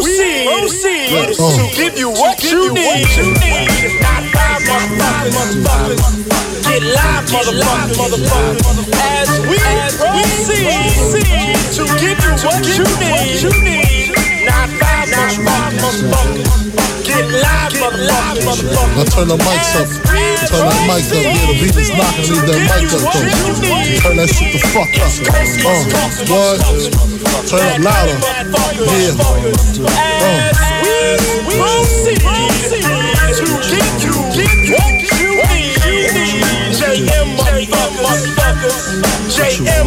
proceed, proceed to give you what you need. Not five motherfuckers. Get live, motherfuckers. As we proceed to give you what you need. Not five motherfuckers. Get live, motherfuckers. Now turn the mics up. Turn that mic up. Yeah, the beat is knocking. Leave that mic up though. Turn that shit the fuck up. Uh, what? Turn up louder. Yeah. Uh. JM.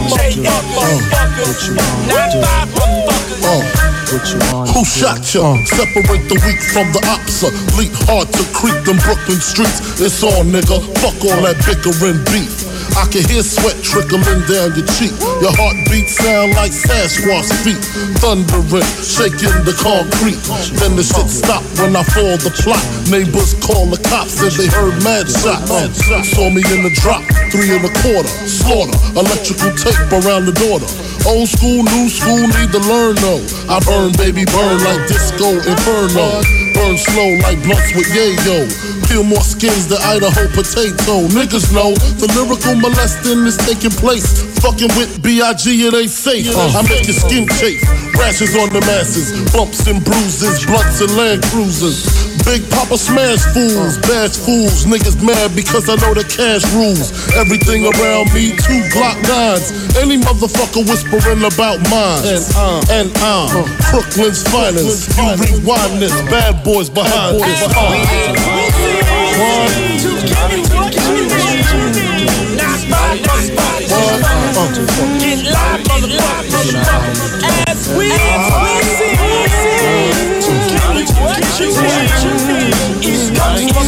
Uh. Who shot ya? Separate the weak from the opsa. Bleak hard to creep them Brooklyn streets. It's on, nigga. Fuck all that bickering beef. I can hear sweat trickling down your cheek. Your heartbeat sound like Sasquatch feet. Thundering, shaking the concrete. Then the shit stop when I fall the plot. Neighbors call the cops as they heard mad shots. Saw me in the drop, three and a quarter. Slaughter, electrical tape around the daughter. Old school, new school, need to learn though. I burn, baby, burn like disco inferno. Burn slow like blunts with yayo. Peel more skins than Idaho potato. Niggas know the lyrical molesting is taking place. Fucking with B.I.G. it ain't safe. I make your skin chafe. Rashes on the masses, bumps and bruises, blunts and land cruisers. Big Papa smash fools, bash fools. Niggas mad because I know the cash rules. Everything around me, two Glock nines. Any motherfucker whispering about mine. And uh, and uh, Brooklyn's finest. You rewind this, bad boys behind this. Get live, motherfuckers. As we proceed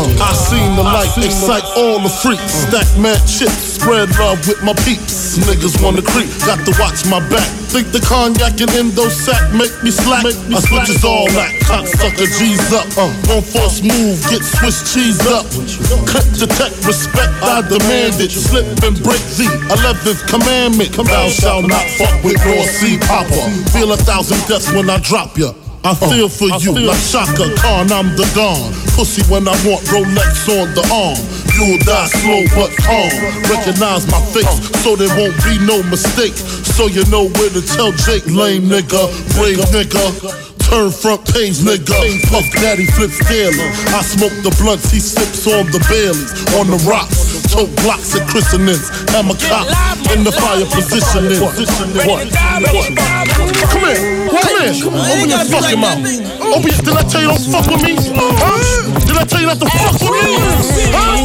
I seen the light excite all the freaks. Stack mad chips, spread love with my peeps. Niggas wanna creep, got to watch my back. Think the cognac and endo sack make me slack. I switches all that, cocksucker G's up. Uh, one force move, get Swiss cheese up. Cut detect respect, I demand it. Slip and break the 11th commandment. Thou shalt not fuck with raw sea popper. Feel a thousand deaths when I drop ya. I oh. feel for you like Shaka Khan, I'm the Don. Pussy when I want Rolex on the arm. You'll die slow but calm. Recognize my face so there won't be no mistake. So you know where to tell Jake, lame nigga, brave nigga. Turn front page, nigga. Puff Daddy flips daily. I smoke the blunts, he sips on the Baileys. On the rocks, tote blocks and christenings. Hammer cop in the fire positioning. What? Come here, come here. Open your fucking mouth. Open your, did I tell you don't fuck with me? Huh? Did I tell you not to fuck with me? Huh?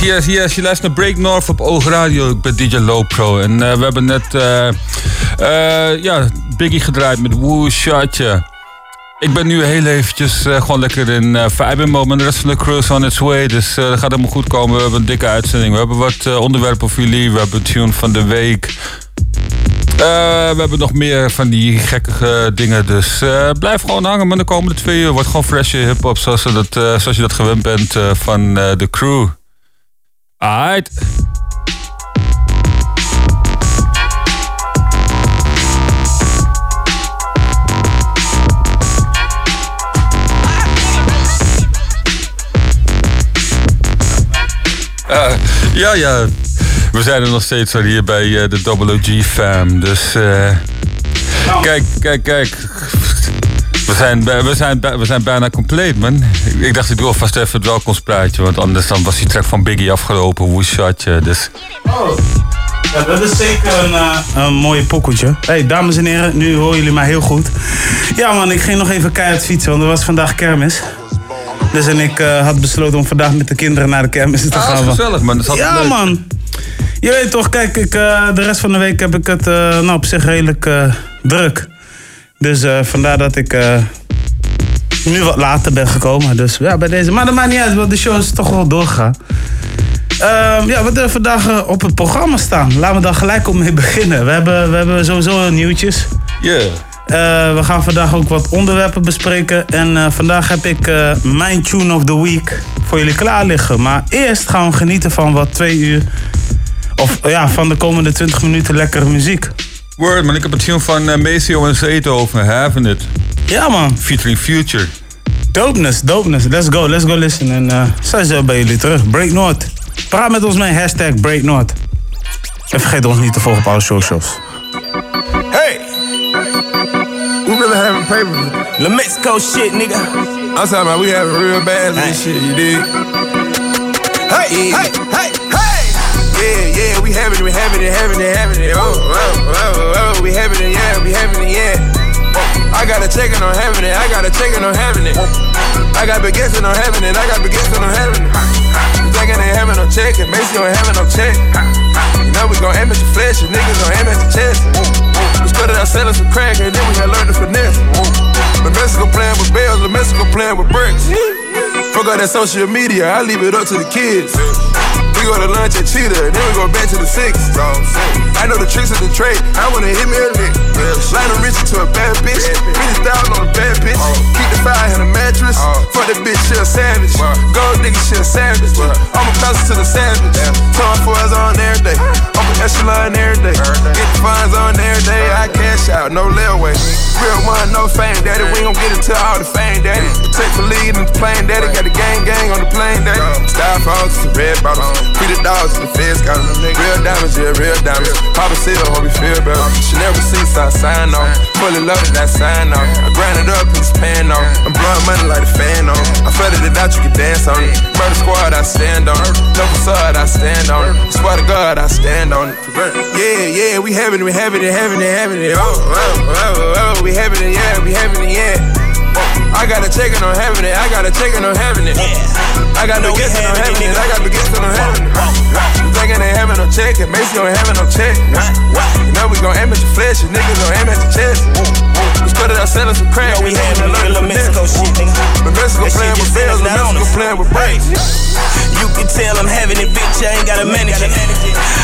Yes, yes. Je luistert naar Break North op Oog Radio. Ik ben DJ Lopro. En eh, we hebben net eh, eh, ja, Biggie gedraaid met Woo Shotje. Ik ben nu heel eventjes gewoon lekker in vibe mode. De rest van de crew is on its way. Dus dat gaat helemaal goed komen. We hebben een dikke uitzending. We hebben wat onderwerpen voor jullie. We hebben tune van de week. we hebben nog meer van die gekke dingen. Dus blijf gewoon hangen. Maar de komende twee uur wordt gewoon fresh hip-hop. Zoals, zoals je dat gewend bent van de crew. Alright. Uh, ja, ja. We zijn er nog steeds hier bij uh, de WG fam. Dus uh, kijk, kijk, kijk. We zijn, we, zijn, we zijn bijna compleet, man. Ik dacht, ik doe alvast even het welkomstpraatje. Want anders dan was die track van Biggie afgelopen. Woeshotje, dus... Ja, dat is zeker een, uh, een mooie pokoetje. hey, dames en heren, nu horen jullie mij heel goed. Ja man, ik ging nog even keihard fietsen, want er was vandaag kermis. Dus en ik uh, had besloten om vandaag met de kinderen naar de kermis te Ah, gaan. dat is gezellig, man. Dat Ja leuk. man. Je weet toch, kijk, ik, uh, de rest van de week heb ik het nou, op zich redelijk druk. Dus uh, vandaar dat ik uh, nu wat later ben gekomen. Dus ja, bij deze. Maar dat maakt niet uit, want de show is toch wel doorgegaan. Uh, ja, wat er vandaag uh, op het programma staan. Laten we daar gelijk op mee beginnen. We hebben, we hebben sowieso nieuwtjes. Ja. Yeah. We gaan vandaag ook wat onderwerpen bespreken. En vandaag heb ik mijn tune of the week voor jullie klaar liggen. Maar eerst gaan we genieten van wat twee uur. Of ja, van de komende 20 minuten lekkere muziek. Word, man. Ik heb een tune van uh, Maceo en Zeto over Having It. Ja, man. Featuring Future. Dopeness, dopeness. Let's go, let's go listen. En uh, zijn ze bij jullie terug. Break North. Praat met ons mee. Hashtag Break North. En vergeet ons niet te volgen op alle socials. Hey! We really having paper. The Mexico shit, nigga. I'm talking about we having real bad hey. shit, you dig? Hey, yeah. hey, hey, hey! Yeah, yeah, we having it, we having it, having it, having it. Oh, oh, oh, oh, we having it, yeah, we having it, yeah. I got a checkin' on having it, I got a checkin' on having it. I got been guessing on having it, I got been guessing on having it. Thinking ain't having no check, and ain't having no check. You know we gon' aim at your flesh, and niggas gon' aim at your chest. We started out selling some crack, and then we had learned to finesse. The Mexico playing with bells, the Mexico playing with bricks. Fuck all that social media, I leave it up to the kids. We go to lunch at Cheetah, then we go back to the six. I know the tricks of the trade, I wanna hit me a lick. Line of Richie to a bad bitch, Fifty thousand on a bad bitch. Keep the fire in a mattress. Fuck that bitch, she a savage. Gold nigga, she a savage. I'm a pastor to the savage. Torn for us on every day. I'm an echelon every day. Get the fines on every day. I cash out, no layaway. Real one, no fame, daddy. We gon' get into all the fame, daddy. Take the lead in the plane, daddy. Got the gang gang on the plane, daddy. Styrofoams to red bottles. Free the dogs and the feds got them. Real diamonds, yeah, real diamonds. Papa Seal, oh, hope you feel better. Chanel receipts, I sign off. Fully loaded, that sign off. I grind it up, and it's pan on. I'm blowing money like a fan on. I flooded it out, you can dance on it. Murder squad, I stand on it. No facade, I stand on it. Swear to God, I stand on it. Yeah, yeah, we having it, we having it, having it, having it. Oh, oh, oh, oh, oh we having it, yeah, we having it, yeah. I got a checkin' on having eh? it. I got a checkin' on having it. Eh? I got no guessing on having eh? it. I got the guessing on having it. Thinking ain't having no check? And Macy ain't having no check. You know we gon' aim at your flesh. And niggas gon' aim at your chest. We started out selling some crack. we having it, the Mexico shit, nigga. The Mexico playing with bells. The Mexico playing with brakes. You can tell I'm having it, bitch. I ain't gotta manage it.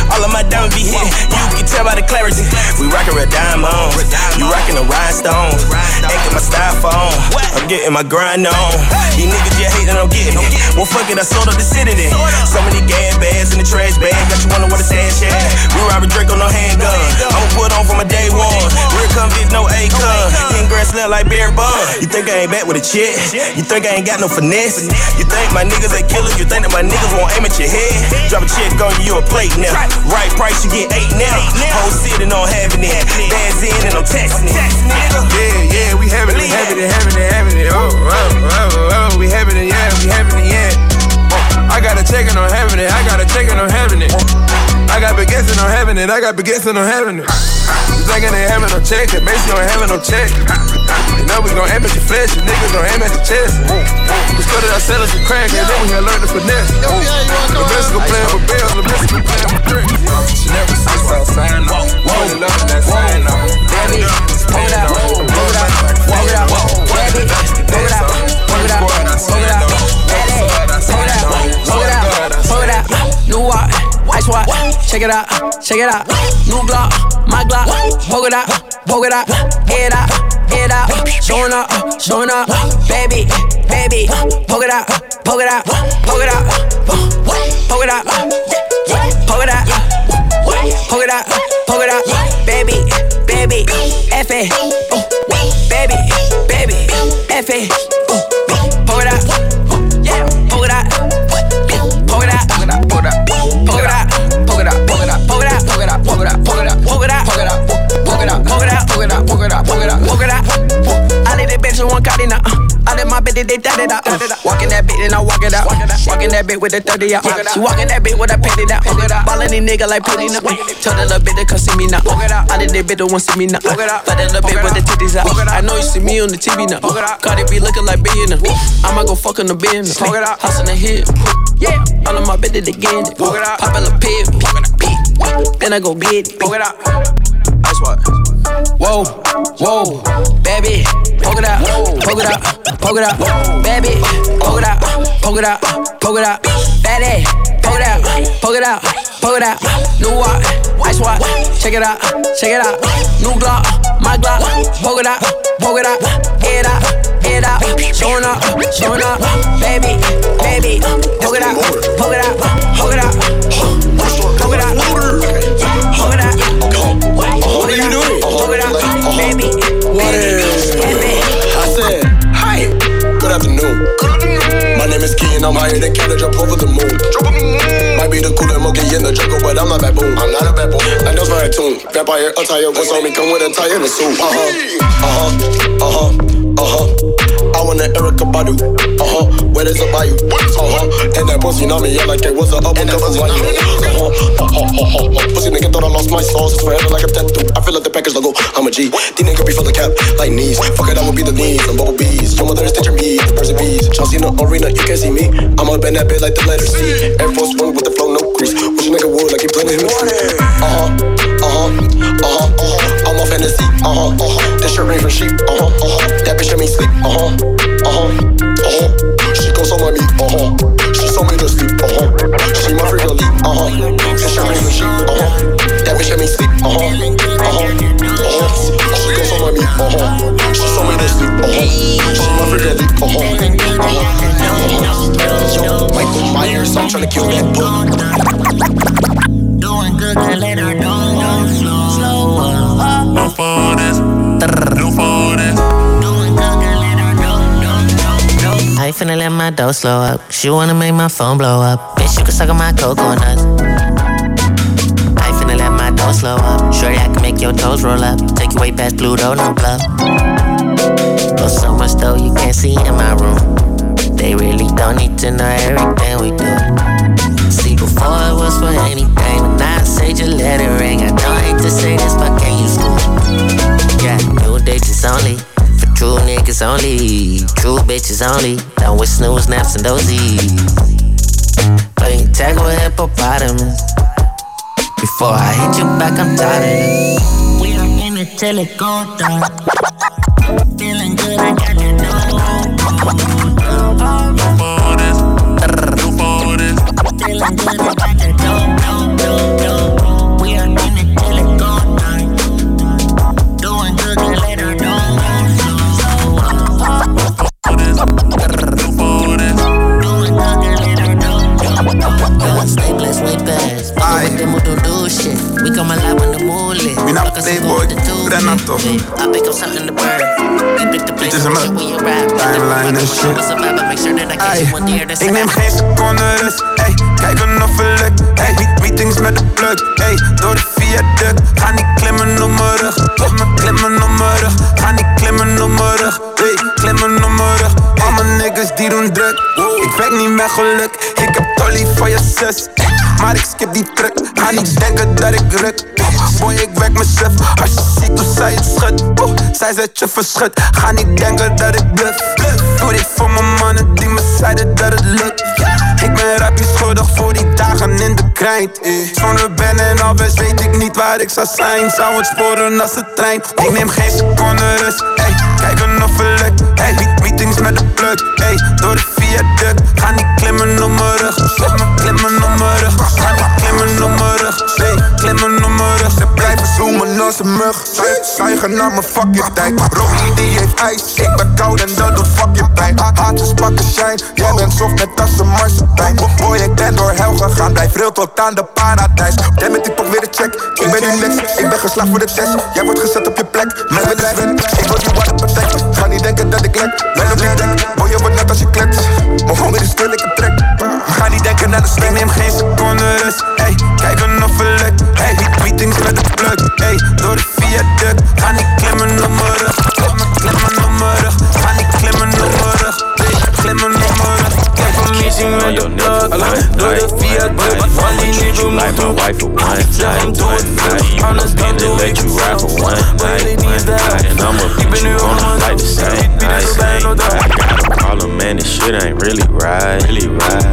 All of my diamonds be hit. You can tell by the clarity. We rockin' red diamonds. You rockin' the rhinestones. Ain't my styrofoam. I'm getting my grind on. These niggas just hating, I'm getting it. Well, fuck it, I sold up the city then. So many gas bags in the trash bag. Got you wonder what the stash at. We robbing Drake on no handgun. I'ma put on from a day one. Real convict, no A gun. Hitting grass left like Bear Bun. You think I ain't back with a chick? You think I ain't got no finesse? You think my niggas ain't killers? You think that my niggas won't aim at your head? Drop a check on you, you a plate now. Right price, you get eight now. Whole city on having it. Bands in and I'm texting it. Yeah, yeah, we having it, having it, having it, having it. Oh, oh, oh, oh, we having it, yeah, we having it, yeah. I got a checkin' on having it. I got a checkin' on having it. I got been guessing on having it. I got been guessing on having it. You thinking they having no check? And Macy ain't having no check. You know we gon' aim at your flesh. You niggas gon' aim at your chest. We started out selling some crack and then we had learned to finesse. The Mexico playing with bells. The Mexico playing with bricks. She never sees south sign off. Rolling up in that sign off. Daddy, stand up. Ice watch. Check it out. Check it out. New Glock, my Glock. Poke it out. Poke it out. Head out. Head out. Showing up. Showing up. Baby. Baby. Poke it out. Poke it out. Poke it out. Poke it out. Poke it out. Poke it out. Poke it out. Baby. Baby. F A. Baby. Baby. F A. Poke it out. Out. Poke it out. Poke it out. Poke it out. Poke it out. Poke it out. Poke it out. Poke it out. Poke it out. Poke it out. Poke it out. I let that bitch in one in the. I let my bitch, they done it out. Walking that bitch and I walk it out. Walking that bitch with the 30 out. She walking that bitch with a penny down. Ballin' these nigga like penny now. Tell that little bitch to come see me now. I did that bitch don't want see me now. But that little bitch with the titties out. I know you see me on the TV now. Cardi be looking like billionaire. I'ma go fuck on the business. House in the hill. Yeah, all of my bitches they get it. Pop a little pill. Then I go get it. Ice what? Whoa, whoa, baby, poke it out, poke it out, poke it out, baby, poke it out, poke it out, poke it out, baby, poke it out, poke it out, poke it out, new watch, ice watch, check it out, check it out, new Glock, my Glock, poke it out, poke it out, get out, get out, showing up, showing up, baby, baby, name is Key I'm higher than Canada, jump over the moon. Might be the cooler monkey in the jungle, but I'm not baboon. I'm not a baboon. And those very tune. Vampire attire, what's on me? Come with a tie and a suit. Uh huh. Uh huh. Uh huh. Uh huh. Want an Erica Badu. Uh huh. Where there's a bayou. Uh huh. And that pussy know me, yeah, like it was a up and like Uh huh. Uh huh. Uh huh. Pussy nigga thought I lost my sauce. It's forever like a tattoo. I feel like the package logo. I'm a G. These niggas be for the cap like knees. Fuck it, I'ma be the knees. I'm bubble bees. Your mother is teaching me. The and bees. Chelsea in the arena, you can't see me. I'm up in that bed like the letter C. Air Force One with the flow, a nigga would like he playing him. Uh huh. Uh huh. Uh huh. Uh huh. I'm off fantasy. Uh huh. Uh huh. This shirt ain't for sheep. Uh huh. Uh huh. That bitch let me sleep. Uh huh. Uh huh. Uh huh. She gon' so me. Uh huh so me to sleep, uh-huh. She my freak elite, uh-huh. She made me cheat, uh-huh. That bitch had me sleep, uh-huh. Uh-huh. Uh-huh. She goes so my meat, uh-huh. She so me to sleep, uh-huh. She my freak elite, uh-huh. Uh-huh. Uh-huh. Yo, Michael Myers, I'm trying to kill that book. Doing good, can let her know. Finna let my dough slow up. She wanna make my phone blow up. Bitch, you can suck on my coconut. I finna let my dough slow up. Shorty, I can make your toes roll up. Take you way past Pluto, no bluff. Go so much though you can't see in my room. They really don't need to know everything we do. See, before it was for anything, but now I say just let it ring. I don't hate to say this, but can you school? Yeah, new digits only. True niggas only. True bitches only. Done with snooze, snaps, and dozies. You tag with hippopotamus. Before I hit you back, I'm tired of this. We are in it till it go down. Feeling good, I got to up with the two Renato. shit. I pick up something to burn. You pick the place Dit is hem, shit when you rap. Timeline en shit. Make sure that I catch Ey, you one year. That's ik neem geen seconde rust, ey, kijken of het lukt, ey, meet- meetings met de plug, ey, door de viaduct, ga niet klimmen op mijn rug, op me klimmen op mijn rug, ga niet klimmen op mijn rug, ey, klimmen op mijn rug, al mijn niggas die doen druk, ik werk niet met geluk, ik heb tolly voor je zus, maar ik skip die truck, ga niet denken dat ik ruk, boy ik werk mezelf, als je ziet hoe zij het schudt, Oeh, zij zet je verschut, ga niet denken dat ik bluff, doe dit voor mijn mannen die me zeiden dat het lukt. Ik ben rap schuldig voor die dagen in de eh. Zonder Ben en Alves weet ik niet waar ik zou zijn. Zou het sporen als de trein. Ik neem geen seconde rust. Ey, kijken of het lukt. Ey, meet- meetings met de plug. Ey, door de viaduct. Ga niet klimmen Zij- Zuigen naar mijn fucking tijd. Rocky die heeft ijs. Ik ben koud en dat doet fucking pijn. Ha- Haatjes pakken shine. Jij bent soft net als een marsepein. Boy, ik ben door hel gegaan. Blijf real tot aan de paradijs. Jij met die pak weer de check. Ik ben die next. Ik ben geslaagd voor de test. Jij wordt gezet op je plek. Mijn bedrijf ik wil die water perfect. Ga niet denken dat ik lek. Ben op die dek. Boy, je wordt net als je klets. Mijn homie is stil, ik heb trek. Ga niet denken aan de stek. Neem geen seconde rust. Ey, kijken of het lukt. Ey, meetings met de plug. Ey, door de viaduct. Ga niet klimmen op mijn rug. Klimmen op mijn rug. Ring on your nigga one night. Treat you like my wife for one night. I'm doing night. I'm just gonna let you ride for one night. And I'ma put you on a flight the same night. I got a problem, man. This shit ain't really right.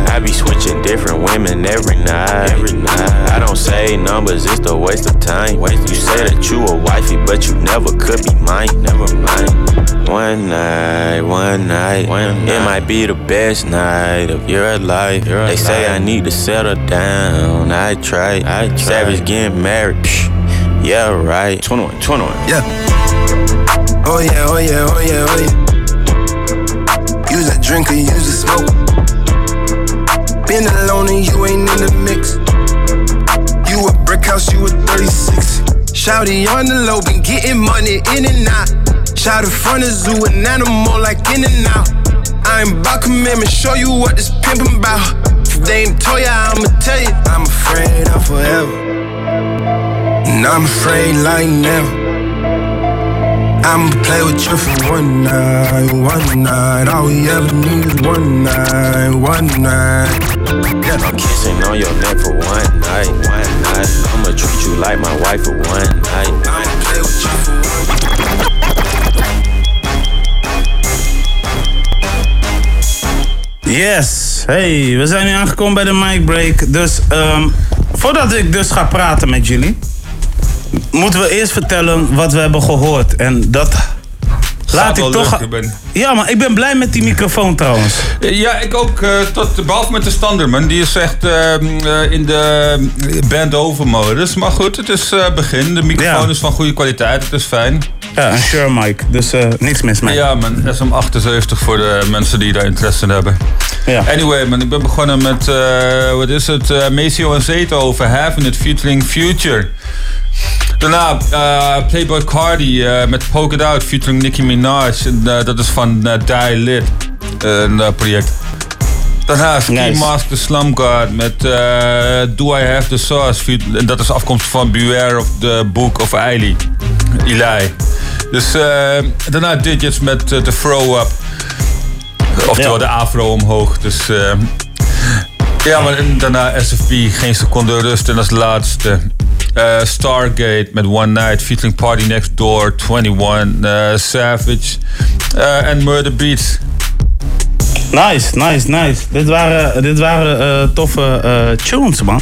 I be switching different women every night. Every night. I don't say numbers, it's a waste of time. You say that you a wifey, but you never could be mine. Never mind. One night, one night, one it might be the best night of your life. they say I need to settle down. I try, I try. Savage getting married, psh, yeah, right. 21, 21. Yeah. Oh yeah, oh yeah, oh yeah, oh yeah. Use a drinker, use a smoke. Been alone and you ain't in the mix. You a brick house, you a 36. Shouty on the low, been getting money in and out. Shout in front of zoo, an animal like in and out. I ain't about commitment, show you what this pimpin' about. If they ain't told ya, I'ma tell you. I'm afraid of forever. And I'm afraid like never. I'ma play with you for one night, one night. All we ever need is one night, one night. Yeah. I'm kissing on your neck for one night, one night. I'ma treat you like my wife for one night. I'ma play with you for one Yes, hey, we zijn nu aangekomen bij de mic break. Dus ehm, voordat ik dus ga praten met jullie, moeten we eerst vertellen wat we hebben gehoord. En dat laat ik toch. Ben. Ja, maar ik ben blij met die microfoon trouwens. Ja, ik ook. eh, tot, behalve met de Standerman. Die is echt eh, in de band over modus. Maar goed, het is eh, begin. De microfoon Ja. is van goede kwaliteit. Het is fijn. Ja, een Shure mic, dus niks mis mee. Ja, man. SM78 voor de mensen die daar interesse in hebben. Ja. Anyway, man. Ik ben begonnen met, wat is het? Maceo en Zeto over Having It featuring Future. Daarna eh, Playboy Cardi eh, met Poke It Out featuring Nicki Minaj. En, eh, dat is van Die Lit, een project. Daarna Ski Nice. Mask the Slum God met Do I Have the Sauce. En dat is afkomstig van Beware of the Book of Eili. Eli. Dus daarna Digits met The Throw Up. Oftewel Ja. de afro omhoog. Dus ja, maar en daarna SFP, geen seconde rust. En als laatste eh, Stargate met One Night featuring Party Next Door, 21 eh, Savage eh, en Murder Beats. Nice, nice, nice. Dit waren, dit waren toffe tunes, man.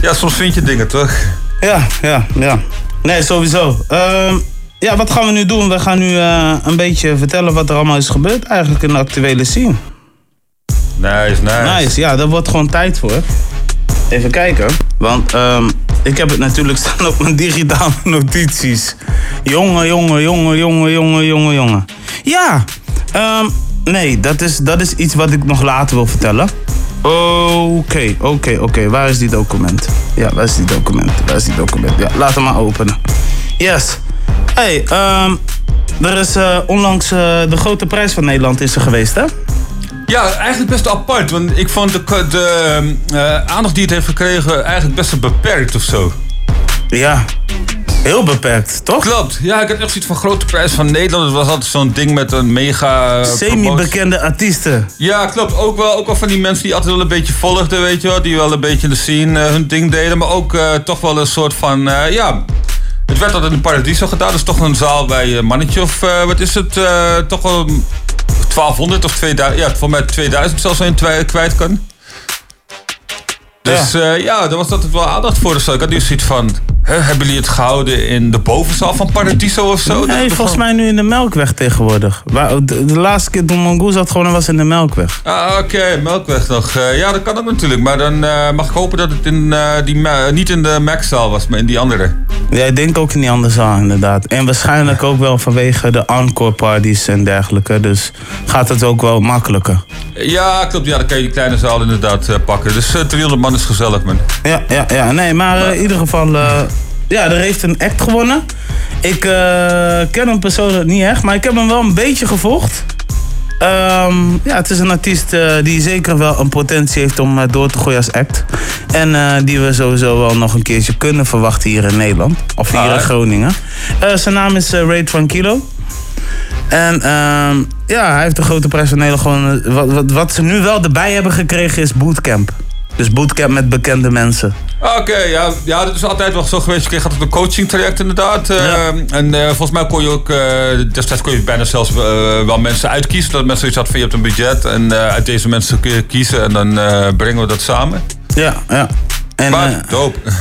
Ja, soms vind je dingen toch? Ja, ja, ja. Nee, sowieso. Ehm, ja, wat gaan we nu doen? We gaan nu een beetje vertellen wat er allemaal is gebeurd eigenlijk in de actuele scene. Nice, nice. Nice, ja, daar wordt gewoon tijd voor. Even kijken, want ehm, ik heb het natuurlijk staan op mijn digitale notities. Jongen, jongen, jongen, jongen, jongen, jongen, jongen. Ja, ehm, nee, dat is, dat is iets wat ik nog later wil vertellen. Oké, oké, oké. Waar is die document? Ja, waar is die document? Waar is die document? Ja, laat hem maar openen. Yes. Hey, ehm, er is eh, onlangs eh, de grote prijs van Nederland is er geweest, hè? Ja, eigenlijk best apart. Want ik vond de, de eh, aandacht die het heeft gekregen eigenlijk best beperkt of zo. Ja, heel beperkt, toch? Klopt. Ja, ik had echt zoiets van grote prijs van Nederland. Het was altijd zo'n ding met een mega... eh. Semi-bekende artiesten. Ja, klopt. Ook wel, ook wel van die mensen die altijd wel een beetje volgden, weet je wel. Die wel een beetje de scene eh, hun ding deden. Maar ook toch wel een soort van, ja... Het werd altijd in Paradiso gedaan. Dat is toch een zaal bij een mannetje of, wat is het? toch wel 1200 of 2000. Ja, voor mij 2000 zelfs twi- kwijt kan. Dus ja, ja daar was altijd wel aandacht voor. Dus ik had nu zoiets van... Hè, hebben jullie het gehouden in de bovenzaal van Paradiso of zo? Nee, volgens mij nu in de Melkweg tegenwoordig. De, de laatste keer toen Mongoose zat gewoon was in de Melkweg. Ah, oké, Melkweg nog. Eh, ja, dat kan ook natuurlijk. Maar dan eh, mag ik hopen dat het in, eh, die, niet in de Max-zaal was, maar in die andere. Ja, ik denk ook in die andere zaal inderdaad. En waarschijnlijk ook wel vanwege de encore parties en dergelijke. Dus gaat het ook wel makkelijker. Ja, klopt. Ja, dan kan je die kleine zaal inderdaad eh, pakken. Dus eh 300 man is gezellig, man. Ja, ja, ja. Nee, maar eh, in ieder geval... eh, ja, er heeft een act gewonnen. Ik eh, ken hem persoonlijk niet echt, maar ik heb hem wel een beetje gevolgd. Ehm, ja, het is een artiest die zeker wel een potentie heeft om door te gooien als act. En die we sowieso wel nog een keertje kunnen verwachten hier in Nederland. Of hier in Alright. Groningen. Zijn naam is Ray Tranquilo. En ehm, ja, hij heeft de grote prijs van Nederland gewoon... wat, wat, wat ze nu wel erbij hebben gekregen is bootcamp. Dus bootcamp met bekende mensen. Oké, ja, ja, dat is altijd wel zo geweest. Je kreeg altijd een coaching traject inderdaad. Eh, Ja. En eh, volgens mij kon je ook, eh, destijds kon je bijna zelfs eh, wel mensen uitkiezen. Dat mensen zoiets hadden van je hebt een budget en uit deze mensen kun je kiezen en dan brengen we dat samen. Ja, ja. En, Maar dope.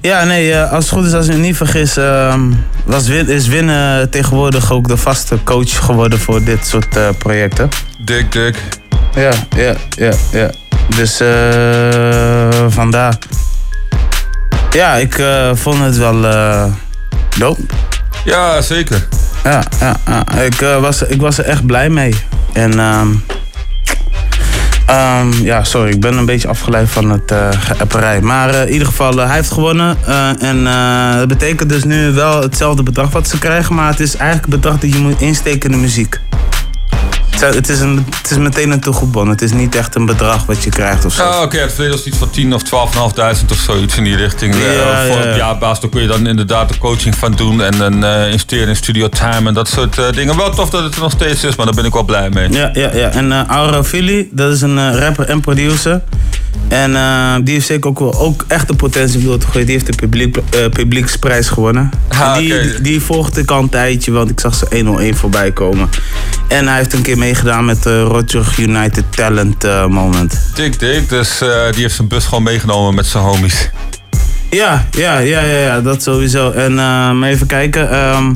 Ja, nee, als het goed is, als ik me niet vergis, ehm, was win, is Winnen tegenwoordig ook de vaste coach geworden voor dit soort projecten. Dik, dik. Ja, ja, ja, ja. Dus eh vandaar. Ja, ik eh, vond het wel eh dope. Ja, zeker. Ja, ja, ja. Ik, was, ik was er echt blij mee. En ehm, ehm, ja, sorry, ik ben een beetje afgeleid van het geapperij. Maar in ieder geval, hij heeft gewonnen. en dat betekent dus nu wel hetzelfde bedrag wat ze krijgen. Maar het is eigenlijk het bedrag dat je moet insteken in de muziek. Het is- Het is, een, het is meteen een toegoedbon. Het is niet echt een bedrag wat je krijgt of zo. Ja, oké, het verleden was iets van 10 of 12.500 of zoiets in die richting. Ja, Eh, voor ja. op kun je dan inderdaad de coaching van doen en dan eh, investeren in studio time en dat soort eh, dingen. Wel tof dat het er nog steeds is, maar daar ben ik wel blij mee. Ja, ja, ja. En eh Auro Philly, dat is een rapper en producer. En die heeft zeker ook, wel, ook echt de potentie om te gooien. Die heeft de publiek, publieksprijs gewonnen. Ah, die, die, die volgde ik al een tijdje, want ik zag ze 101 voorbij komen. En hij heeft een keer meegedaan met de Roger United Talent eh, Moment. Dik, dik. Dus eh, die heeft zijn bus gewoon meegenomen met zijn homies. Ja, ja, ja, ja, ja dat sowieso. En eh, maar even kijken. ehm,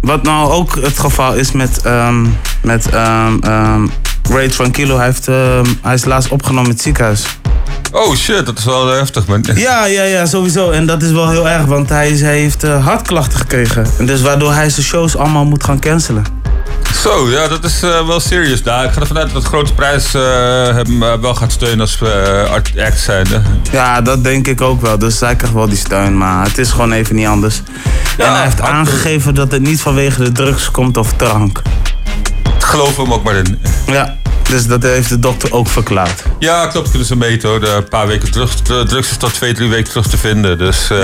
wat nou ook het geval is met, ehm met ehm ehm, Ray Tranquilo. Hij, heeft, hij is laatst opgenomen in het ziekenhuis. Oh shit, dat is wel heftig, man. Ja, ja, ja, sowieso. En dat is wel heel erg, want hij, is- hij heeft eh, hartklachten gekregen. En dus waardoor hij zijn shows allemaal moet gaan cancelen. Zo, ja, dat is eh, wel serious daar. Ik ga ervan uit dat de grote prijs eh, hem wel gaat steunen als act zijn. Ja, dat denk ik ook wel. Dus hij krijgt wel die steun, maar het is gewoon even niet anders. en hij heeft aangegeven dat het niet vanwege de drugs komt of drank. Geloof hem ook maar in. Ja, dus dat heeft de dokter ook verklaard. Ja, klopt. Kunnen ze meten hoor. Een paar weken terug. Drugs is tot twee, drie weken terug te vinden. Dus eh,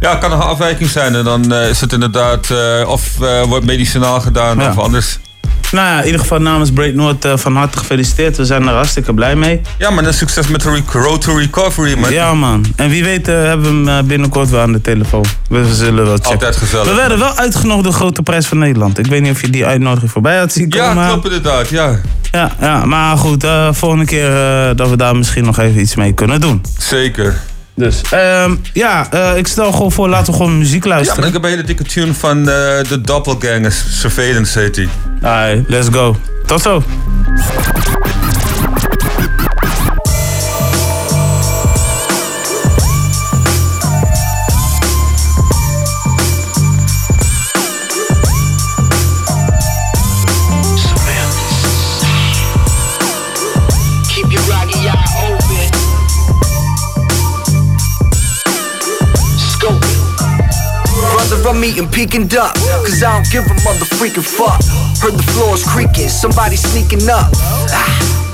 ja. het kan een afwijking zijn. En dan eh, is het inderdaad eh, of wordt medicinaal gedaan Ja. of anders. Nou ja, in ieder geval namens Break North eh, van harte gefeliciteerd. We zijn er hartstikke blij mee. Ja, maar dan succes met de road to recovery, man. Ja man. En wie weet eh, hebben we hem eh, binnenkort wel aan de telefoon. We zullen wel checken. Altijd gezellig. We werden wel uitgenodigd door de Grote Prijs van Nederland. Ik weet niet of je die uitnodiging voorbij had zien komen. Ja, klopt inderdaad. Ja, Ja, ja, maar goed, volgende keer dat we daar misschien nog even iets mee kunnen doen. zeker. Dus, ehm, ja, eh, ik stel gewoon voor, laten we gewoon muziek Ja, luisteren. maar ik heb een hele dikke tune van eh, de Doppelgangers. Surveillance heet die. Alright, let's go. Tot zo. I'm eating peeking duck, cause I don't give a mother freaking fuck. Heard the floors creaking, somebody sneaking up. Ah.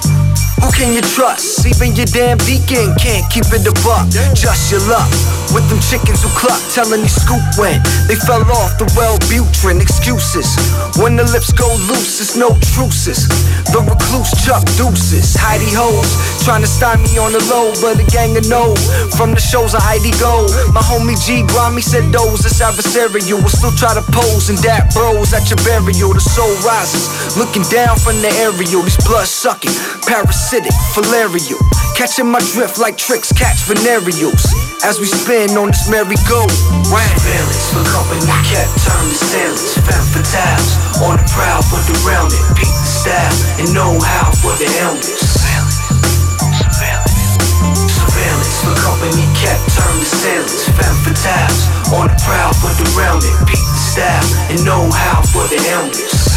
Who can you trust? Even your damn deacon can't keep it a buck. Just your luck. With them chickens who cluck, telling you scoop when they fell off the Wellbutrin. Excuses. When the lips go loose, it's no truces. The recluse chuck deuces. Heidi hoes, trying to style me on the low, but a gang of no. From the shows I Heidi go. My homie G Grimy said those is adversarial. Will still try to pose and dap bros at your burial. The soul rises, looking down from the aerial. These blood sucking, parasitic, filarial. Catching my drift like tricks catch venereals. As we spin on this merry-go round. Surveillance for company kept, turn to sailors, femme fatales. On the prowl for derailment, peak the style and know-how for the helmet. Surveillance, surveillance, surveillance for company kept, turn to sailors, femme fatales. On the prowl for derailment, peak the style and know-how for the helmet.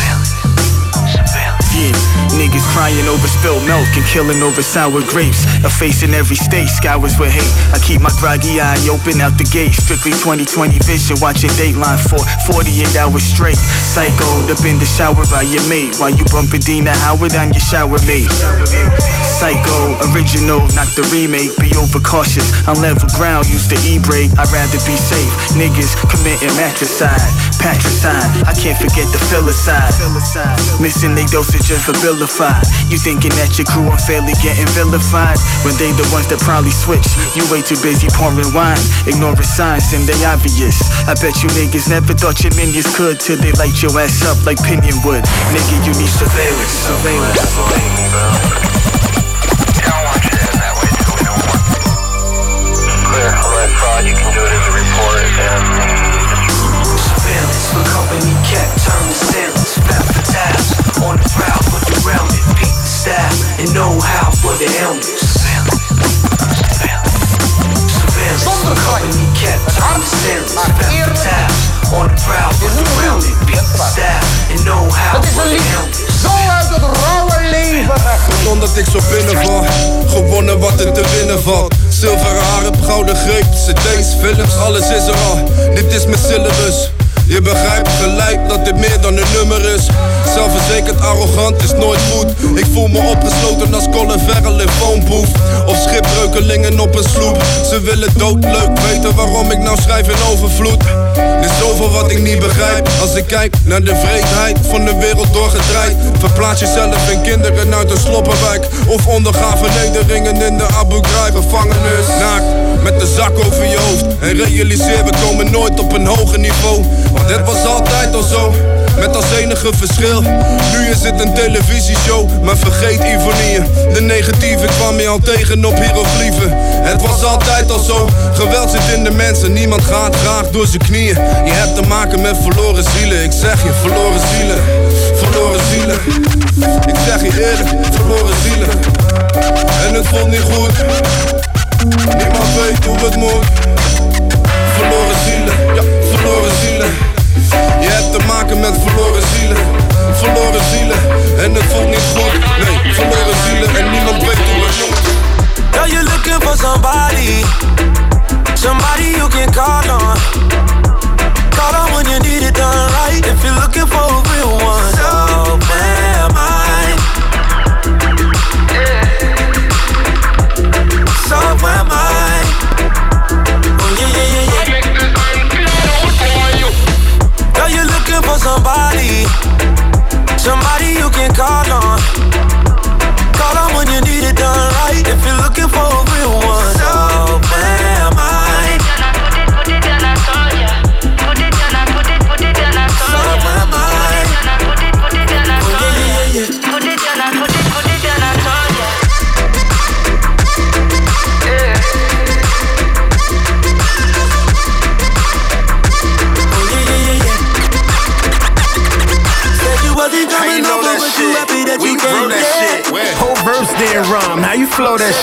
Niggas crying over spilled milk and killing over sour grapes. A face in every state, scours with hate. I keep my groggy eye open out the gate. Strictly 2020 vision, watching Dateline for 48 hours straight. Psychoed up in the shower by your mate while you bumping Dina Howard on your shower mate. Psycho, original, not the remake. Be overcautious. On level ground, use the e-brake. I'd rather be safe. Niggas committing matricide, patricide. I can't forget the filicide. Missing they dosage of abilified. You thinking that your crew unfairly getting vilified when they the ones that probably switch. You way too busy pouring wine, ignoring signs and they obvious. I bet you niggas never thought your minions could till they light your ass up like pinion wood. Nigga, you need surveillance, surveillance. Clear. Fraud. Uh, you can do it as a report and Kept, for. On the prowl, and know how for the for tabs. On the prowl, style, and know how for the helmet. Zo uit het rauwe leven. Omdat ik zo binnenval Gewonnen wat er te winnen valt. Zilveren haren, gouden greep. CD's, films, alles is er al. Dit is mijn syllabus je begrijpt gelijk dat dit meer dan een nummer is Zelfverzekerd, arrogant is nooit goed. Ik voel me opgesloten als Colin Farrell in Phonebooth Of schipbreukelingen op een sloep. Ze willen doodleuk weten waarom ik nou schrijf in overvloed. Er is zoveel wat ik niet begrijp. Als ik kijk naar de vreedheid van de wereld doorgedraaid. Verplaats jezelf in kinderen uit een sloppenwijk. Of onderga vernederingen in de Abu Ghraib gevangenis. Naakt, met de zak over je hoofd. En realiseer we komen nooit op een hoger niveau. Want het was altijd al zo met als enige verschil Nu is het een televisieshow. Maar vergeet ironieën De negatieve kwam je al tegen op hieroglyphen. Het was altijd al zo Geweld zit in de mensen. Niemand gaat graag door zijn knieën. Je hebt te maken met verloren zielen. Ik zeg je, verloren zielen Verloren zielen. Ik zeg je eerlijk, verloren zielen. En het voelt niet goed. Niemand weet hoe het moet. Verloren zielen, ja, verloren zielen je hebt te maken met verloren zielen, verloren zielen. En het voelt niet goed, nee, verloren zielen. En niemand weet hoe het moet. Girl, you looking for somebody. Somebody you can call on. Call on when you need it done right. If you're looking for a real one. So am I. So am I. Oh yeah, yeah, yeah, yeah for somebody, somebody you can call on. Call on when you need it done right. If you're looking for a real one,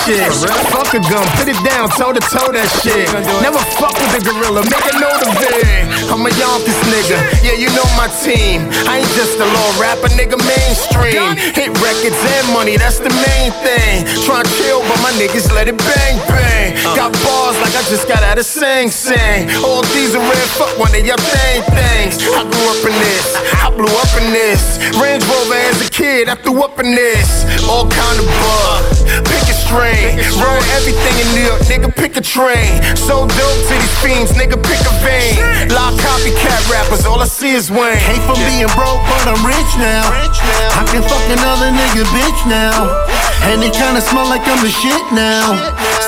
shit? Fuck a gun, put it down, toe to toe that shit. Never fuck with the gorilla, make a note of it. I'm a Yonkers nigga, yeah, you know my team. I ain't just a little rapper, nigga, mainstream. Hit records and money, that's the main thing. Try chill, but my niggas let it bang bang. Got bars like I just got out of Sing Sing. All these are red, fuck one of your thing things. I grew up in this, I blew up in this. Range Rover as a kid, I threw up in this. All kind of bug, a. Roll everything in New York, nigga, pick a train. So dope to these fiends, nigga, pick a vein. Lot copycat rappers, all I see is Wayne. Hate from being broke, but I'm rich now. I can fuck another nigga bitch now. And it kinda smell like I'm the shit now.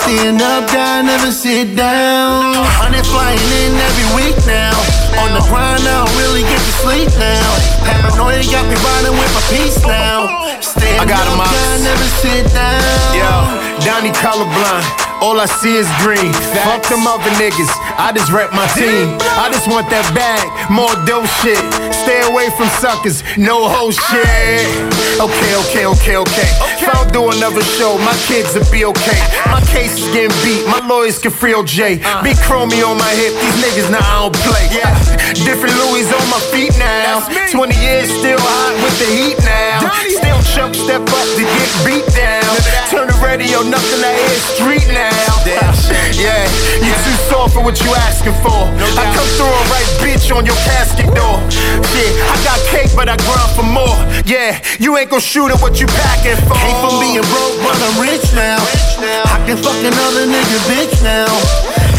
Stand up, die, never sit down. Honey flying in every week now. On the grind, I don't really get to sleep now. Paranoia got me riding with my peace now. Stand I got up, die, never sit down. Yo, Donnie colorblind. All I see is green. Fuck them other niggas. I just rep my team. I just want that bag, more dope shit. Stay away from suckers, no hoe shit. Okay, okay, okay, okay. If I don't do another show, my kids will be okay. My case is getting beat, my lawyers can free OJ. Big chromie on my hip, these niggas now I don't play. Different Louis on my feet now. 20 years still hot with the heat now. Still chump step up to get beat down. Turn the radio, nothing I hear street now. Yeah, you too soft for what you asking for. I come through and write bitch on your casket door. Shit, I got cake, but I grind for more. Yeah, you ain't gon' shoot at what you packing for. Came from being broke, but I'm rich now. now I can fuck another nigga bitch now.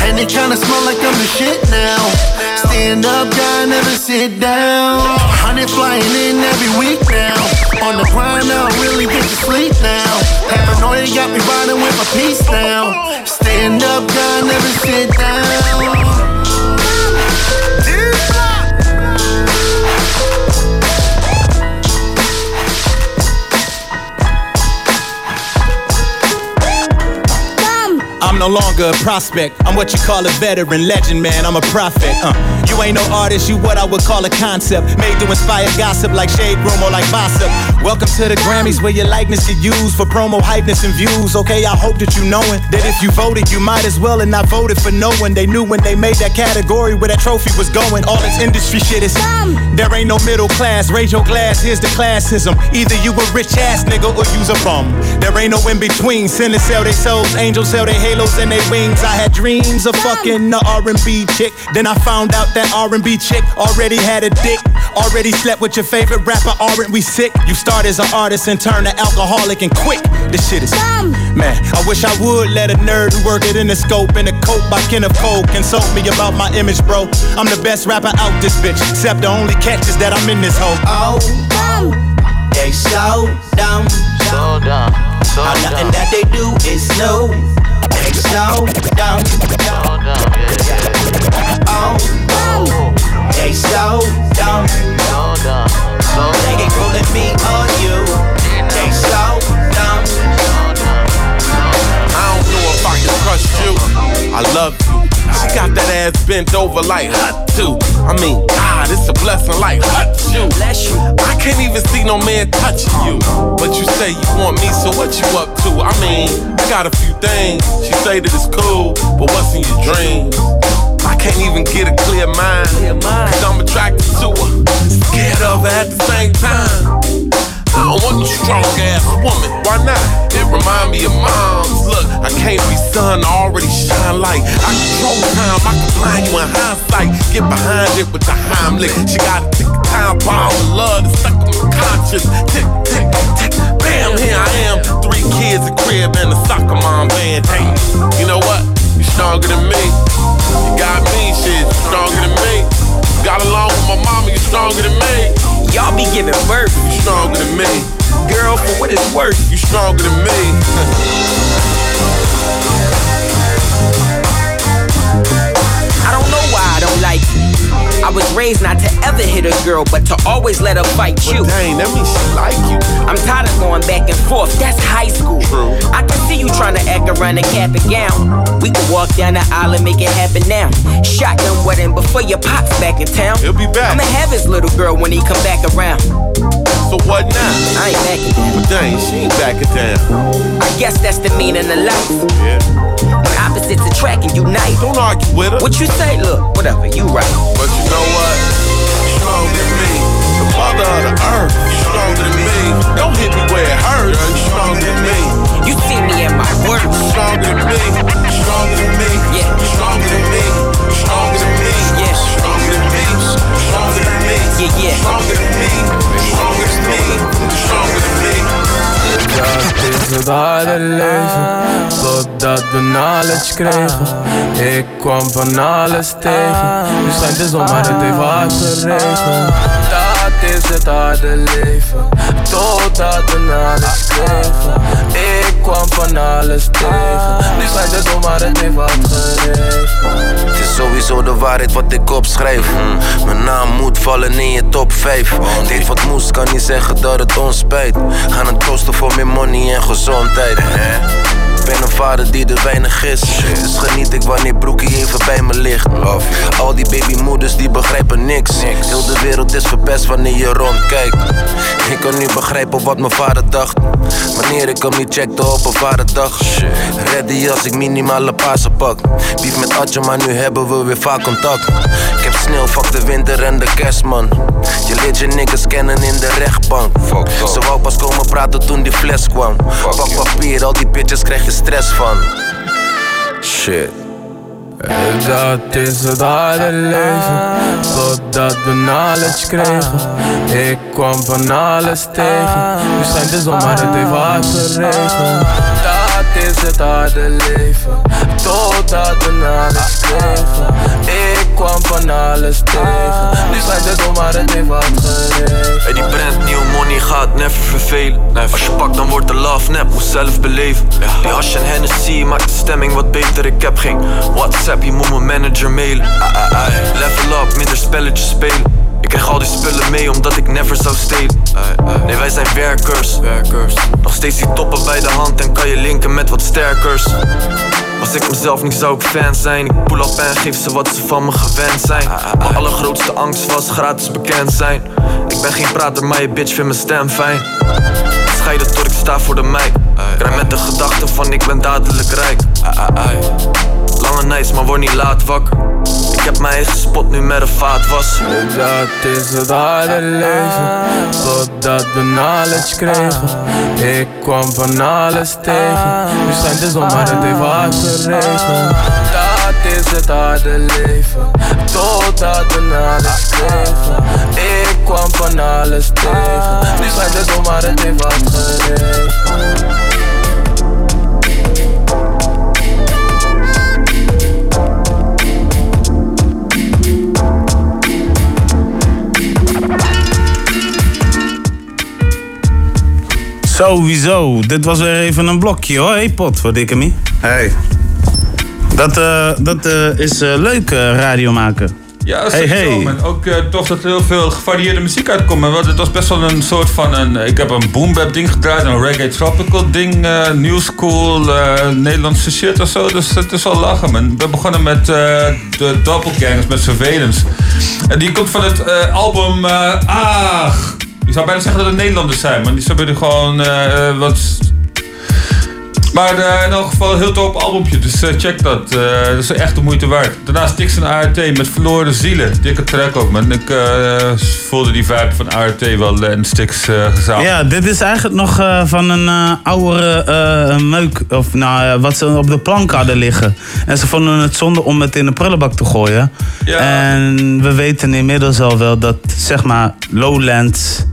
And it kinda smell like I'm the shit now. Stand up, guy, never sit down. Honey flying in every week now. On the grind, I really get to sleep now. Paranoia got me riding with my peace now. Stand up, guy, never sit down. I'm no longer a prospect. I'm what you call a veteran, legend, man. I'm a prophet. Uh, you ain't no artist, you what I would call a concept. Made to inspire gossip like Shade Room or like Gossip. Welcome to the Grammys where your likeness get used for promo, hypeness, and views. Okay, I hope that you knowin' that if you voted, you might as well and not voted for no one. They knew when they made that category where that trophy was going. All this industry shit is dumb. There ain't no middle class. Raise your glass, here's the classism. Either you a rich ass nigga or you's a bum. There ain't no in between. Sinners sell their souls, angels sell their halos and their wings. I had dreams of fucking the R&B chick. Then I found out that R&B chick already had a dick. Already slept with your favorite rapper, aren't we sick? You start as an artist and turn to alcoholic and quick. This shit is dumb. Man, I wish I would let a nerd who work it in the scope in a coat by Kenneth Cole consult me about my image, bro. I'm the best rapper out this bitch, except the only catch is that I'm in this hole. Oh, they so dumb. So dumb. So How nothing that they do is new slow down. Oh, oh, they slow down. They ain't calling me on you. They slow down. I don't know if I can trust you. I love you. She got that ass bent over like hot too. I mean, God, it's a blessing like hot you. Bless you. I can't even see no man touching you. But you say you want me, so what you up to? I mean, I got a few things. She say that it's cool, but what's in your dreams? I can't even get a clear mind. Cause I'm attracted to her. Scared of her at the same time. I don't want no strong ass woman. Why not? It remind me of moms. Look, I can't be son, I already shine light. I control time, I can blind you in hindsight. Get behind it with the Heimlich. She got a tick time bomb love that's stuck in my conscience. Tick, tick, tick. Bam, here I am. Three kids, a crib, and a soccer mom band. You know what? You stronger than me. You got me, shit. You stronger than me. Got along with my mama, you stronger than me. Y'all be giving birth. You stronger than me. Girl, for what it's worth. You stronger than me. I don't know why I don't like you. I was raised not to ever hit a girl, but to always let her fight you. Dang, that means she like you. I'm tired of going back and forth. That's high school. True. I can see you trying to act around a cap and gown. We can walk down the aisle and make it happen now. Shotgun wedding before your pops back in town. He'll be back. I'ma have his little girl when he come back around. So what now? I ain't backing down. But dang, she ain't backing down. I guess that's the meaning of life. Yeah. Opposites attract and unite. Don't argue with her. What you say? Look, whatever, you right. But you know what? Stronger than me. The mother of the earth. Stronger than me. Don't hit me where it hurts. You stronger than me. You see me at my worst. You stronger than me. Stronger than me. Yeah. Stronger than me. Stronger than me. Yeah. Stronger than me. Stronger than me. Yeah, yeah. Stronger than me. Stronger than me. Stronger than me. Dat is het harde leven, totdat we knowledge kregen. Ik kwam van alles tegen, nu schijnt de zon maar het heeft hard geregend. Dat is het harde leven, totdat we knowledge kregen. Kwam van alles tegen, nu schijnt de zon maar het heeft geregend. Het is sowieso de waarheid wat ik opschrijf. Mijn naam moet vallen in je top 5. Deed wat moest, kan niet zeggen dat het ons spijt. Gaan het kosten voor meer money en gezondheid. Ik ben een vader die er weinig is. Dus geniet ik wanneer broekie even bij me ligt. Al die babymoeders die begrijpen niks. Heel de wereld is verpest wanneer je rondkijkt. Ik kan nu begrijpen wat mijn vader dacht. Wanneer ik hem niet checkte op een vaderdag. Ready als ik minimale Pasen pak. Bief met Adje, maar nu hebben we weer vaak contact. Ik heb sneeuw, fuck de winter en de kerstman. Je leert je niggas kennen in de rechtbank. Ze wou pas komen praten toen die fles kwam. Pak papier, al die bitches krijg je stress van. Shit. Dat is het harde leven, totdat we knowledge kregen. Ik kwam van alles tegen, nu schijnt de zon maar het heeft hard geregend. Dat is het harde leven, totdat we knowledge kregen. Ik kwam van alles tegen, nu schijnt de zon maar het heeft geregend. Hey, die brand nieuw money gaat never vervelen. Als je pakt, dan wordt de love nep, moet zelf beleven. Die hash en Hennessy maakt de stemming wat beter. Ik heb geen WhatsApp, je moet mijn manager mailen. Ah, ah, ah. Level up, minder spelletjes spelen. Ik krijg al die spullen mee omdat ik never zou stelen. Nee, wij zijn werkers. Nog steeds die toppen bij de hand en kan je linken met wat sterkers. Als ik mezelf niet zou ik fan zijn. Ik pull op en geef ze wat ze van me gewend zijn. Mijn allergrootste angst was gratis bekend zijn. Ik ben geen prater, maar je bitch vindt mijn stem fijn. Scheiden tot ik sta voor de meid. Krijg met de gedachte van ik ben dadelijk rijk. Lange nights, maar word niet laat wakker. Heb mijn eigen nu met een vaatwas. Dat is het harde leven, totdat we knowledge kregen. Ik kwam van alles tegen, nu schijnt de zon maar het heeft. Dat is het harde leven, totdat we knowledge kregen. Ik kwam van alles tegen, nu schijnt de zon maar het heeft. Sowieso. Dit was weer even een blokje hoor. Hey pot voor dikke me. Hey. Dat, eh, dat eh, is eh, leuk radio maken. Ja, dat is hey, hey, man. Ook eh, toch dat er heel veel gevarieerde muziek uitkomt. Maar wat- het was best wel een soort van een... Ik heb een boom bap ding gedraaid, een reggae tropical ding, new school, eh, Nederlandse shit of zo. Dus het is wel lachen, man. We begonnen met eh, de Doppelgangers, met Surveillance. En die komt van het eh, album eh Aag. Je zou bijna zeggen dat het Nederlanders zijn, maar die hebben gewoon eh, wat... Maar eh, in elk geval een heel top albumpje, dus eh, check dat. Dat is echt de moeite waard. Daarnaast Stix en ART met Verloren Zielen. Dikke track ook, man. Ik voelde die vibe van ART wel en Stix gezamenlijk. Ja, dit is eigenlijk nog van een oudere eh, meuk. Of nou, wat ze op de plank hadden liggen. En ze vonden het zonde om het in de prullenbak te gooien. En we weten inmiddels al wel dat, zeg maar, Lowlands,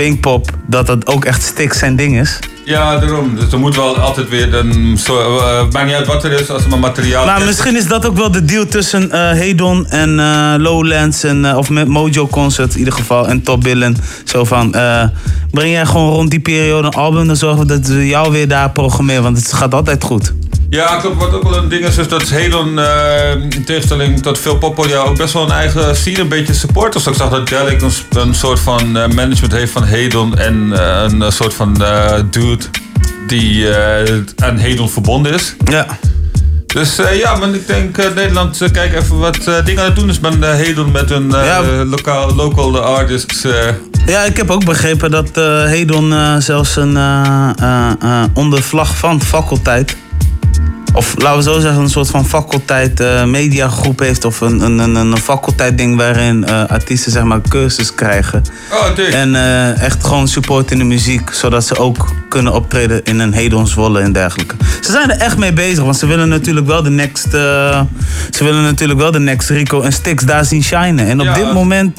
Pinkpop, dat dat ook echt Stix zijn ding is. Ja, daarom. Dus er moet wel altijd weer een soort... eh, maakt niet uit wat er is, als er maar materiaal Maar is. misschien is dat ook wel de deal tussen eh Hedon en eh, Lowlands. En, eh, of met Mojo Concert in ieder geval. En Top Billen. Zo van, eh, breng jij gewoon rond die periode een album. Dan zorgen we dat we jou weer daar programmeren. Want het gaat altijd goed. Ja, klopt. Wat ook wel een ding is, is dat Hedon, eh, in tegenstelling tot veel poppodia, ook best wel een eigen scene een beetje support. Dus ik zag dat Delic een, een soort van eh, management heeft van Hedon en eh, een soort van dude die aan Hedon verbonden is. Ja. Dus ja, maar ik denk Nederland, kijk even wat dingen aan het doen is met Hedon met eh, lokaal, local artists. Ja, ik heb ook begrepen dat Hedon zelfs een onder vlag van faculteit. Of laten we zo zeggen, een soort van faculteit eh, mediagroep heeft. Of een, een, een, een faculteit ding waarin eh, artiesten zeg maar cursus krijgen. Oh. En eh, echt gewoon support in de muziek. Zodat ze ook kunnen optreden in een Hedon Zwolle en dergelijke. Ze zijn er echt mee bezig. Want ze willen natuurlijk wel de next... ze willen natuurlijk wel de next Rico en Stix daar zien shinen. En op Ja. dit moment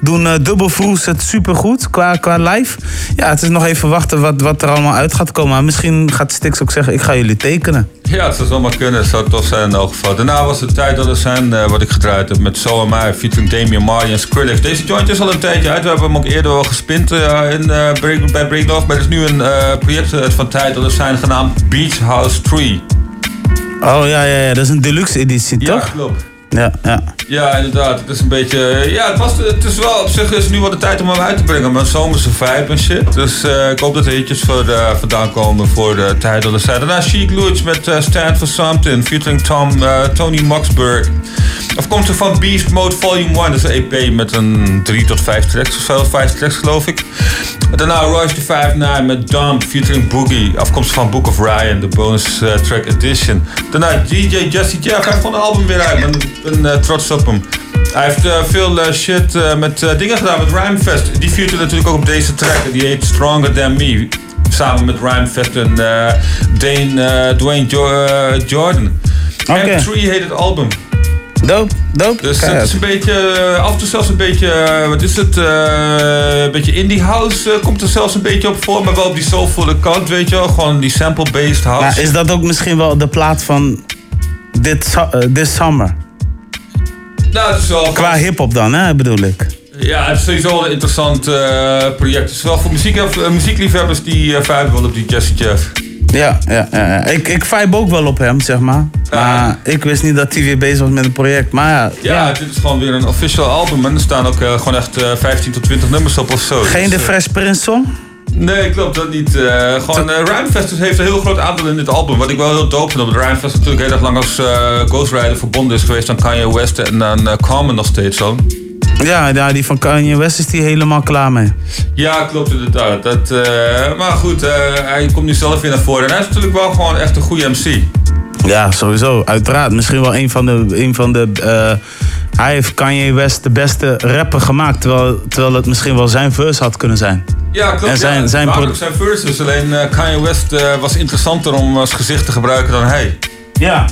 doen uh, Double Vroes het supergoed qua, qua live. Ja, het is nog even wachten wat, wat er allemaal uit gaat komen. Maar misschien gaat Stix ook zeggen, ik ga jullie tekenen. Ja, het zou zomaar kunnen. Het zou tof zijn in elk geval. Daarna was het tijd dat er zijn eh, wat ik gedraaid heb met So Am I, featuring Damian Marley en Skrillex. Deze joint is al een tijdje uit. We hebben hem ook eerder al gespind eh, in, eh, Break, bij Break Love. Maar er is nu een project van tijd dat er zijn genaamd Beach House 3. Oh ja, ja, ja. dat is een deluxe editie, Ja, toch? klopt. Ja, ja. Ja, inderdaad. Het is een beetje... eh, Ja, het, was, het is wel... Op zich is nu wel de tijd om hem uit te brengen. Maar zomerse vibe en shit. Dus eh, ik hoop dat er hitjes voor, eh, vandaan komen voor de tijd dat zijn. Daarna Chic Louis met Stand For Something. Featuring Tom, Tony Moxburg. Afkomstig van Beast Mode Volume 1. Dat is een EP met een 3 tot 5 tracks of zo. 5 tracks geloof ik. Daarna Rush the 5 met Dump featuring Boogie. Afkomstig van Book of Ryan. De bonus eh, track edition. Daarna DJ Jesse Jeff. Hij heeft gewoon een album weer uit. Ik ben eh, trots op hem. Hij heeft eh, veel shit met dingen gedaan met Rhymefest. Die featured natuurlijk ook op deze track. Die heet Stronger Than Me. Samen met Rhymefest en Dane, Dwayne Jo- Jordan. Oké. M3 heet het album. Dope, dope. Dus het is een beetje, eh, af en toe zelfs een beetje, eh, wat is het, eh, een beetje indie house komt er zelfs een beetje op voor, maar wel op die soulvolle kant, weet je wel. Gewoon die sample-based house. Maar is dat ook misschien wel de plaat van dit, this summer? Nou, het is wel... Qua hip-hop dan, hè, bedoel ik. Ja, het is sowieso een interessant project. Het is wel voor muziek, muziekliefhebbers die uh, wel op die Jesse Jeff. Ja, ja, ja. Ik, ik vibe ook wel op hem, zeg maar. Maar ik wist niet dat hij weer bezig was met een project. Maar ja, Ja, dit is gewoon weer een official album en er staan ook eh, gewoon echt eh, 15 tot 20 nummers op of zo. geen Dus, de eh, Fresh Prince song? Nee, klopt dat niet. Eh, gewoon, eh Rhymefest heeft een heel groot aandeel in dit album. Wat ik wel heel dope vind. Omdat Rhymefest natuurlijk heel erg lang als eh Ghost Rider verbonden is geweest aan Kanye West en aan eh, Common nog steeds zo. Ja, ja, die van Kanye West is die helemaal klaar mee. Ja, klopt inderdaad. Dat, eh, maar goed, eh, hij komt nu zelf weer naar voren. En hij is natuurlijk wel gewoon echt een goede MC. Ja, sowieso. Uiteraard. Misschien wel een van de... Een van de eh, hij heeft Kanye West de beste rapper gemaakt. Terwijl, terwijl het misschien wel zijn verse had kunnen zijn. Ja, klopt. En zijn- ja, zijn ook zijn verses. Alleen Kanye West was interessanter om als gezicht te gebruiken dan hij. Ja.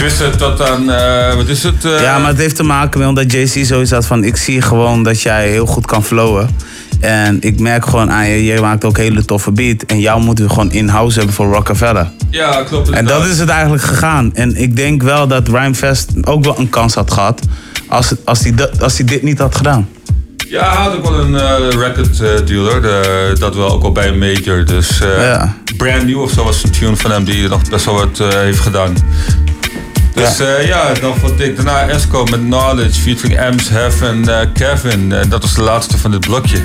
Tenminste, tot aan, eh, wat is het? eh, Ja, maar het heeft te maken met omdat JC zoiets had van... ik zie gewoon dat jij heel goed kan flowen. En ik merk gewoon aan je, je maakt ook hele toffe beat. En jou moeten we gewoon in-house hebben voor Rockefeller. Ja, klopt. En dat is het eigenlijk gegaan. En ik denk wel dat Rhymefest ook wel een kans had gehad... als, het, als, hij, als hij dit niet had gedaan. Ja, hij had ook wel een eh, record eh, dealer. De, dat wel ook al bij een major. Dus Ja. Brand New of zo was een tune van hem die nog best wel wat heeft gedaan. Dus ja, ja dan vond ik daarna Esco met Knowledge featuring Ems, Hef en eh, Kevin. En dat was de laatste van dit blokje.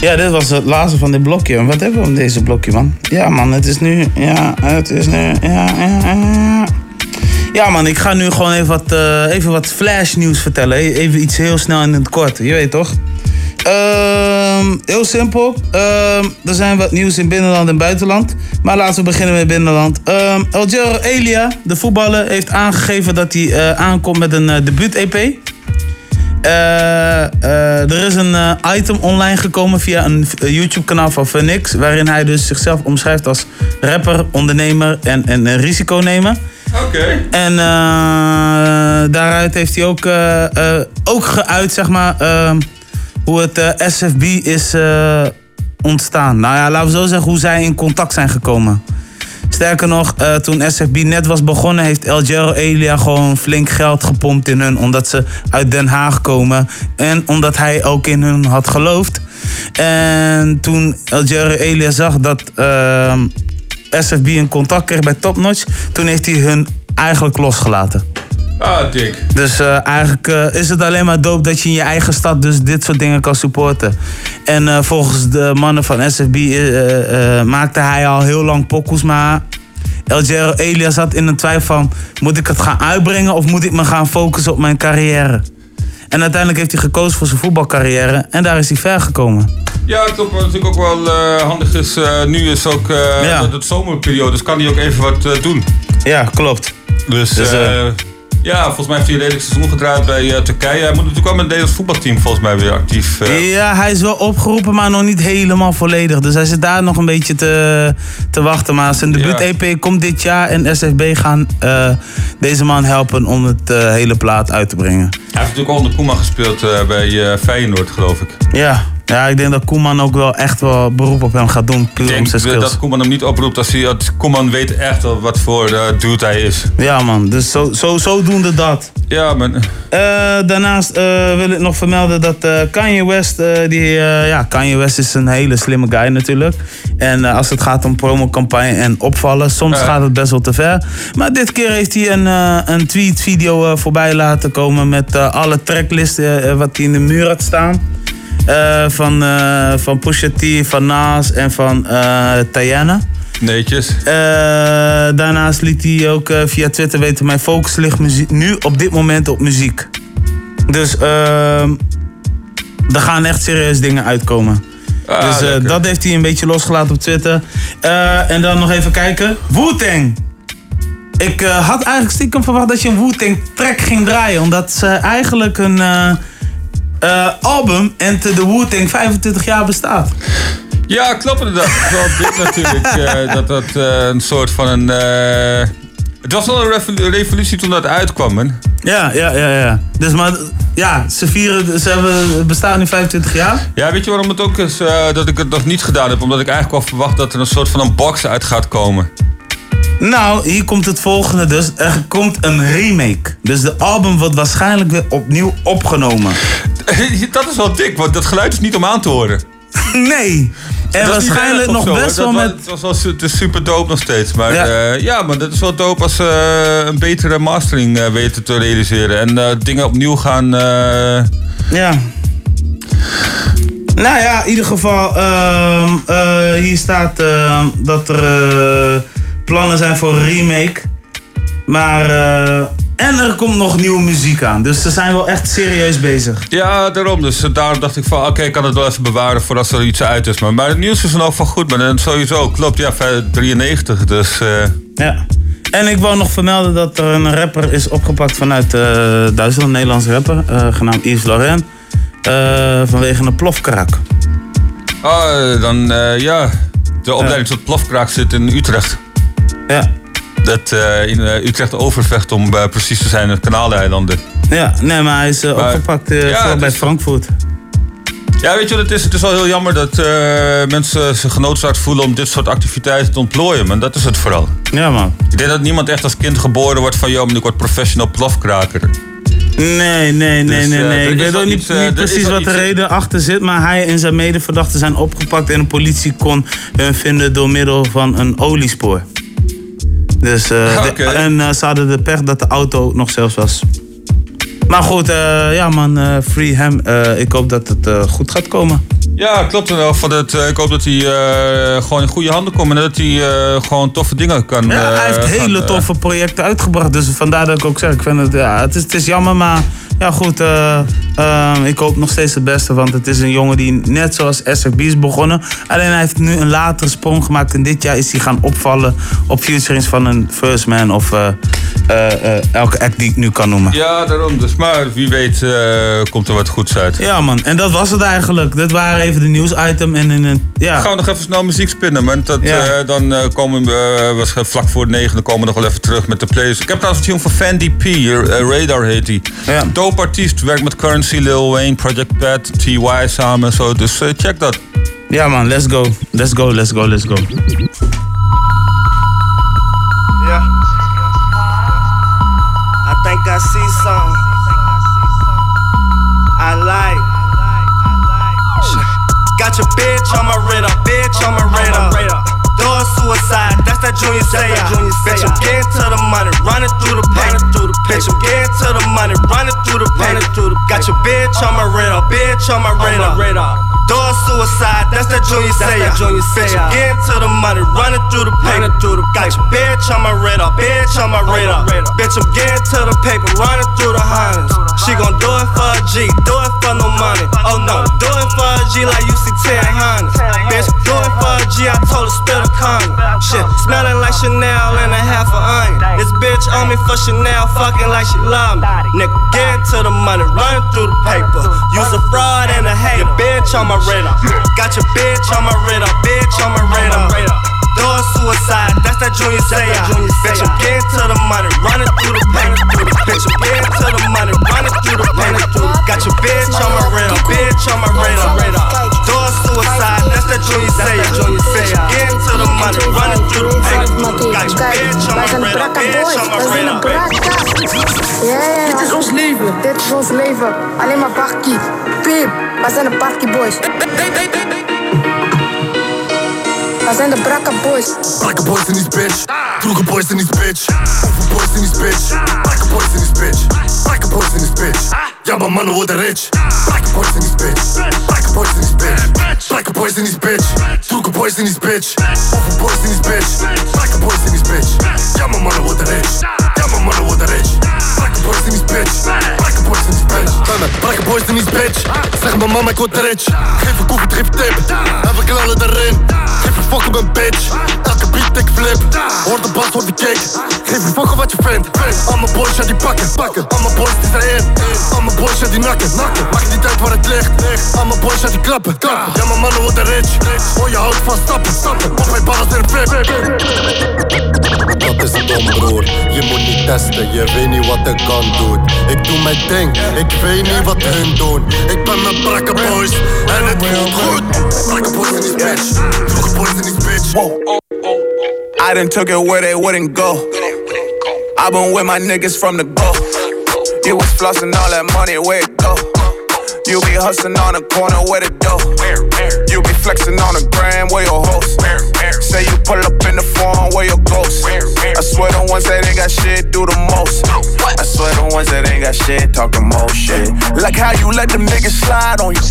Ja, dit was het laatste van dit blokje. Wat hebben we om deze blokje, man? Ja, man, het is nu... Ja, het is nu... Ja, ja, ja. Ja, man, ik ga nu gewoon even wat, eh, even wat flash nieuws vertellen. Even iets heel snel in het kort. Je weet toch? Ehm, heel simpel. Ehm, er zijn wat nieuws in binnenland en buitenland. Maar laten we beginnen met binnenland. Ehm Eljero Elia, de voetballer, heeft aangegeven dat hij eh, aankomt met een eh, debuut-EP. Eh, er is een item online gekomen via een YouTube-kanaal van Phoenix. Waarin hij dus zichzelf omschrijft als rapper, ondernemer en, en risiconemer. Oké. En daaruit heeft hij ook, ook geuit, zeg maar, hoe het eh, SFB is eh, ontstaan. Nou ja, laten we zo zeggen hoe zij in contact zijn gekomen. Sterker nog, eh, toen SFB net was begonnen, heeft El Gero Elia gewoon flink geld gepompt in hun. Omdat ze uit Den Haag komen. En omdat hij ook in hun had geloofd. En toen El Gero Elia zag dat ehm, SFB een contact kreeg bij Topnotch, toen heeft hij hun eigenlijk losgelaten. Ah, dik. Dus eh, eigenlijk eh, is het alleen maar dope dat je in je eigen stad dus dit soort dingen kan supporten. En eh, volgens de mannen van SFB maakte hij al heel lang pokoes, maar El Elia zat in een twijfel van... moet ik het gaan uitbrengen of moet ik me gaan focussen op mijn carrière? En uiteindelijk heeft hij gekozen voor zijn voetbalcarrière en daar is hij ver gekomen. Ja. Wat natuurlijk ook wel handig is. nu is ook Ja. de, de zomerperiode, dus kan hij ook even wat doen. Ja, klopt. Dus, Dus, ja, volgens mij heeft hij een redelijk seizoen gedraaid bij eh, Turkije. Hij moet natuurlijk wel met het Nederlands voetbalteam volgens mij weer actief. eh. Ja, hij is wel opgeroepen, maar nog niet helemaal volledig. Dus hij zit daar nog een beetje te, te wachten. Maar zijn debuut-EP komt dit jaar en SFB gaan eh, deze man helpen om het hele plaat uit te brengen. Hij heeft natuurlijk al onder Koeman gespeeld bij Feyenoord, geloof ik. Ja. Ja, ik denk dat Koeman ook wel echt wel beroep op hem gaat doen. Puur om zijn dat skills. dat Koeman hem niet oproept als hij... dat Koeman weet echt wat voor eh, dude hij is. Ja man, dus zo, zo, zodoende dat. Ja, man. Eh, daarnaast eh, wil ik nog vermelden dat Kanye West, die, ja, Kanye West is een hele slimme guy natuurlijk. En als het gaat om promocampagne en opvallen, soms gaat het best wel te ver. Maar dit keer heeft hij een, een tweet video voorbij laten komen met alle tracklisten wat hij in de muur had staan. Eh, van, eh van Pusha T, van Nas en van eh Tayana. Netjes. Daarnaast liet hij ook via Twitter weten: mijn focus ligt nu op dit moment op muziek. Dus ehm er gaan echt serieus dingen uitkomen. Ah, dus dat heeft hij een beetje losgelaten op Twitter. En dan nog even kijken. Wu-Tang. Ik had eigenlijk stiekem verwacht dat je een Wu-Tang track ging draaien. Omdat ze eigenlijk een eh, album Enter the Wu-Tang 25 jaar bestaat. Ja, klopt inderdaad. Wel dit natuurlijk. eh, dat dat eh, een soort van een... Het was wel een revo- revolutie toen dat uitkwam, man. Ja, ja, ja, ja. Dus maar, ja, ze vieren, ze hebben, het bestaat nu 25 jaar. Ja, weet je waarom het ook is dat ik het nog niet gedaan heb? Omdat ik eigenlijk al verwacht dat er een soort van een box uit gaat komen. Nou, hier komt het volgende dus. Er komt een remake. Dus de album wordt waarschijnlijk weer opnieuw opgenomen. dat is wel dik, want dat geluid is niet om aan te horen. Nee. En waarschijnlijk nog zo, best wel met... Het was wel su- het is super dope nog steeds. Maar Ja. ja, ja maar dat is wel dope als ze een betere mastering eh, weten te realiseren. En eh, dingen opnieuw gaan... eh, Ja. Nou ja, in ieder geval, ehm, eh, hier staat ehm, dat er eh, plannen zijn voor een remake. Maar, eh, en er komt nog nieuwe muziek aan. Dus ze zijn wel echt serieus bezig. Ja, daarom. Dus eh, daarom dacht ik van, oké, ik kan het wel even bewaren voor als er iets uit is. Maar, maar het nieuws is van goed. Maar dan sowieso, klopt, ja, 93. Dus eh, Ja. En ik wou nog vermelden dat er een rapper is opgepakt vanuit Duitsland, een Nederlands rapper, genaamd Yves Laurent. vanwege een plofkraak. oh, dan ja, de opleiding tot plofkraak zit in Utrecht. Ja. Dat eh, in eh, Utrecht overvecht om eh, precies te zijn, het Kanaaleilanden. Ja, nee, maar hij is opgepakt Ja, bij is- Frankfurt. Ja, weet je wat het is? Het is wel heel jammer dat mensen zich genoodzaakt voelen om dit soort activiteiten te ontplooien. Maar dat is het vooral. Ja, man. Ik denk dat niemand echt als kind geboren wordt van, joh, maar ik word professional plofkraker. Nee, nee, nee, Dus, nee, nee. Ik weet ook niet, niet precies wat de reden achter zit, maar hij en zijn medeverdachten zijn opgepakt en de politie kon hun vinden door middel van een oliespoor. Dus, eh, de- en eh, ze hadden de pech dat de auto nog zelfs was. Maar goed, eh, ja man, free hem. Ik hoop dat het goed gaat komen. Ja, klopt wel. Van het, ik hoop dat hij gewoon in goede handen komt en dat hij gewoon toffe dingen kan. Ja, hij heeft hele toffe projecten uitgebracht. Dus vandaar dat ik ook zeg, ik vind het, ja, het, is, het is jammer, maar ja goed. eh, eh, ik hoop nog steeds het beste, want het is een jongen die net zoals SRB is begonnen. Alleen hij heeft nu een latere sprong gemaakt. En dit jaar is hij gaan opvallen op featurings van een First Man of eh, eh, elke act die ik nu kan noemen. Ja, daarom. Dus, maar wie weet komt er wat goeds uit. Ja man, en dat was het eigenlijk. Dit waren even de nieuwsitem en in een, ja. Gaan we nog even snel muziek spinnen, man. Dat, Ja. dan komen we waarschijnlijk vlak voor negen, dan komen we nog wel even terug met de plays. Ik heb trouwens een tune van Fandy P, Radar heet hij. Ja. Dope artiest, werkt met Currency, Lil Wayne, Project Pat, TY samen en zo. Dus eh, check dat. Ja man, let's go. Let's go, let's go, let's go. Yeah. I think I see something. I like. Got your bitch on my radar, bitch on my radar. Suicide, that's that junior sayer. Bitch, I'm getting to the money, running through the pain. Bitch, I'm getting to the money, running through the pain. Got your bitch on my radar, bitch on my radar. Door suicide, that's that junior sayer. Bitch, I'm getting to the money, running through the pain. Got your bitch on my radar, bitch on my radar. Bitch, I'm getting to the paper, running through the hundreds. She gon' do it for a G, do it for no money. Oh no, do it for a G like you see 10 hundreds. Bitch, do it for a G, I told her spill a condom. Shit, smelling like Chanel and a half a onion. This bitch on me for Chanel, fucking like she love me. Nigga, get to the money, running through the paper. Use a fraud and a hater, bitch on my radar. Got your bitch on my radar, bitch on my radar. Door suicide, that's that junior sayer. Bitch, I'm getting to the money, running through the pain. Bitch, I'm getting to the money, running through the pain. Got your bitch on my radar, bitch on my radar. Door suicide, that's that junior sayer. Bitch, I'm getting to the money, running through the pain. Got your bitch on my radar, bitch on my radar. Ja, ja, dit is ons leven. Dit is ons leven. Alleen maar bakkie. Piep. Waar zijn de bakkie boys? Waar zijn de brakka boys? Black boys in this bitch. Droege boys in this bitch. Over boys in this bitch. Black boys in this bitch. Black boys in this bitch. Ja, maar mannen worden rich. Black boys in this bitch. Black boys in this bitch. Black boys in this bitch. Droege boys in this bitch. Over boys in this bitch. Black boys in this bitch. Ja, maar mannen worden rich. Ja, maar mannen worden rich. Black boys in this bitch. Boys in bitch. Bij boys in this bitch. Zeg mijn mama, ik word rich. Geef een koffie, geef tip. Even knallen erin. Geef een fuck op een bitch. Elke beat ik flip. Hoor de bas, hoor de cake. Geef een fuck op wat je vindt. Al mijn boys, ja die pakken, pakken. Al boys die zijn in. Al mijn boys, ja die nakken, nakken. Maakt niet uit waar het ligt. Al mijn boys, ja die klappen, klappen. Ja mijn mannen worden rich. Hoor je houdt van stappen, stappen. Op mijn ballen een flip. Dat is dom broer, je moet niet testen, je weet niet wat de gun doet Ik doe mijn ding, ik weet niet wat hun doen Ik ben met brakke boys en het voelt goed Brakke boys in die bitch, vroege boys in die bitch I done took it where they wouldn't go. I been with my niggas from the go. You was flossing all that money, where it go? You be hustling on the corner, where the dough? You be flexing on the gram, where your host? Say you pull up in the phone, where your ghost? I swear the ones that ain't got shit do the most. I swear the ones that ain't got shit talk the most shit. Like how you let them niggas slide on you.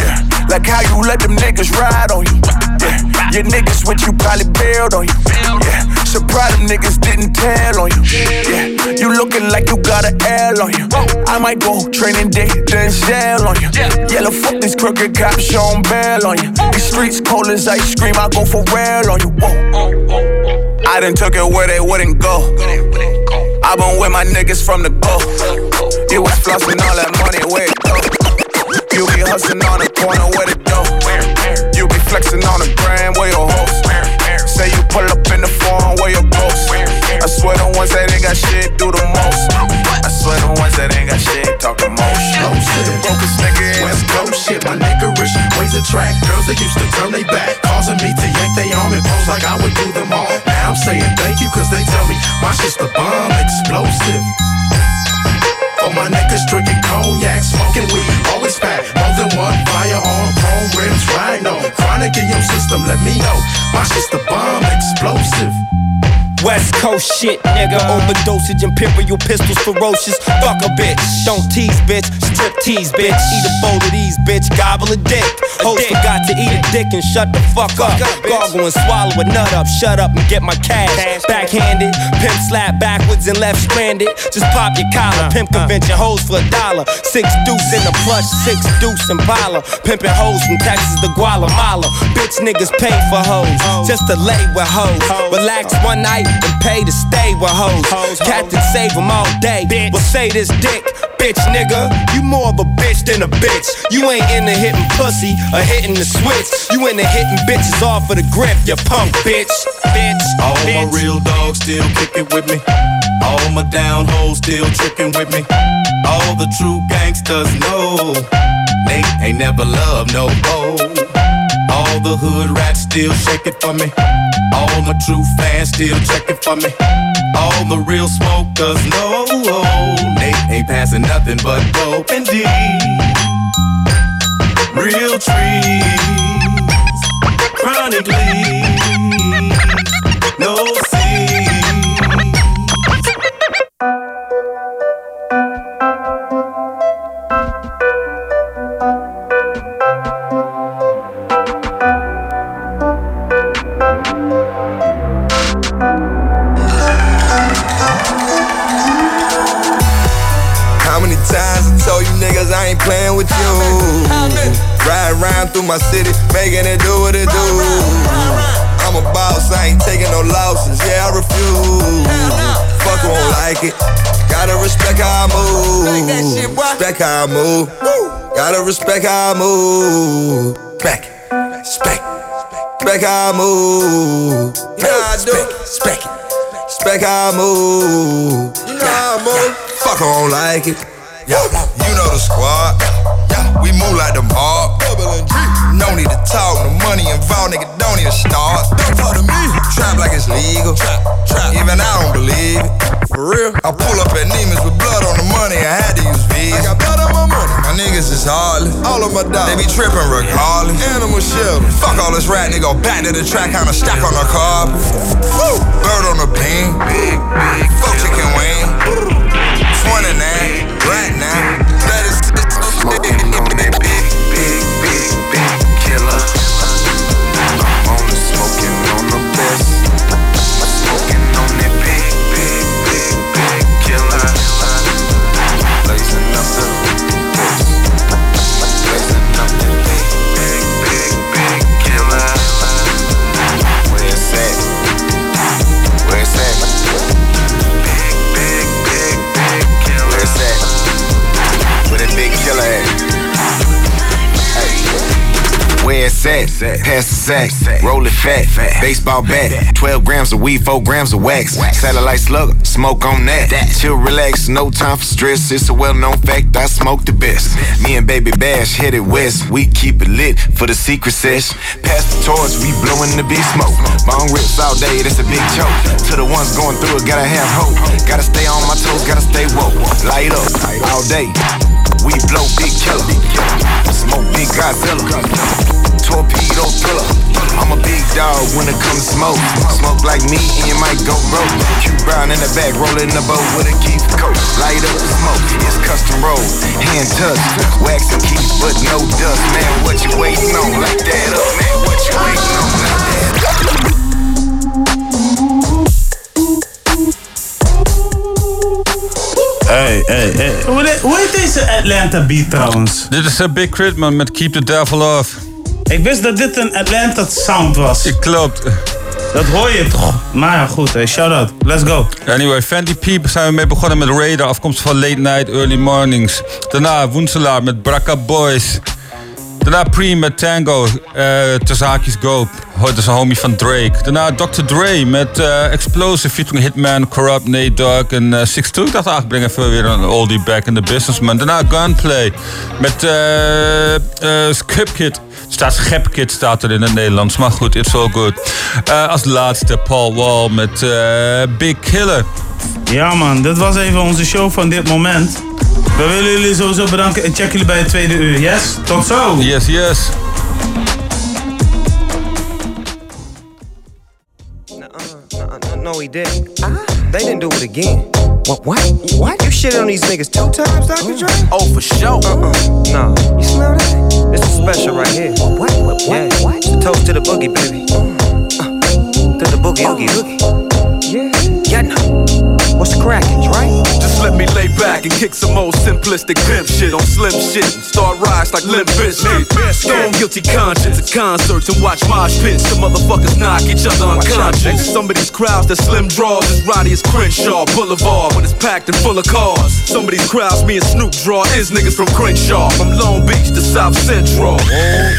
Yeah. Like how you let them niggas ride on you. Yeah. Your niggas with you probably bailed on you. Yeah. Proud them niggas didn't tell on you. Yeah. You looking like you got an L on you. I might go training day, then jail on you. Yellow fuck this crooked cop, Sean Bell on you. These streets cold as ice cream, I go for real on you. Whoa. I done took it where they wouldn't go. I been with my niggas from the go. You was flossing all that money, where it go? You be hustling on the corner, where the dough? You be flexing on the gram, where your host? Say you pull up in the phone, where your ghost? I swear the ones that ain't got shit do the most. I swear the ones that ain't got shit talk the most. The brokest nigga West Coast shit, my rich ways attract girls that used to turn they back, causing me to yank they arm and pose like I would do them all. Now I'm saying thank you cause they tell me my shit's the bomb explosive. For my niggas drinking cognac, smoking weed, pack more than one firearm, chrome rims, rhino. Chronic in your system, let me know. My shit's the bomb explosive. West Coast shit, nigga. Overdosage, imperial pistols, ferocious. Fuck a bitch. Don't tease, bitch. Strip tease, bitch. Eat a bowl of these, bitch. Gobble a dick. Host forgot to eat a dick and shut the fuck up. Gargle and swallow a nut up. Shut up and get my cash. Backhanded. Pimp slap backwards and left stranded. Just pop your collar. Pimp convention hoes for a dollar. Six deuce in the plush, six deuce in Pala. Pimping hoes from Texas to Guatemala. Bitch niggas pay for hoes. Just to lay with hoes. Relax one night and pay to stay with hoes. Captain save them all day. Bitch. Well, say this dick, bitch nigga. You more of a bitch than a bitch. You ain't into hitting pussy or hitting the switch. You into hitting bitches off of the grip, you punk bitch. Bitch. All bitch. my real dogs still kicking with me. All my down hoes still tricking with me. All the true gangsters know Nate ain't never loved no hoe. All the hood rats still shake it for me. All my true fans still check it for me. All the real smokers know oh, Nate ain't passing nothing but dope and D. Real trees, chronic leaves, no seeds. Times I told you niggas I ain't playing with you? Ride around through my city, making it do what it do. I'm a boss, I ain't taking no losses, yeah, I refuse. Fuck won't like it. Gotta respect how I move. Respect how I move. Gotta respect how I move. Respect, respect, respect how I move. How I do it. Respect, respect how I move. You know how I move. Fuck who won't like it. Yeah, you know the squad. Yeah, we move like the mob. No need to talk, no money involved, nigga. Don't even start. Don't talk to me. Trap like it's legal. Trap, trap. Even I don't believe it. For real. I pull up at Neiman's with blood on the money. I had to use V's. I got blood on my money. My niggas is heartless. All of my dogs. They be tripping regardless. Animal shelter. Fuck all this rat nigga. Back to the track, kinda stack on the carpet. Woo. Bird on the beam. Big, big. Fuck chicken wing. 29, right now. Sad. Pass the sack, roll it fat. Baseball bat, 12 grams of weed, 4 grams of wax. Satellite slugger, smoke on that. Chill, relax, no time for stress. It's a well known fact I smoke the best. Me and Baby Bash headed west. We keep it lit for the secret sesh. Pass the torch, we blowing the big smoke. Bone rips all day, that's a big choke. To the ones going through it, gotta have hope. Gotta stay on my toes, gotta stay woke. Light up all day. We blow big killer. Smoke big Godzilla. Torpedo thriller. I'm a big dog when it comes to smoke. Smoke like me and you might go broke. Q Brown in the back, rolling the boat with a Keith coat. Light up the smoke, it's custom roll. Hand touch, wax and keys, but no dust. Man, what you waiting on? Light that up, man. What you waiting on? Light that up. Hey, hey, hey. Hoe, de- heet deze Atlanta beat trouwens? Dit is een Big Crit, man, met Keep the Devil Off. Ik wist dat dit een Atlanta sound was. Klopt. Dat hoor je toch? Maar ja, goed. Hey, shout out. Let's go. Anyway, Fenty Peep zijn we mee begonnen met Raider, afkomstig van Late Night, Early Mornings. Daarna Woenselaar met Braka Boys. Daarna Pre met Tango, eh tussen haakjes Go. Dat is een homie van Drake. Daarna Dr. Dre met eh, Explosive featuring Hitman, Corrupt, Nate Dogg en eh 6 2 Ik dacht eigenlijk brengen even weer een oldie back in the business, man. Daarna Gunplay met eh eh Skipkit. Staat Schepkit staat er in het Nederlands, maar goed, it's all good. Eh, als laatste Paul Wall met eh, Big Killer. Ja man, dit was even onze show van dit moment. We willen jullie sowieso bedanken en check jullie bij het tweede uur. Yes? Tot zo! Yes, yes. No, he didn't. They didn't do it again. What? What? What? You shit on these niggas two times, Dr. Dre? Oh, for sure. Uh-uh. No. You smell that? This is special right here. What? What? What? Yeah. What? Toast to the boogie, baby. Uh, to the boogie, oogie, oogie. Yeah. Yeah, no. What's cracking, Dre? Let me lay back and kick some old simplistic pimp shit on slim shit and start rise like Limp Bizkit. Stone guilty conscience at concerts and watch mosh pits. Some motherfuckers knock each other unconscious. Some of these crowds that slim draws as rowdy as Crenshaw Boulevard when it's packed and full of cars. Some of these crowds me and Snoop draw is niggas from Crenshaw, from Long Beach to South Central.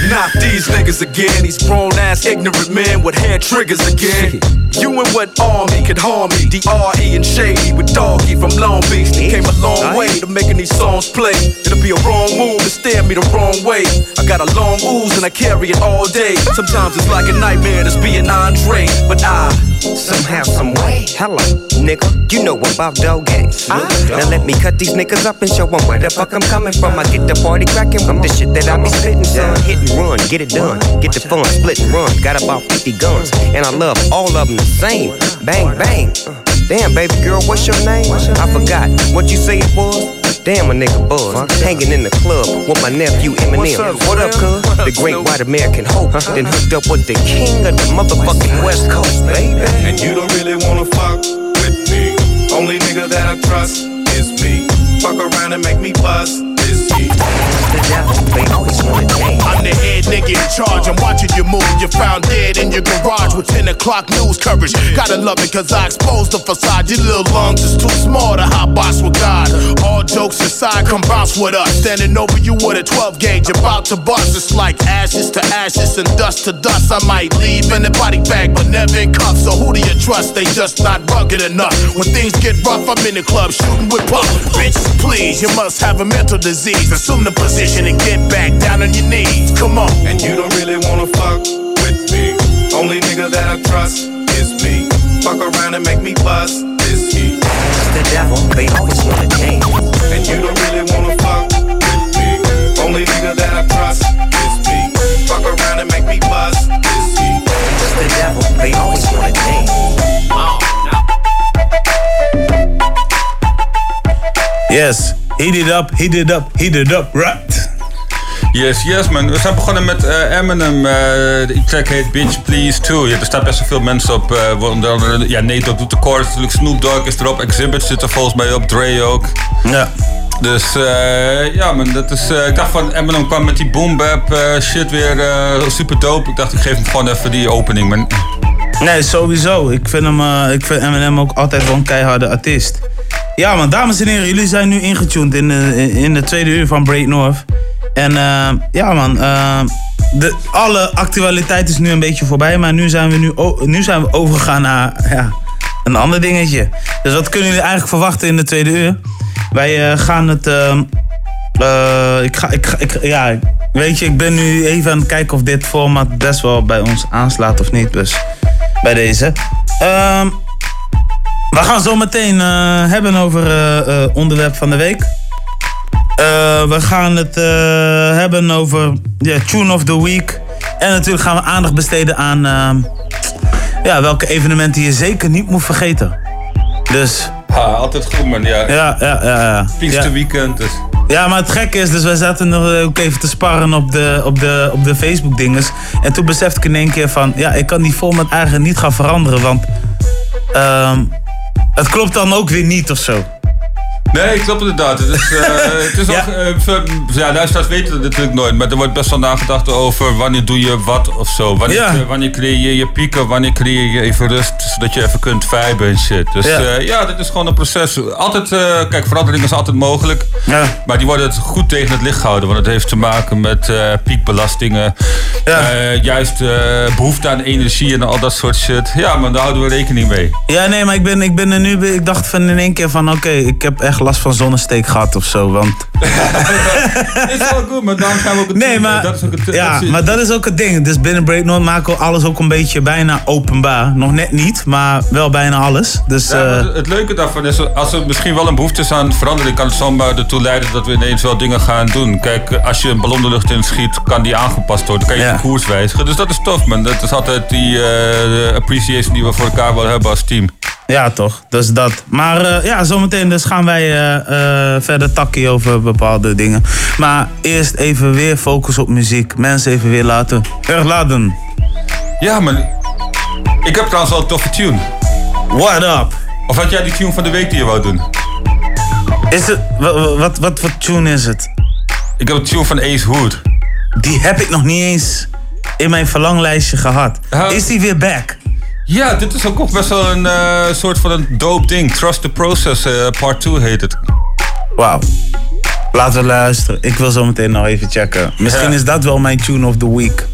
Not these niggas again, these grown ass ignorant men with hair triggers again. You and what army could harm me? D.R.E. and Shady with Doggy from Long Beach. They came a long way to making these songs play. It'll be a wrong move to stare me the wrong way. I got a long ooze and I carry it all day. Sometimes it's like a nightmare that's being Andre, but I Somehow, some way. Hello, nigga. You know what about dog gangs. Ah. Now let me cut these niggas up and show them where the fuck I'm coming from. I get the party cracking with the shit that I be spitting, son. Hit and run, get it done. Get the fun, split and run. Got about 50 guns, and I love all of them the same. Bang, bang. Uh. Damn, baby girl, what's your name? I forgot what you say it was. Damn, a nigga buzz. Hanging in the club with my nephew Eminem. What up, cuz? The great white American hope. Then hooked up with the king of the motherfucking West Coast, baby. And you don't really wanna fuck with me. Only nigga that I trust is me. Fuck around and make me bust is he. I'm the head nigga in charge. I'm watching you move. You found dead in your garage with 10 o'clock news coverage. Gotta love it cause I exposed the facade. Your little lungs is too small to hot box with God. All jokes aside, come bounce with us. Standing over you with a 12 gauge, about to bust. It's like ashes to ashes and dust to dust. I might leave in a body bag, but never in cuffs. So who do you trust? They just not rugged enough. When things get rough, I'm in the club shooting with puff. Bitches, please, you must have a mental disease. Assume the position and get back down on your knees. Come on. And you don't really wanna fuck with me. Only nigga that I trust is me. Fuck around and make me bust is he. the devil, they always want to dance. And you don't really wanna fuck with me. Only nigga that I trust is me. Fuck around and make me bust is he. the devil, they always want to dance. Yes. Heat it up, heat it up, heat it up, right. Yes, yes man. We zijn begonnen met eh, Eminem. eh, de track heet Bitch Please 2. Ja, er staan best wel veel mensen op. eh, onder andere, ja, Nate Dogg doet de chorus natuurlijk. Snoop Dogg is erop. Exhibit zit er volgens mij op. Dre ook. Ja. Dus eh, ja man, dat is, eh, ik dacht van Eminem kwam met die boom bap eh, shit weer eh, super dope. Ik dacht ik geef hem gewoon even die opening. Maar Nee, sowieso. Ik vind, hem, eh, ik vind Eminem ook altijd wel een keiharde artiest. Ja man, dames en heren, jullie zijn nu ingetuned in de, in de tweede uur van Break North. En eh, ja man, eh, de, alle actualiteit is nu een beetje voorbij. Maar nu zijn we, nu, nu zijn we overgegaan naar ja, een ander dingetje. Dus wat kunnen jullie eigenlijk verwachten in de tweede uur? Wij eh, gaan het... eh, ik ga, ik, ga- ik, ja, weet je, ik ben nu even aan het kijken of dit format best wel bij ons aanslaat of niet. Dus bij deze. Ehm, we gaan zo meteen eh, hebben over eh, eh, onderwerp van de week. We gaan het hebben over Tune of the Week. En natuurlijk gaan we aandacht besteden aan ehm, ja, welke evenementen je zeker niet moet vergeten. Dus Ha, altijd goed man, ja. ja, ja, ja. ja. Pinksterweekend, dus. Ja, maar het gekke is, dus wij zaten nog ook even te sparren op de, op de, op de Facebook dinges. En toen besefte ik in één keer van, ja, ik kan die format eigenlijk niet gaan veranderen, want ehm, het klopt dan ook weer niet of zo. Nee, ik snap het inderdaad. Het is, eh, het is ook, eh, ver- ja, luisteraars weten het natuurlijk nooit, maar er wordt best wel nagedacht over wanneer doe je wat of zo. Wanneer, Ja. eh, wanneer creëer je je pieken, wanneer creëer je even rust, zodat je even kunt viben en shit. Dus Ja. ja, ja dit is gewoon een proces. Altijd, eh, kijk, verandering is altijd mogelijk, maar die worden het goed tegen het licht gehouden, want het heeft te maken met eh, piekbelastingen, eh, juist eh, behoefte aan energie en al dat soort shit. Ja, maar daar houden we rekening mee. Ja, nee, maar ik ben, ik ben er nu, ik dacht van in één keer van, oké, ik heb echt last van zonnesteek gehad of zo, want... Het is wel goed, maar daarom gaan we ook het Nee, maar, dat is ook het, ja, dat maar dat is ook het ding. Dus binnen Breaknote maken we alles ook een beetje bijna openbaar. Nog net niet, maar wel bijna alles. Dus Ja, eh, het- leuke daarvan is, als er misschien wel een behoefte is aan verandering, kan het zomaar ertoe leiden dat we ineens wel dingen gaan doen. Kijk, als je een ballon de lucht in schiet, kan die aangepast worden. Dan kan je de koers wijzigen. Dus dat is tof, man. Dat is altijd die eh, appreciation die we voor elkaar willen hebben als team. Ja, toch. Dus dat. Maar eh, ja, zometeen dus gaan wij eh, eh, verder takkie over bepaalde dingen. Maar eerst even weer focus op muziek. Mensen even weer laten herladen. Ja, maar ik heb trouwens wel een toffe tune. What up? Of had jij die tune van de week die je wou doen? Is het... wa- wa- Wat, wat voor tune is het? Ik heb een tune van Ace Hood. Die heb ik nog niet eens in mijn verlanglijstje gehad. Is die weer back? Ja, dit is ook best wel een eh, soort van een dope ding. Trust the Process, eh, part 2 heet het. Wauw. Laten we luisteren. Ik wil zo meteen nog even checken. Misschien Ja. is dat wel mijn tune of the week.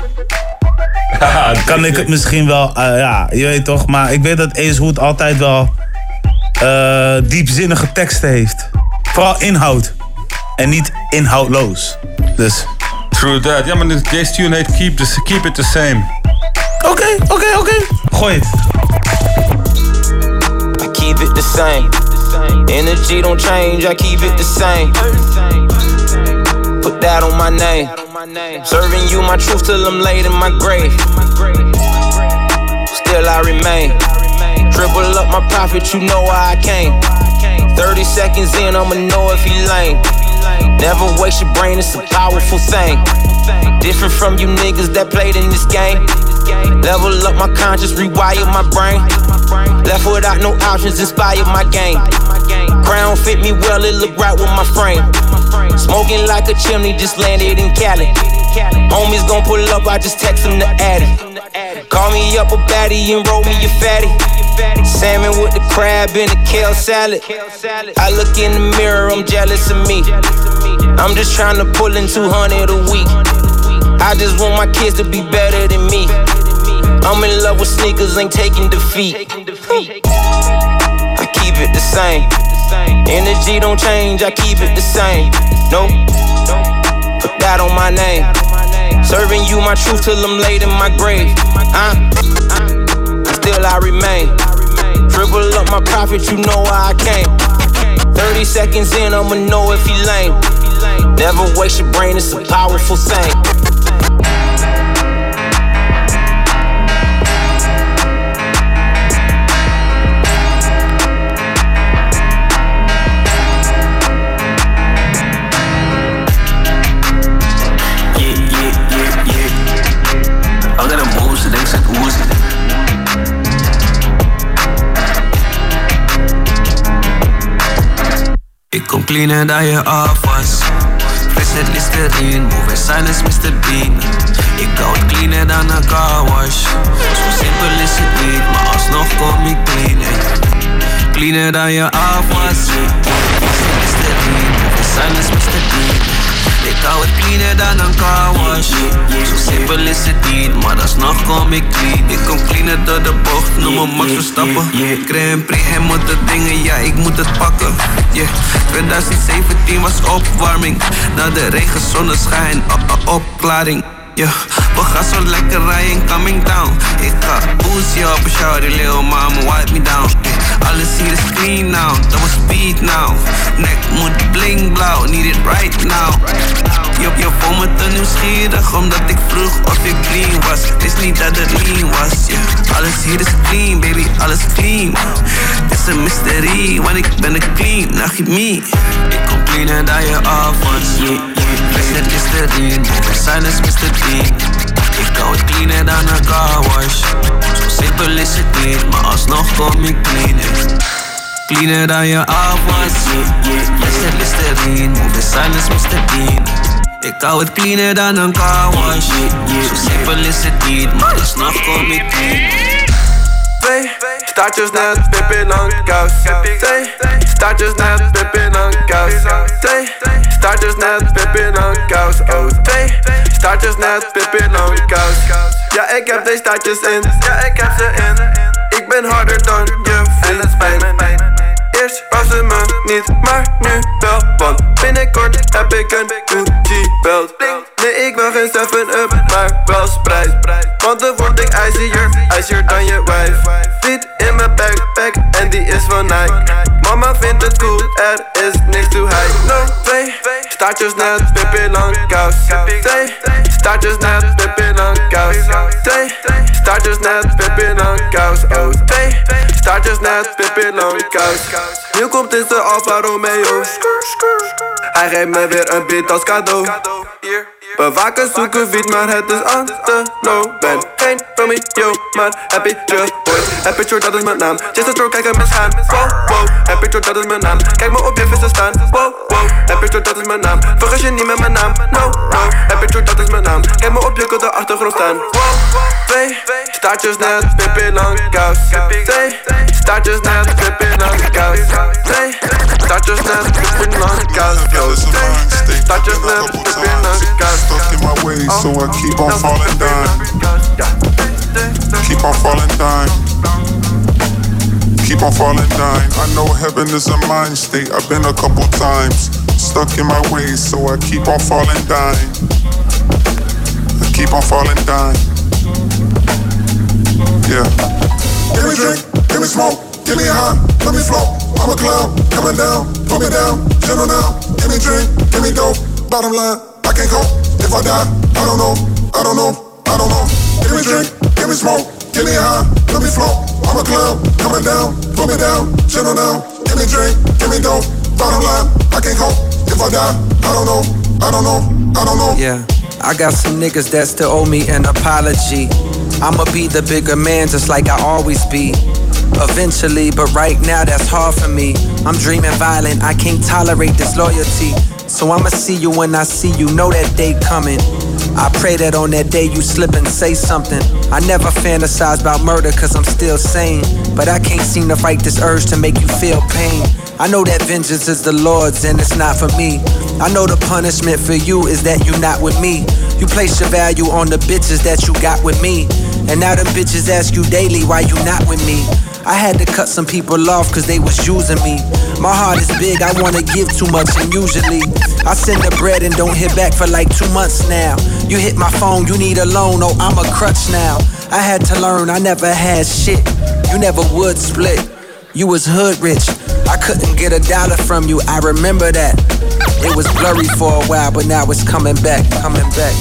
kan ik het misschien wel, eh, ja, je weet toch. Maar ik weet dat Ace Hood altijd wel diepzinnige teksten heeft. Vooral inhoud. En niet inhoudloos. Dus. True that. Ja, maar deze tune heet Keep, the, keep It The Same. Oké, oké, oké. Gooi het. I keep it the same. Energy don't change, I keep it the same. Put that on my name. Serving you my truth till I'm laid in my grave. Still I remain. Triple up my profit, you know why I came. 30 seconds in, I'ma know if he lame. Never waste your brain, it's a powerful thing. Different from you niggas that played in this game. Level up my conscience, rewire my brain. Left without no options, inspire my game. Crown fit me well, it look right with my frame. Smoking like a chimney, just landed in Cali. Homies gon' pull up, I just text them the Addy. Call me up a baddie and roll me a fatty. Salmon with the crab and the kale salad. I look in the mirror, I'm jealous of me. I'm just trying to pull in 200 a week. I just want my kids to be better than me. I'm in love with sneakers, ain't taking defeat. I keep it the same. Energy don't change, I keep it the same. Nope. Put that on my name. Serving you my truth till I'm laid in my grave. Uh, still I remain. Triple up my profit, you know why I came. 30 seconds in, I'ma know if he lame. Never waste your brain, it's a powerful thing. Cleaner dan je afwas. Het Listerine, move in silence, Mr. Bean. Ik hou cleaner dan een car wash. Zo simpel is het niet, maar alsnog kom ik clean. Cleaner dan je afwas. Listerine, move in silence, Mr. Bean. Ik hou het cleaner dan een car wash. Zo simpel is het niet, maar alsnog kom ik clean. Ik kom cleaner door de bocht, noem me Max Verstappen. Grand Prix, hij moet de dingen, ja ik moet het pakken. Yeah. 2017 was opwarming. Na de regen, zonneschijn, opklaring. Yeah. We gaan zo lekker rijden, coming down. Ik ga boost op een die lil mama wipe me down Alles hier is clean now, double speed now. Nek moet bling blauw, need it right now. Je, je vond me te nieuwsgierig omdat ik vroeg of ik clean was. Is niet dat het lean was, yeah. Alles hier is clean, baby, alles clean. Het is een mysterie, want ik ben een clean, nacht me. Ik kom cleaner dan je was, yeah. Moving silence Mr. Dean Ik hou het cleaner dan een car wash Zo simpel is het niet, maar alsnog kom ik clean Cleaner dan je afwas President Listerine, moving silence Mr. Dean ik hou het cleaner dan een car wash Zo simpel is het niet, maar alsnog kom ik clean Staartjes net Pippi Langkous Twee staartjes net Pippi Langkous Twee staartjes net Pippi Langkous Oh, staartjes net Pippi Langkous Ja, ik heb deze staartjes in. Ja, ik heb ze in. Ik ben harder dan je vriend Eerst was ze me niet, maar nu wel. Want binnenkort heb ik een Gucci belt Nee, ik wil geen 7-up, maar wel Sprite. Want dan word ik ijzier, ijzier dan je wijf Fiet in mijn backpack en die is van Nike. Mama vindt het cool, er is niks to hide. No, staartjes net, Pippi Langkous Twee. Staartjes net, Pippi Langkous Twee. Staartjes net, Pippi Langkous Oh, twee. Staartjes net, Pippi Langkous Nu komt in de Alfa Romeo. Hij geeft me weer een beat als cadeau Bewaken zoeken wiet, maar het is aan low Ben geen Romeo, maar happy boy Happy George, dat is mijn naam? Jason Throw, kijk hem eens gaan. Wow, wow. Happy George, dat is mijn naam? Kijk me op je vissen staan. Wow, wow. Happy George, dat is mijn naam? Vergis je niet met mijn naam? No, no. Happy George, dat is mijn naam? Kijk me op, je kunt de achtergrond staan. Wow, twee Staartjes net, Pippi Langkous Twee Staartjes net, Pippi Langkous Twee Staartjes net, Pippi Langkous Twee Staartjes net, Pippi Langkous Stuck in my ways, so I keep on falling down. Keep on falling down. Keep on falling down. I know heaven is a mind state. I've been a couple times. Stuck in my ways, so I keep on falling down. I keep on falling down. Yeah. Give me drink, give me smoke, give me a high, let me float. I'm a clown, coming down, put me down, gentle now. Give me drink, give me dope. Bottom line, I can't cope. If I die, I don't know, I don't know, I don't know. Give me drink, give me smoke, give me high, let me float. I'm a clown, coming down, put me down, gentle now. Give me drink, give me dope. Bottom line, I can't cope. If I die, I don't know, I don't know, I don't know. Yeah, I got some niggas that still owe me an apology. I'ma be the bigger man just like I always be. Eventually, but right now that's hard for me. I'm dreaming violent, I can't tolerate disloyalty. So I'ma see you when I see you, know that day coming. I pray that on that day you slip and say something. I never fantasize about murder cause I'm still sane. But I can't seem to fight this urge to make you feel pain. I know that vengeance is the Lord's and it's not for me. I know the punishment for you is that you not with me. You place your value on the bitches that you got with me. And now them bitches ask you daily why you not with me. I had to cut some people off cause they was using me. My heart is big, I wanna give too much, and usually I send the bread and don't hit back for like two months now. You hit my phone, you need a loan, oh, I'm a crutch now. I had to learn, I never had shit. You never would split. You was hood rich. I couldn't get a dollar from you, I remember that. It was blurry for a while, but now it's coming back, coming back.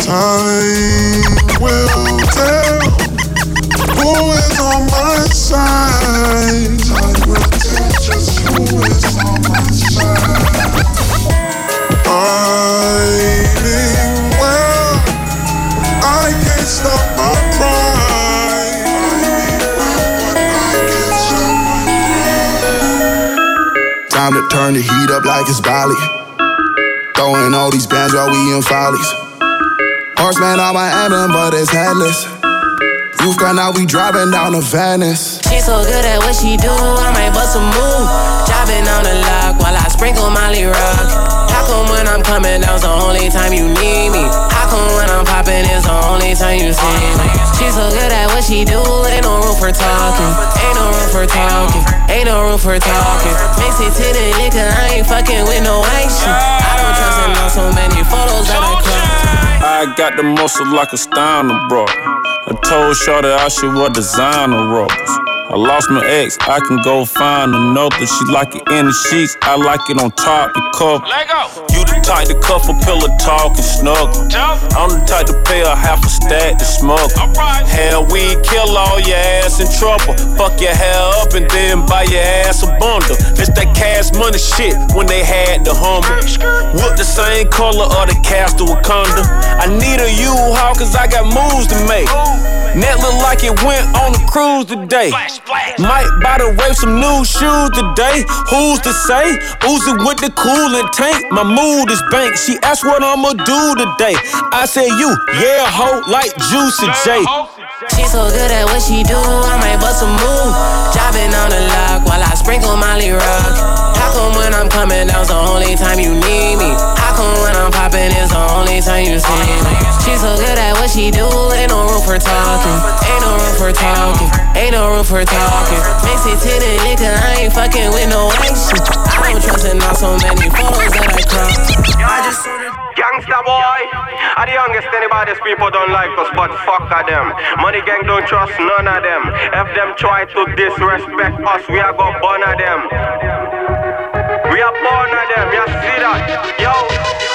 Time will tell who is on my side. Time will tell just who is on my side. Fighting well, I can't stop my pride. Time to turn the heat up like it's Bali. Throwing all these bands while we in follies. Horseman on my emblem, but it's headless. Roof gun out, we driving down to Venice. She so good at what she do, I might bust a move. Driving on the lock while I sprinkle Molly Rock. How come when I'm coming down's the only time you need me? How come when I'm popping is the only time you see me? She's so good at what she do, ain't no room for talking. Ain't no room for talking. Ain't no room for talking. Mix it to the liquor, I ain't fucking with no ice. I don't trust him on so many photos that I cropped. I got the muscle like a Steiner bro. I told Shorty I should wear designer robes. I lost my ex, I can go find another. She like it in the sheets, I like it on top the cover. You the type to cuff a pillow talk and snuggle. I'm the type to pay a half a stack to smuggle. Hell, we kill all your ass in trouble. Fuck your hair up and then buy your ass a bundle. It's that cash money shit when they had the humble. Whoop the same color of the cast of Wakanda. I need a U-Haul cause I got moves to make. Net look like it went on a cruise today. Might buy the rape some new shoes today. Who's to say? Oozing with the coolant tank. My mood is bank. She asked what I'ma do today. I said, you, yeah, ho, like Juicy J. She so good at what she do, I might bust a move. Jobbing on the lock while I sprinkle Molly Rock. How come when I'm coming down's the only time you need me? How come when I'm popping is the only time you see me? She so good at what she do, ain't no room for talking. Ain't no room for talking. Ain't no room for talking. Mix it to the liquor, I ain't fucking with no ice. I don't trust in on so many photos that I cropped. I just Gangsta boy, are the youngest anybody's people don't like us, but fuck of them. Money gang don't trust none of them. If them try to disrespect us, we are gonna burn them. We are born of them, you see that? Yo,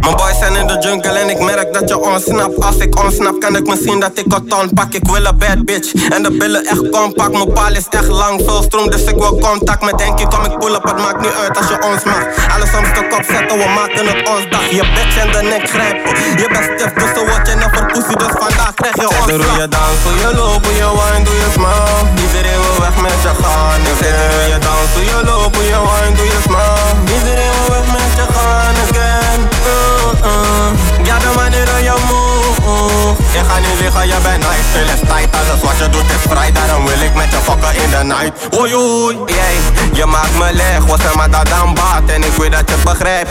Mijn boys zijn in de jungle en ik merk dat je ontsnapt Als ik ontsnap kan ik misschien dat ik ton pak. Ik wil een bad bitch en de billen echt compact. Mijn paal is echt lang, veel stroom dus ik wil contact Met Henkie. Kom ik pull up, het maakt niet uit als je ons mag Alles om de kop zetten, we maken het ons dag. Je bitch en de nek grijpen Je bent stiff, dus zo word je never pussy Dus vandaag krijg je ons Doe je dans, doe je loop, doe je wine, doe je smile Iedereen wil weg met je gaan. Ik zeg doe je dans, doe je loop, doe je wine, doe je smile Iedereen Ik ga niet liggen, je bent nice. Veel is tijd, alles wat je doet is vrij. Daarom wil ik met je fokken in de night. Oei oei, yeah. je maakt me leeg. Was er maar dat dan baat En ik weet dat je het begrijpt.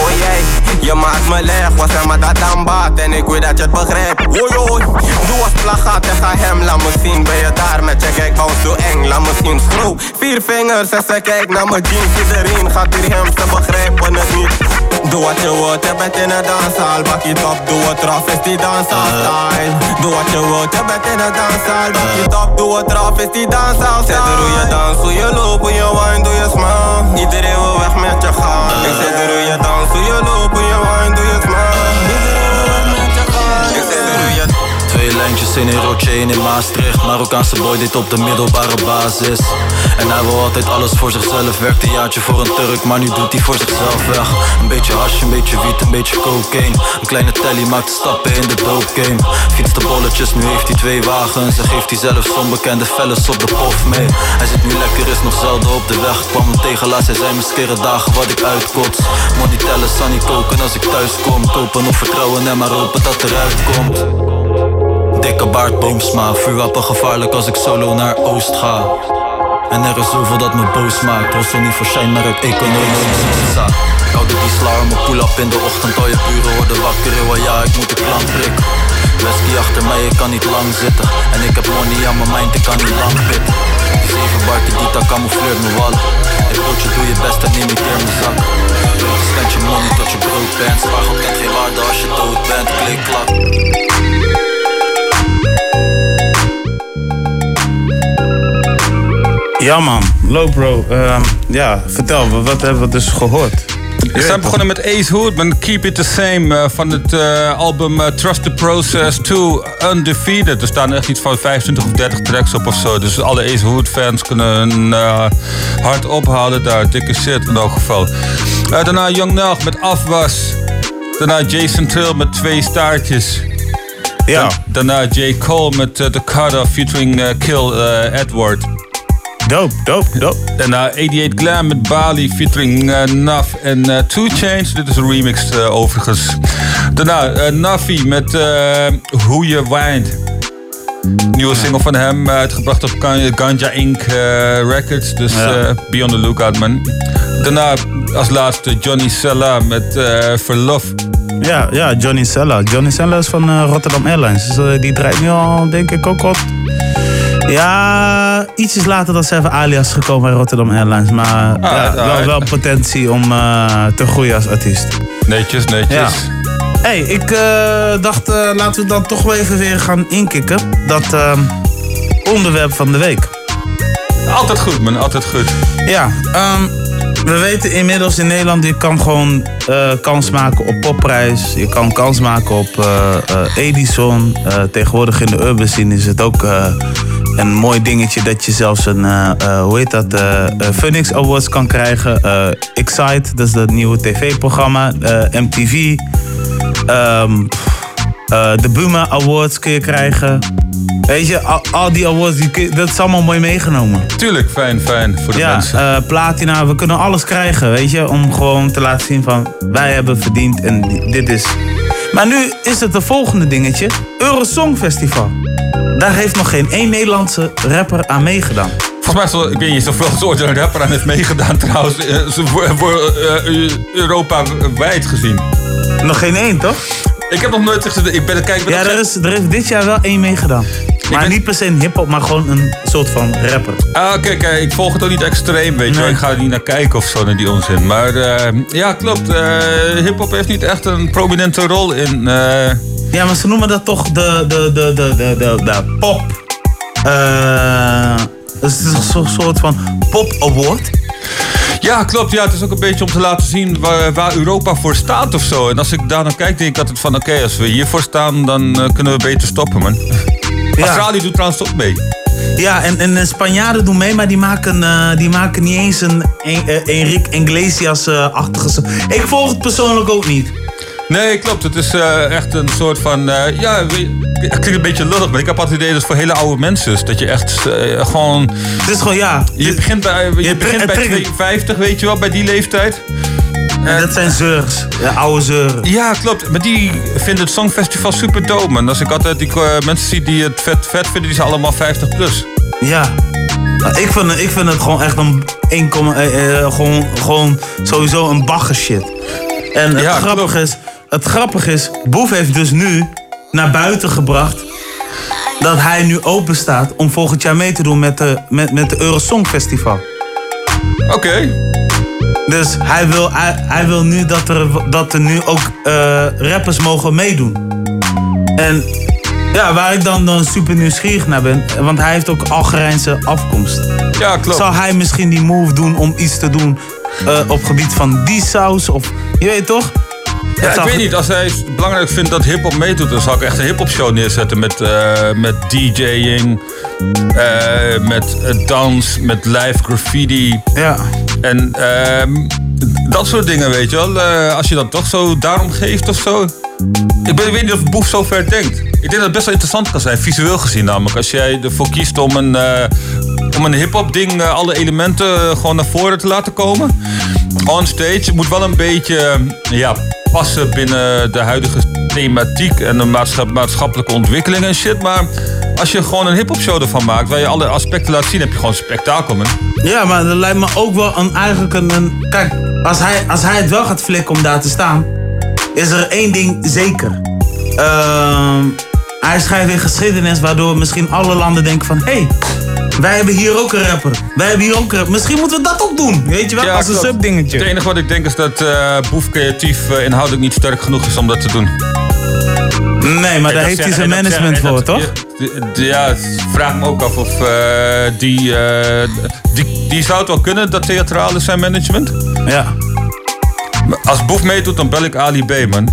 Oh yeah, je maakt me leeg. Was er maar dat dan baat En ik weet dat je het begrijpt. Oei oei, doe als plagaat en ga hem. Laat me zien, ben je daar met je kijk hou zo eng. Laat me zien, Vier vingers en ze kijkt naar mijn jeans. Iedereen gaat hier hem, ze begrijpen het niet Doe wat je wilt, je bent in een danszaal Bak je top, doe het raf, is die danszaal style. Doe wat je wilt, je bent in een danszaal Bak je top, doe het raf, is die danszaal style. Zeg hoe je dans, hoe je loopt, hoe je wine, doe je smile? Iedereen wil weg met je gaan Ik zeg hoe je dans, hoe je loopt, hoe je wine, doe je smile? Iedereen wil weg met je gaan Ik zeg hoe je Twee lijntjes in een rotje, in Maastricht. Marokkaanse boy dit op de middelbare basis En hij wil altijd alles voor zichzelf. Werkt een jaartje voor een Turk, maar nu doet hij voor zichzelf weg. Een beetje hash, een beetje wiet, een beetje cocaine. Een kleine telly maakt stappen in de dope game Fietst de bolletjes, nu heeft hij twee wagens. En geeft hij zelfs onbekende op de pof mee. Hij zit nu lekker, is nog zelden op de weg. Kwam hem tegen hij zei mijn dagen wat ik uitkots. Money tellen, sunny koken als ik thuis kom. Kopen op vertrouwen en maar hopen dat eruit komt. Dikke baard, boomsma, vuurwapen gevaarlijk als ik solo naar Oost ga. En er is zoveel dat me boos maakt. Was zo niet voor zijn, maar ook economisch sa. Ik hou de die slaar, mijn pull-up in de ochtend. Al je buren worden wakker, eeuw, ja, ik moet de klant prikken. Wesky achter mij, ik kan niet lang zitten. En ik heb money aan mijn mind, ik kan niet lang pitten. Die zeven barten, die tak camoufleert me wallen. Ik broodje, doe je best en imiteer mijn zak. Spend je money tot je brood bent. Kent geen waarde als je dood bent. Klik, klak. Ja man, Low Bro. ehm, ja, vertel, wat wat hebben we dus gehoord? We zijn begonnen met Ace Hood met Keep It The Same eh, van het eh, album eh, Trust The Process 2 Undefeated. Er staan echt iets van 25 of 30 tracks op of zo. Dus alle Ace Hood fans kunnen hun hart ophalen daar. Dikke shit in elk geval. Daarna Young Nelg met Afwas. Daarna Jason Trill met Twee Staartjes. Ja. daarna J. Cole met The Cutter featuring Kill Edward. Dope, dope, dope. Daarna 88 Glam met Bali featuring uh, Naf en uh, Two Chains. Dit is een remix uh, overigens. Daarna Nafi met Hoe Je Wijnt. Nieuwe single van hem eh, uitgebracht op Gan- Ganja Inc. eh, Records. Dus eh, be on the lookout, man. Daarna als laatste Johnny Sella met eh Verlof. Ja, ja, Johnny Sella. Johnny Sella is van eh, Rotterdam Airlines. Dus, eh, die draait nu al, denk ik, ook op. Ja, ietsjes later dan Seven Alias gekomen bij Rotterdam Airlines. Maar Ah, ja, ah, wel, wel potentie om eh, te groeien als artiest. Netjes, netjes. Ja. hey, ik eh, dacht, eh, laten we dan toch wel even weer gaan inkikken. Dat onderwerp van de week. Altijd goed, man. Altijd goed. Ja, ehm, we weten inmiddels in Nederland, je kan gewoon eh, kans maken op popprijs. Je kan kans maken op eh, eh, Edison. Tegenwoordig in de urban scene is het ook een mooi dingetje dat je zelfs een, hoe heet dat, Phoenix Awards kan krijgen. Excite, dat is dat nieuwe tv-programma. MTV. Ehm, eh, de Buma Awards kun je krijgen. Weet je, al, al die awards, die je- dat is allemaal mooi meegenomen. Tuurlijk, fijn, fijn voor de Ja, mensen. eh, platina, we kunnen alles krijgen, weet je. Om gewoon te laten zien van, wij hebben verdiend en di- dit is... Maar nu is het de volgende dingetje. Eurosong Festival. Daar heeft nog geen één Nederlandse rapper aan meegedaan. Volgens mij ik weet niet zoveel soort een rapper aan heeft meegedaan trouwens. eh, Voor, voor eh, Europa wijd gezien. Nog geen één, toch? Ik heb nog nooit gezien. Ik ben, kijk, ik ben Ja, er is, er heeft dit jaar wel één meegedaan. Maar niet per se een hip-hop, maar gewoon een soort van rapper. Ah, kijk, ik volg het ook niet extreem, weet je wel. Ik ga er niet naar kijken of zo, naar die onzin. Maar eh, ja, klopt. eh hip-hop heeft niet echt een prominente rol in. eh, Ja, maar ze noemen dat toch de, de, de, de, de, de, de pop. eh het is een soort- soort van pop award. Ja, klopt. Ja, het is ook een beetje om te laten zien waar, waar Europa voor staat of zo. En als ik daar naar kijk, denk ik altijd van... Oké, als we hiervoor staan, dan eh, kunnen we beter stoppen, man. Australië doet trouwens ook mee. Ja, en, en de Spanjaarden doen mee, maar die maken, eh, die maken niet eens een, een eh, Enrique Iglesias-achtige... ik volg het persoonlijk ook niet. Nee, klopt. Het is eh, echt een soort van... eh, ja, het klinkt een beetje lullig, maar ik heb altijd het idee dat het voor hele oude mensen is. Dat je echt eh, gewoon... Het is gewoon, ja... Je begint bij, je je begint bij triggert. 52, weet je wel, bij die leeftijd. En dat zijn zeurs, ja, oude zeuren. Ja, klopt. Maar die vinden het Songfestival super dope, man. Als ik altijd die mensen zie die het vet, vet vinden, die zijn allemaal 50 plus. Ja. Nou, Ik vind, ik vind het gewoon echt een 1, eh, gewoon, gewoon sowieso een bagger shit. En het, grappige is, het grappige is, Boef heeft dus nu naar buiten gebracht dat hij nu open staat om volgend jaar mee te doen met de, met, met de Eurosong Festival. Oké. Dus hij wil, hij, hij wil nu dat er, dat er nu ook eh, rappers mogen meedoen. En ja, waar ik dan, dan super nieuwsgierig naar ben, want hij heeft ook Algerijnse afkomst. Ja, klopt. Zal hij misschien die move doen om iets te doen eh, op gebied van die saus? Of je weet toch? Ja, ik weet niet. Als hij het belangrijk vindt dat hip-hop meedoet, dan zou ik echt een hip-hop show neerzetten met, eh, met DJing, eh, met eh, dans, met live graffiti. Ja. En ehm, dat soort dingen, weet je wel. Als je dat toch zo daarom geeft of zo. Ik, ben, ik weet niet of Boef zo ver denkt. Ik denk dat het best wel interessant kan zijn, visueel gezien namelijk. Als jij ervoor kiest om een, om een hip-hop ding, alle elementen gewoon naar voren te laten komen. On stage. Het moet wel een beetje ja, passen binnen de huidige thematiek en de maatschap- maatschappelijke ontwikkeling en shit. Maar als je gewoon een hip-hop show ervan maakt, waar je alle aspecten laat zien, heb je gewoon spektakel, man. Ja, maar dat lijkt me ook wel een, eigenlijk een, een- Kijk, als hij, als hij het wel gaat flikken om daar te staan, is er één ding zeker. Ehm, hij schrijft weer geschiedenis, waardoor misschien alle landen denken van... hé, hey, wij hebben hier ook een rapper. Wij hebben hier ook een rapper. Misschien moeten we dat ook doen, weet je wel? als een subdingetje. Het enige wat ik denk is dat eh Boef creatief eh, inhoudelijk niet sterk genoeg is om dat te doen. Nee, maar En daar heeft hij zijn zeg- management en voor, dat- toch? Ja, Ja, vraag me ook af of eh, die, eh, die... Die zou het wel kunnen, dat theatrale zijn management. Ja. Maar Als Boef meedoet, dan bel ik Ali B, man.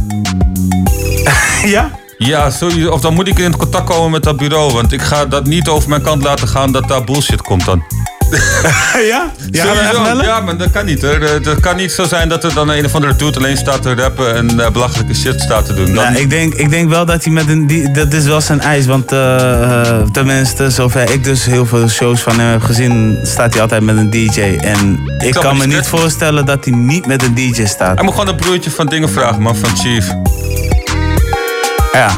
ja? Ja, sowieso. of dan moet ik in contact komen met dat bureau. Want ik ga dat niet over mijn kant laten gaan dat daar bullshit komt dan. ja? Ja, Sowieso. ja, maar dat kan niet. Hè. Het kan niet zo zijn dat er dan een of andere dude alleen staat te rappen en eh, belachelijke shit staat te doen. Dan, Ja, ik denk, ik denk wel dat hij met een. Die, dat is wel zijn eis. Want eh, eh, tenminste, zover ik dus heel veel shows van hem heb gezien, staat hij altijd met een DJ. En ik kan me niet voorstellen dat hij niet met een DJ staat. Hij moet gewoon een broertje van dingen vragen, man, van Chief. Ja.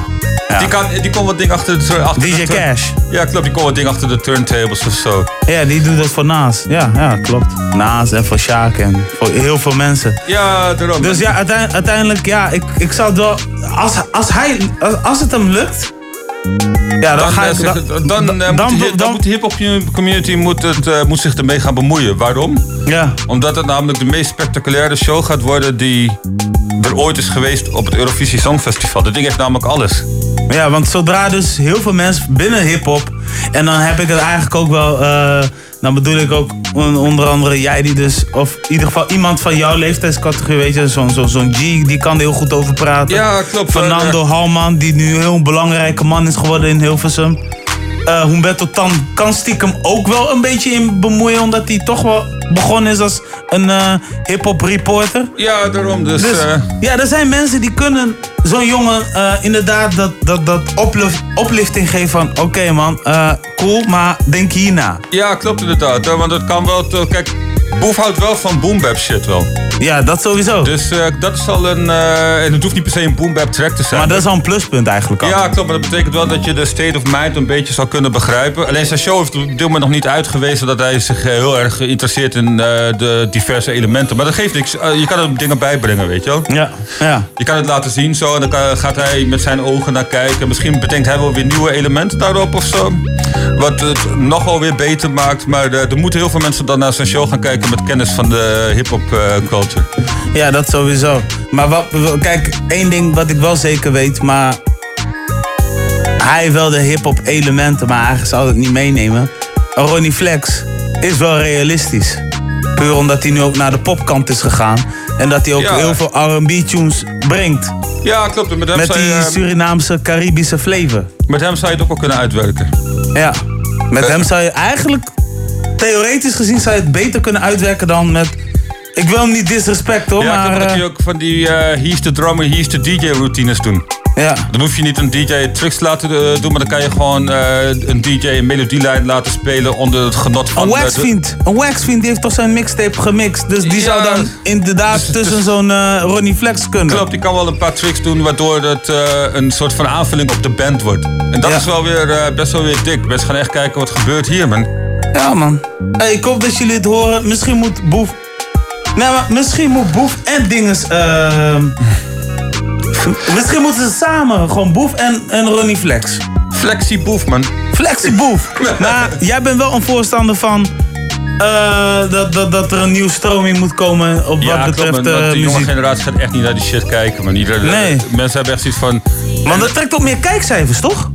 Die, kan, die kon wat ding achter de... Achter DJ de Cash. Ja, klopt. Die kon wat ding achter de turntables of zo. Ja, die doet dat voor Naas. Ja, ja, klopt. Naas en voor Sjaak en voor heel veel mensen. Ja, daarom. Dus ja, uiteindelijk, uiteindelijk ja, ik, ik zou het wel... Als, als, hij, als, als het hem lukt... Ja, dan, dan, ga ik... zeg Dan, het- dan, dan- moet, de, moet de hip-hop community moet het, eh, moet zich ermee gaan bemoeien. Waarom? Ja. Omdat het namelijk de meest spectaculaire show gaat worden die er ooit is geweest op het Eurovisie Songfestival. Dat ding heeft namelijk alles. Ja, want zodra dus heel veel mensen binnen hip-hop. En dan heb ik het eigenlijk ook wel. eh, dan bedoel ik ook on- onder andere jij die dus. Of in ieder geval iemand van jouw leeftijdscategorie, weet je. Zo'n zo, zo'n G, die kan er heel goed over praten. Ja, klopt. Fernando Halman, die nu een heel belangrijke man is geworden in Hilversum. Eh Humberto Tan kan stiekem ook wel een beetje in bemoeien. Omdat hij toch wel begonnen is als een eh hip-hop reporter. Ja, daarom. Dus, Dus, eh, ja, er zijn mensen die kunnen zo'n jongen eh, inderdaad dat, dat, dat oplift, oplichting geven van... Oké man, cool, maar denk hierna. ja, klopt inderdaad. hè, Want het kan wel... te- kijk, Boef houdt wel van boombap shit wel. Ja, dat sowieso. Dus dat is al een... en het hoeft niet per se een boombap track te zijn. Maar dat is al een pluspunt eigenlijk al. Ja, klopt. Maar dat betekent wel dat je de state of mind een beetje zou kunnen begrijpen. Alleen zijn show heeft op dit moment nog niet uitgewezen dat hij zich heel erg interesseert in eh, de diverse elementen. Maar dat geeft niks. Eh, je kan er dingen bijbrengen, weet je wel. Ja, ja. Je kan het laten zien zo en dan kan- gaat hij met zijn ogen naar kijken. Misschien bedenkt hij wel weer nieuwe elementen daarop of zo. Wat het nogal weer beter maakt. Maar eh, er moeten heel veel mensen dan naar zijn show gaan kijken met kennis van de hip-hop culture. Ja, dat sowieso. Maar wat, kijk, één ding wat ik wel zeker weet, maar hij heeft wel de hip-hop elementen, maar hij zou het niet meenemen. Ronnie Flex is wel realistisch. Puur omdat hij nu ook naar de popkant is gegaan. En dat hij ook Ja. heel veel RB-tunes brengt. Ja, klopt. Met hem, Met die je, eh, Surinaamse, Caribische flavor. met hem zou je het ook wel kunnen uitwerken. Ja, met hem zou je eigenlijk, theoretisch gezien, zou je het beter kunnen uitwerken dan met. Ik wil hem niet disrespect hoor, ja, maar. kun eh, je ook van die eh he's the drummer, he's the DJ routines doen. Ja. Dan hoef je niet een DJ tricks te laten eh, doen, maar dan kan je gewoon eh, een DJ een melodielijn laten spelen onder het genot van... Een eh, Waxfiend, een Waxfiend die heeft toch zijn mixtape gemixt. Dus die zou dan inderdaad tussen zo'n eh, Ronnie Flex kunnen. Klopt, die kan wel een paar tricks doen waardoor het een soort van aanvulling op de band wordt. En dat Ja. is wel weer best wel weer dik. Mensen gaan echt kijken wat gebeurt hier, man. Ja man. Hey, ik hoop dat jullie het horen. Misschien moet Boef. Nee, maar misschien moet Boef en Dinges. Misschien moeten ze samen gewoon Boef en, en Ronnie Flex. Flexie Boef, man. Flexie Boef. maar jij bent wel een voorstander van. eh, dat, dat, dat er een nieuwe stroming moet komen op Ja, wat klopt, betreft man, want eh, de jonge muziek. generatie gaat echt niet naar die shit kijken, man. Ieder, Nee. Mensen hebben echt zoiets van... Want dat trekt ook meer kijkcijfers, toch?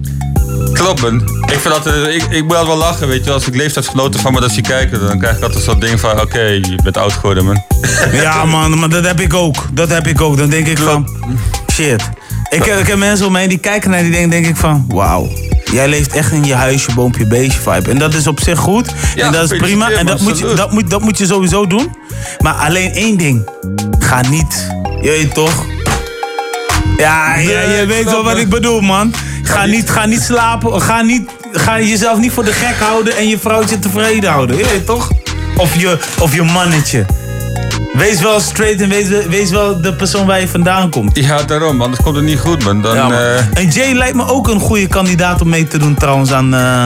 Klopt, man. Ik, vind dat, eh, ik, ik moet altijd wel lachen, weet je. Als ik leeftijdsgenoten van me dat zie kijken, dan krijg ik altijd zo'n ding van... Oké, je bent oud geworden, man. Ja, man, maar dat heb ik ook. Dat heb ik ook. Dan denk ik van, shit. Ik heb, ik heb mensen om me heen die kijken naar die dingen, denk ik van, wauw. Jij leeft echt in je huisje, boompje, beestje vibe. En dat is op zich goed. Ja, en dat is prima. En dat moet, je, dat, moet, dat moet je sowieso doen. Maar alleen één ding. Ga niet. Je weet toch? Ja, ja je weet wel wat ik bedoel, man. Ga niet, ga niet slapen. Ga, niet, ga jezelf niet voor de gek houden en je vrouwtje tevreden houden. Je weet toch? Of je, of je mannetje. Wees wel straight en wees, wees wel de persoon waar je vandaan komt. Ja, daarom, anders komt het niet goed, man. Dan, Ja, man. eh, En Jay lijkt me ook een goede kandidaat om mee te doen trouwens aan, eh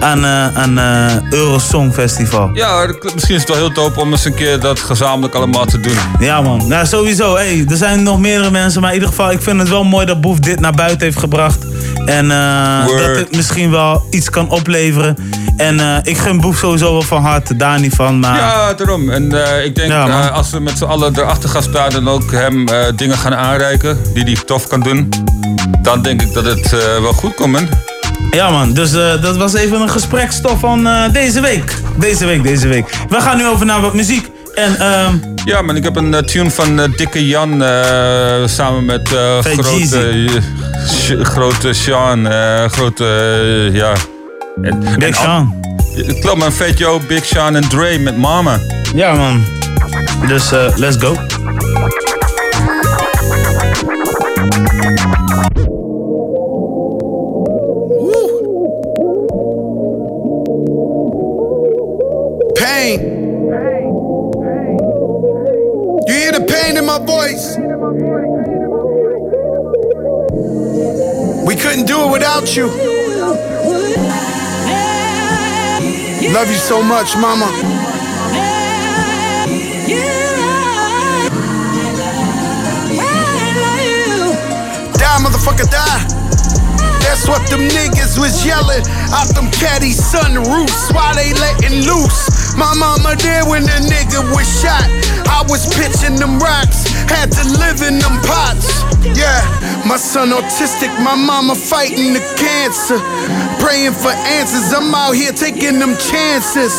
aan, eh aan Eurosong Festival. Ja, misschien is het wel heel dope om eens een keer dat gezamenlijk allemaal te doen. Ja man, nou sowieso. Hey, er zijn nog meerdere mensen, maar in ieder geval, ik vind het wel mooi dat Boef dit naar buiten heeft gebracht. En dat het misschien wel iets kan opleveren. En eh, ik gun Boef sowieso wel van harte, daar niet van. Maar Ja, daarom. En eh, ik denk Ja, eh, als we met z'n allen erachter gaan staan en ook hem dingen gaan aanreiken die hij tof kan doen, dan denk ik dat het wel goed komt, man. Ja man, dus dat was even een gesprekstof van deze week. Deze week, deze week. We gaan nu over naar wat muziek. En ehm Ja, man, ik heb een tune van Dikke Jan samen met grote, grote Sean, grote, ja. En, Big en- Sean. Klopt, man, Fat Joe, Big Sean en Dre met Mama. Ja man. Dus eh, let's go. Pain. Pain! Pain You hear the pain in my voice? We couldn't do it without you Love you so much, mama. Die, motherfucker, die. That's what them niggas was yelling out them caddy sunroofs while they letting loose. My mama there when the nigga was shot. I was pitching them rocks, had to live in them pots. Yeah, my son autistic, my mama fighting the cancer. Praying for answers, I'm out here taking them chances.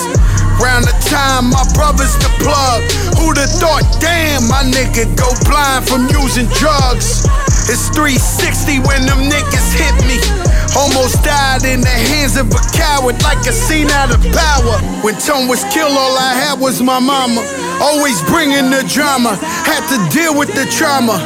Round the time my brother's the plug. Who'd have thought, damn, my nigga go blind from using drugs? It's 360 when them niggas hit me. Almost died in the hands of a coward, like a scene out of power. When Tone was killed, all I had was my mama. Always bringing the drama, had to deal with the trauma.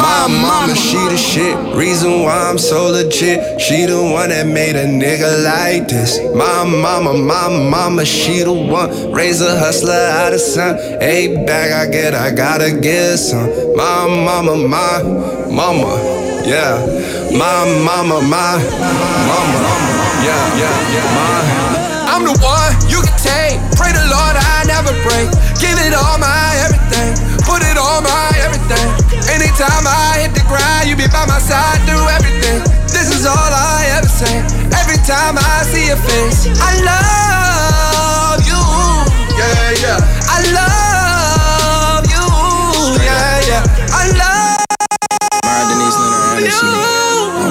My mama, she the shit. Reason why I'm so legit. She the one that made a nigga like this. My mama, my mama, she the one. Raise a hustler out of sun. Eight bag I get, I gotta get some. My mama, my mama, yeah. My mama, my mama, yeah, yeah, yeah. My. I'm the one you can take. Pray the Lord I never break. Give it all my everything. Put it on my everything. Anytime I hit the ground, you be by my side, do everything. This is all I ever say. Every time I see your face, I love you. Yeah, yeah. I love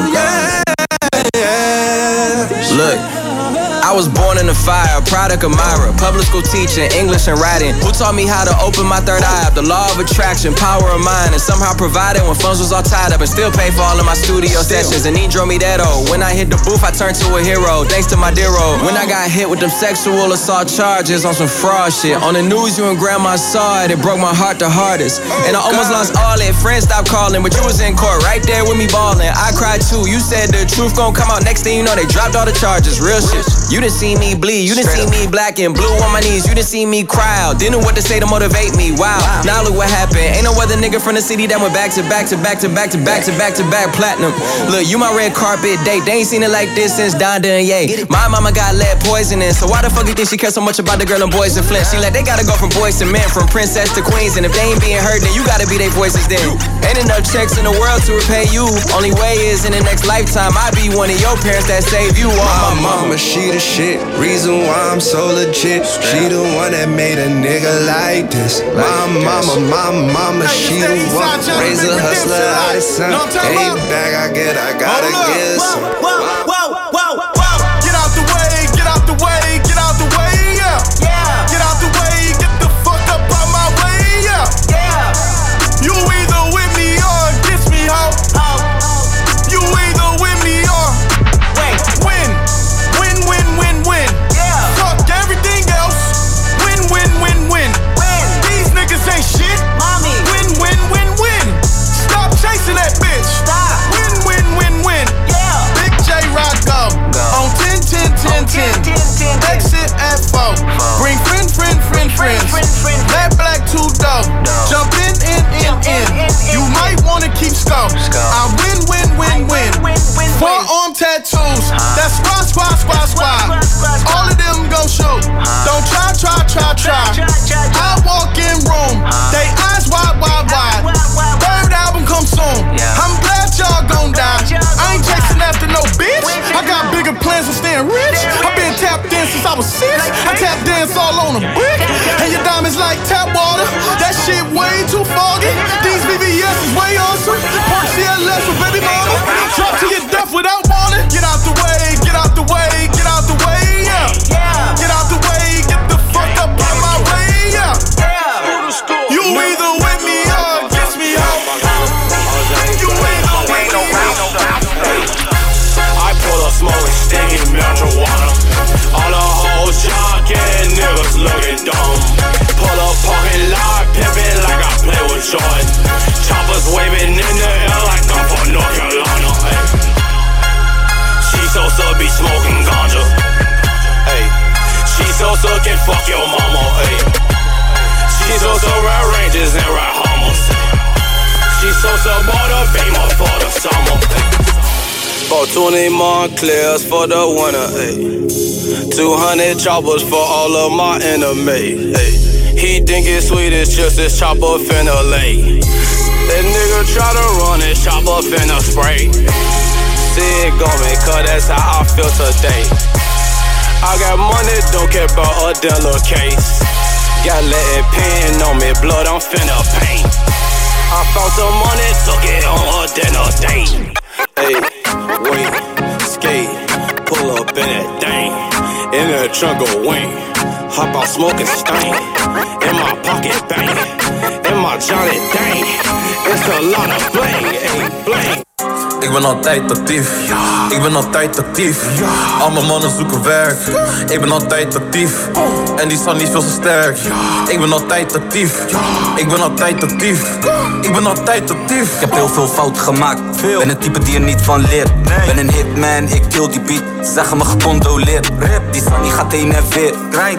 yeah. Was born in the fire, product of Myra. Public school teaching, English and writing. Who taught me how to open my third eye up? The law of attraction, power of mind, and somehow provided when funds was all tied up and still pay for all of my studio sessions. And he drove me that old. When I hit the booth, I turned to a hero, thanks to my dear old. When I got hit with them sexual assault charges on some fraud shit. On the news, you and grandma saw it, it broke my heart the hardest. Oh, and I almost lost all it. Friends stopped calling, but you was in court right there with me balling. I cried too. You said the truth gon' come out. Next thing you know, they dropped all the charges. Real shit. You didn't see me bleed. You didn't see me black and blue on my knees. You didn't see me cry out. Didn't know what to say to motivate me. Wow. Now look what happened. Ain't no other nigga from the city that went back to back to back to back to back to back to back platinum. Look, you my red carpet date. They ain't seen it like this since Donda and Ye. My mama got lead poisoning. So why the fuck you think she cares so much about the girl and boys and Flint? She like they gotta go from boys to men, from princess to queens. And if they ain't being heard, then you gotta be their voices then. Ain't enough checks in the world to repay you. Only way is in the next lifetime I be one of your parents that save you. All My mama, she the shit. Reason why I'm so legit. She the one that made a nigga like this. My mama, my mama, she the one. Raise a hustler out of sun. Eight bag I get, I gotta get some. Whoa, whoa, whoa, whoa. Scope. I win, win, win, win. Forearm tattoos. Uh-huh. That's squad, squad, squad, squad. All of them go shoot. Uh-huh. Don't try, try, try, try. She so so be smoking ganja. Hey. She so so can fuck your mama. Hey. She so so ride ranges and ride Hummers. She so so bought a beamer for the summer. Hey. Bought 20 Montclairs for the winter, ayy. 200 choppers for all of my enemies, ayy. He think it's sweet, it's just this chopper finna lay. That nigga try to run his chopper finna spray. See it going, cause that's how I feel today. I got money, don't care about a Della case. Got letting pen on me, blood I'm finna paint. I found some money, took it on a dinner date. Hey, wait, skate, pull up in that thing. In the trunk of wing, hop out smoking stain. In my pocket bang, in my Johnny Dang. It's a lot of bling, hey, bling. Ik ben altijd actief, ik ben altijd actief. Al mijn mannen zoeken werk, ik ben altijd actief. En die staan niet veel te sterk. Ik ben altijd actief, ik ben altijd actief. Ik ben altijd actief. Ik heb heel veel fouten gemaakt. Ben een type die er niet van leert. Ben een hitman, ik kill die beat. Ze zeggen me gecondoleerd. Die Sunny gaat heen en weer.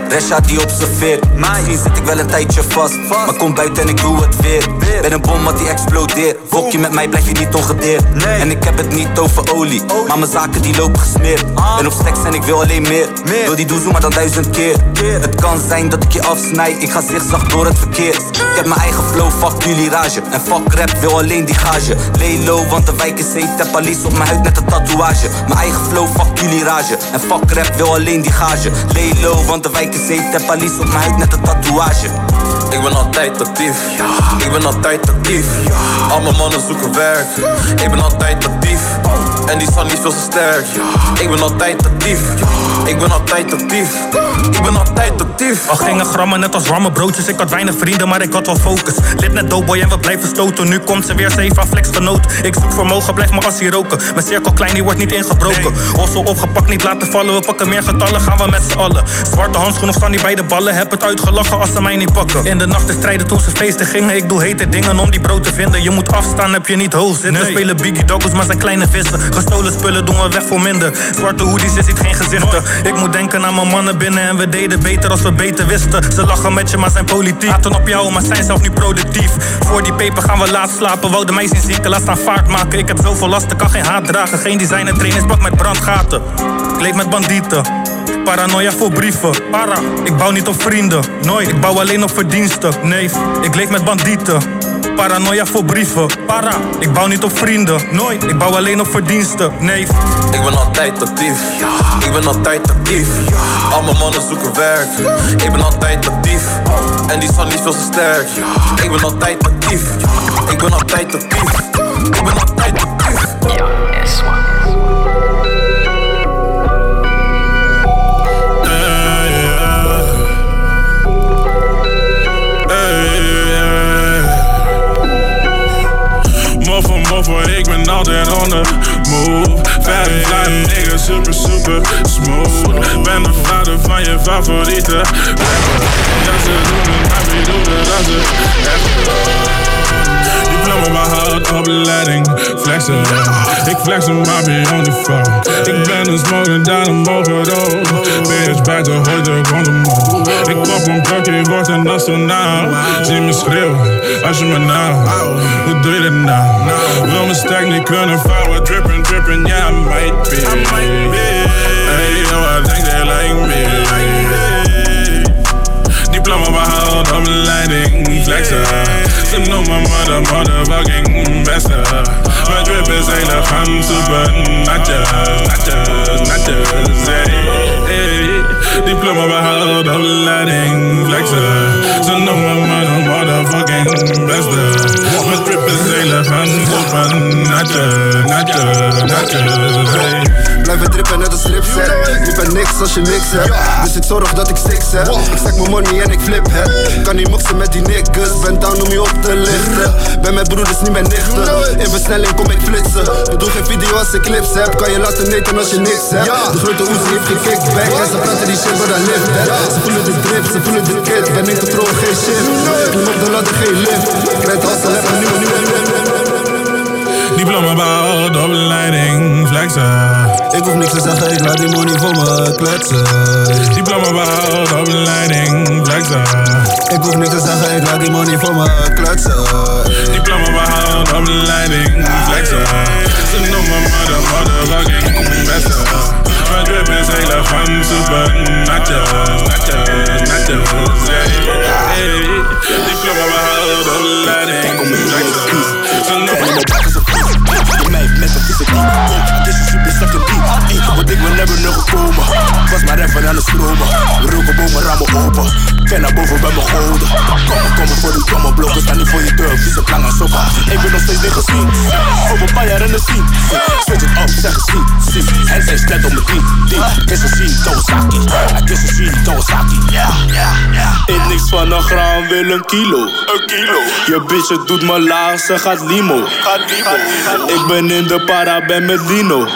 Resha die observeert. Misschien zit ik wel een tijdje vast. Maar kom buiten en ik doe het weer. Ben een bom wat die explodeert. Fok je met mij, blijf je niet ongedeerd. En ik heb het niet over olie. Maar mijn zaken die lopen gesmeerd. Ben op stacks en ik wil alleen meer. Wil die doezoe maar dan duizend keer. Het kan zijn dat ik je afsnijd. Ik ga zigzag door het verkeer. Ik heb mijn eigen flow, fuck jullie rage. En fuck rap, wil alleen die gage. Lay low, want de wijk is heet. Heb Alice op mijn huid net een tatoeage. Mijn eigen flow, fuck jullie rage. En fuck rap, wil alleen die gage. Lay low, want de wijk is heet. Heb Alice op mijn huid net een tatoeage. Ik ben altijd actief, ik ben altijd actief. Al mijn mannen zoeken werk, ik ben altijd beef. En die staan niet veel te sterk. Ik ben altijd actief, ik ben altijd actief. Ik ben altijd actief. Al gingen grammen net als ramen broodjes. Ik had weinig vrienden, maar ik had wel focus. Lid net doughboy en we blijven stoten. Nu komt ze weer, ze heeft aan flex genoten. Ik zoek vermogen, blijf maar als hier roken. Mijn cirkel klein, die wordt niet ingebroken. Hossel opgepakt, niet laten vallen. We pakken meer getallen, gaan we met z'n allen. Zwarte handschoenen staan die bij de ballen. Heb het uitgelachen als ze mij niet pakken. In de nacht te strijden toen ze feesten gingen. Ik doe hete dingen om die brood te vinden. Je moet afstaan, heb je niet hoog zitten. We spelen biggie doggos, maar zijn kleine Gestolen spullen doen we weg voor minder. Zwarte hoodies, je ziet geen gezichten. Ik moet denken aan mijn mannen binnen en we deden beter als we beter wisten. Ze lachen met je, maar zijn politiek. Haten op jou, maar zijn zelf niet productief. Voor die peper gaan we laat slapen. Wouden mij zien zinken, laat staan vaart maken. Ik heb zoveel lasten, kan geen haat dragen. Geen designer trainers, bak met brandgaten. Ik leef met bandieten. Paranoia voor brieven. Para, ik bouw niet op vrienden. Nooit, ik bouw alleen op verdiensten. Nee, ik leef met bandieten. Paranoia voor brieven. Para, ik bouw niet op vrienden. Nooit, ik bouw alleen op verdiensten. Nee. Ik ben altijd actief, ik ben altijd actief. Al mijn mannen zoeken werk, ik ben altijd actief. En die staan niet veel te sterk. Ik ben altijd actief, ik ben altijd actief. Ik ben altijd actief. Altijd on the move. Fat fly nigga, super, super smooth. Ben de vader van je favoriete echt Diploma behoud, opleiding, flexen. Ik flex hem, maar ben phone. Ik ben een smoker, daarom mogen dood. Oh, bitch, buiten hoort de grond omhoog. Ik pop een plakje, word een astronaut. Zie me schreeuwen, als je me nou. Hoe doe je dat nou? Wil mijn stek niet kunnen vouwen, drippin', drippin', ja, I might be. Hey, yo, I think they like me world, I'm lightning mm, flexer. Slim on my mother, motherfucking mm, besser. My drip is ain't a hunter, but not just, not just, not just. Hey, hey. Diploma behold, I'm lightning flexer. Slim on my mother. Motherfucking beste. Mijn drip is elegant, super natjes, natjes, natjes. Hey. Blijven drippen net als stripset Je bent niks als je niks hebt. Dus ik zorg dat ik six heb. Ik stek mijn money en ik flip het Kan niet moxen met die niggas Ben down om je op te lichten. Ben met broeders, niet met nichten. In versnelling kom ik flitsen. Bedoel geen video als ik clips heb. Kan je laten neten als je niks hebt. De grote Uzi heeft geen kickback En ze praten die shit, maar dat lift hè. Ze voelen de drip, ze voelen de kit. Ben in controle, geen shit Op de ladder, geen lift rijd hustle, heb een nieuwe, nieuwe, nieuwe Diploma bouw, dubbelleiding, flexen. Ik hoef niks te zeggen, ik laat die money voor me kletsen. Diploma bouw, dubbelleiding, flexen. Ik hoef niks te zeggen, ik laat die money voor me kletsen. Diploma bouw, dubbelleiding, flexen. Ze noemen me de motherfucking beste. pas de c'est la femme sous bonne. Nachos, nachos, nachos, hey. Hey, diplôme à ma hôte, oh, l'année. Jackson, son nom. Diep. Het is een super zakken diep. Want ik ben never nog gekomen. Was maar even aan het stromen. We roken bomen, ramen open. Ben naar boven bij mijn goden. Kom maar, kom maar voor die domme blokken. Staan niet voor je deur, vieze plangen sokken. Ik ben nog steeds niet gezien. Over een paar jaar in de scene. Switch het op, zeg eens zien. Zie, hij zijn net om mijn team. Die is een zien, Kawasaki. Hij is een zien, Kawasaki. Ja, ja, ja. Eet niks van een gram, wil een kilo. Een kilo. Je bitch, het doet me laag, ze gaat limo. Gaat limo. Ik ben in de para, met Lino.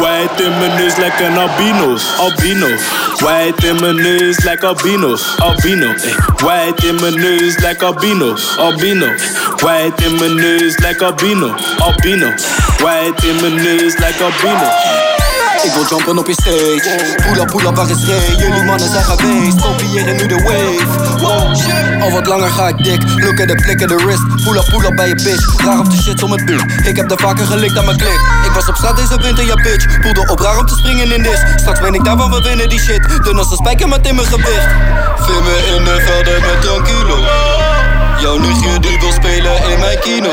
White in mijn neus, like een albino's. Albino. White in mijn neus, like albino's, Albino. eh. White in mijn neus, like albino's. Albino. White in mijn neus, like albino. Albino. White in mijn neus, like albino. Ik wil jumpen op je stage. Pull up, pull up, waar is? Jullie mannen zijn geweest. Kopiëren nu de wave. Al wat langer ga ik dik. Look at the flick of the wrist. Pull up, pull up bij je bitch. Raar op de shit om het buurt. Ik heb de vaker gelikt aan mijn klik. Ik was op straat deze winter, ja bitch. Poelde op raar om te springen in dis. Straks ben ik daar, want we winnen die shit. Dun als een spijker met in mijn gewicht. Vind me in de velden met tranquilo. Jouw nichtje die wil spelen in mijn kino.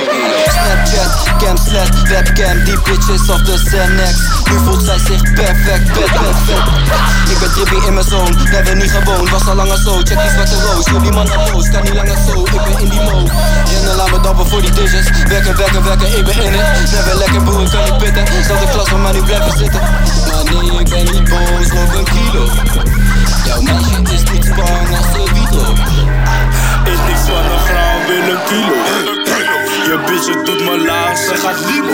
Snapchat, cam slash, webcam, die bitches of de Xanax. Nu voelt zij zich perfect, vet, vet. Ik ben trippy in mijn zone, we hebben niet gewoond, was al langer zo. Check die zwarte roos, jullie mannen boos, kan niet langer zo. Ik ben in die mode. Rennen, laat me dappen voor die dishes. Werken, werken, werken, ik ben in het. Never lekker broer, kan niet pitten. Zal de klas mij nu blijven zitten. Maar nee, ik ben niet boos, nog een kilo. Jouw meisje is niet bang als ze wiet. Niks van een wil een kilo. Je bitch, doet me laag, ze gaat limo.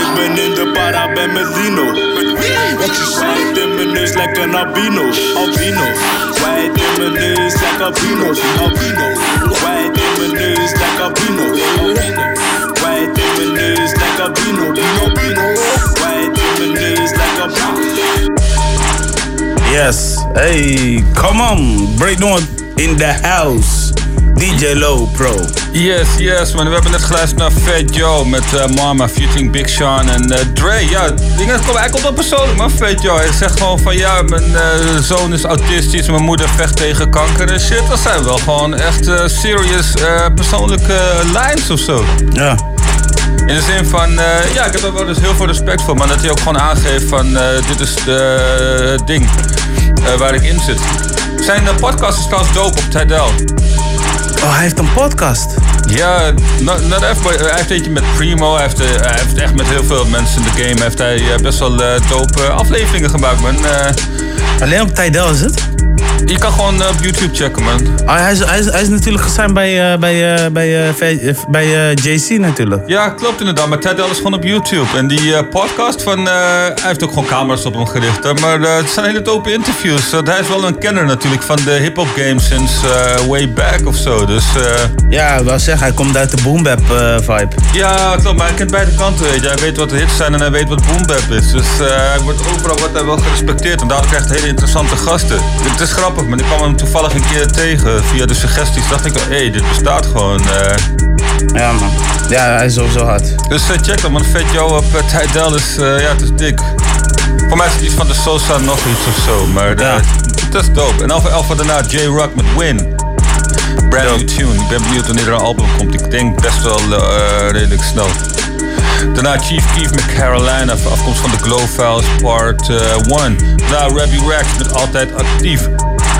Ik ben in de para, ben met. White in mijn neus, albino. Albino. White in mijn neus, albino. Albino. White in mijn neus, albino. Albino. White in mijn neus, albino. Albino. White in mijn neus, albino. Yes. Hey, come on. Break North in the house. DJ Low Pro. Yes, yes, man. We hebben net geluisterd naar Fat Joe met eh, Mama featuring Big Sean en eh, Dre. Ja, dingen, kom, hij komt op persoonlijk, man. Fat Joe. Hij zegt gewoon van ja, mijn eh, zoon is autistisch, mijn moeder vecht tegen kanker en shit. Dat zijn wel gewoon echt serious persoonlijke lines of zo. Ja. In de zin van, ja, ik heb er wel dus heel veel respect voor, maar dat hij ook gewoon aangeeft van dit is het ding waar ik in zit. Zijn uh, podcast is trouwens dope op Tidal. Oh, hij heeft een podcast. Ja, not, not even, hij heeft eentje met Primo. Hij heeft, eh, hij heeft echt met heel veel mensen in de game heeft hij eh, best wel eh, dope eh, afleveringen gemaakt, man. Eh, Alleen op Tidal is het? Je kan gewoon eh, op YouTube checken, man. Oh, hij, is, hij, is, hij is natuurlijk gesigned bij, eh, bij, eh, bij, eh, bij JC natuurlijk. Ja, klopt inderdaad. Maar Tidal is gewoon op YouTube. En die podcast van... hij heeft ook gewoon camera's op hem gericht. hè. Maar het zijn hele dope interviews. Hij is wel een kenner natuurlijk van de hip-hop game sinds way back of zo. Dus... Ja, ik wou zeggen, hij komt uit de boom bap eh, vibe. Ja, klopt, maar hij kent beide kanten, weet je. Hij weet wat de hits zijn en hij weet wat boom bap is. Dus hij wordt overal wordt hij wel gerespecteerd. En daardoor krijgt hij hele interessante gasten. Het is grappig, maar ik kwam hem toevallig een keer tegen via de suggesties. dacht ik, hé, hey, dit bestaat gewoon. eh. Ja, man. Ja, hij is sowieso hard. Dus eh, check dat, man. Vet Joe op uh, Tidal is, eh, ja, het is dik. Voor mij is het iets van de Sosa nog iets of zo, maar het is dope. En Alpha Alpha daarna J-Rock met Win. Brand new tune. Ik ben benieuwd wanneer er een album komt. Ik denk best wel redelijk snel. Daarna Chief Keef met Carolina, afkomst van de Glow Files Part 1. Daarna Rabbi Rex met Altijd Actief.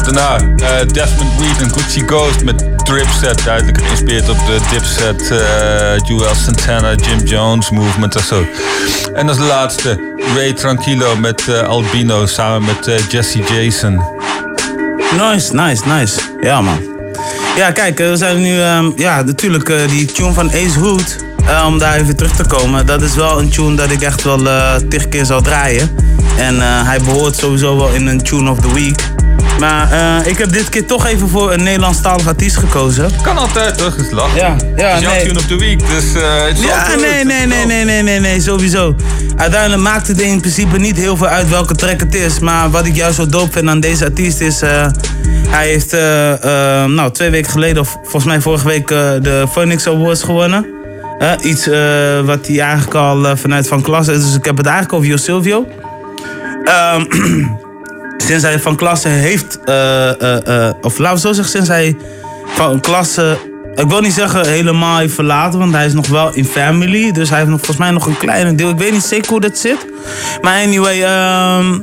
Daarna eh, Desmond Reed en Gucci Ghost met Dripset, duidelijk geïnspireerd op de Dipset, uh, Santana, Jim Jones movement en zo. En als laatste Ray Tranquilo met eh, Albino samen met eh, Jesse Jason. Nice, nice, nice. Ja, man. Ja, kijk, eh, we zijn nu... ehm, ja, natuurlijk, eh, die tune van Ace Hood... eh, om daar even terug te komen. Dat is wel een tune dat ik echt wel tig keer zal draaien. En eh, hij behoort sowieso wel in een tune of the week. Maar ik heb dit keer toch even voor een Nederlandstalig artiest gekozen. Kan altijd? Het is lachen. Ja, ja, nee. tune of the week, dus... het is Ja, nee, nee, nee, nee, nee, nee, nee, sowieso. Uiteindelijk maakt het in principe niet heel veel uit welke track het is. Maar wat ik juist zo dope vind aan deze artiest is... hij heeft nou, twee weken geleden, of volgens mij vorige week, de Phoenix Awards gewonnen. Iets eh, wat hij eigenlijk al eh, vanuit van klasse. Dus ik heb het eigenlijk over Jo Silvio. Ehm, sinds hij van klasse heeft, eh, of laten we zo zeggen, sinds hij van klasse, ik wil niet zeggen helemaal heeft verlaten, want hij is nog wel in family. Dus hij heeft nog, volgens mij nog een kleine deel. Ik weet niet zeker hoe dat zit. Maar anyway, ehm,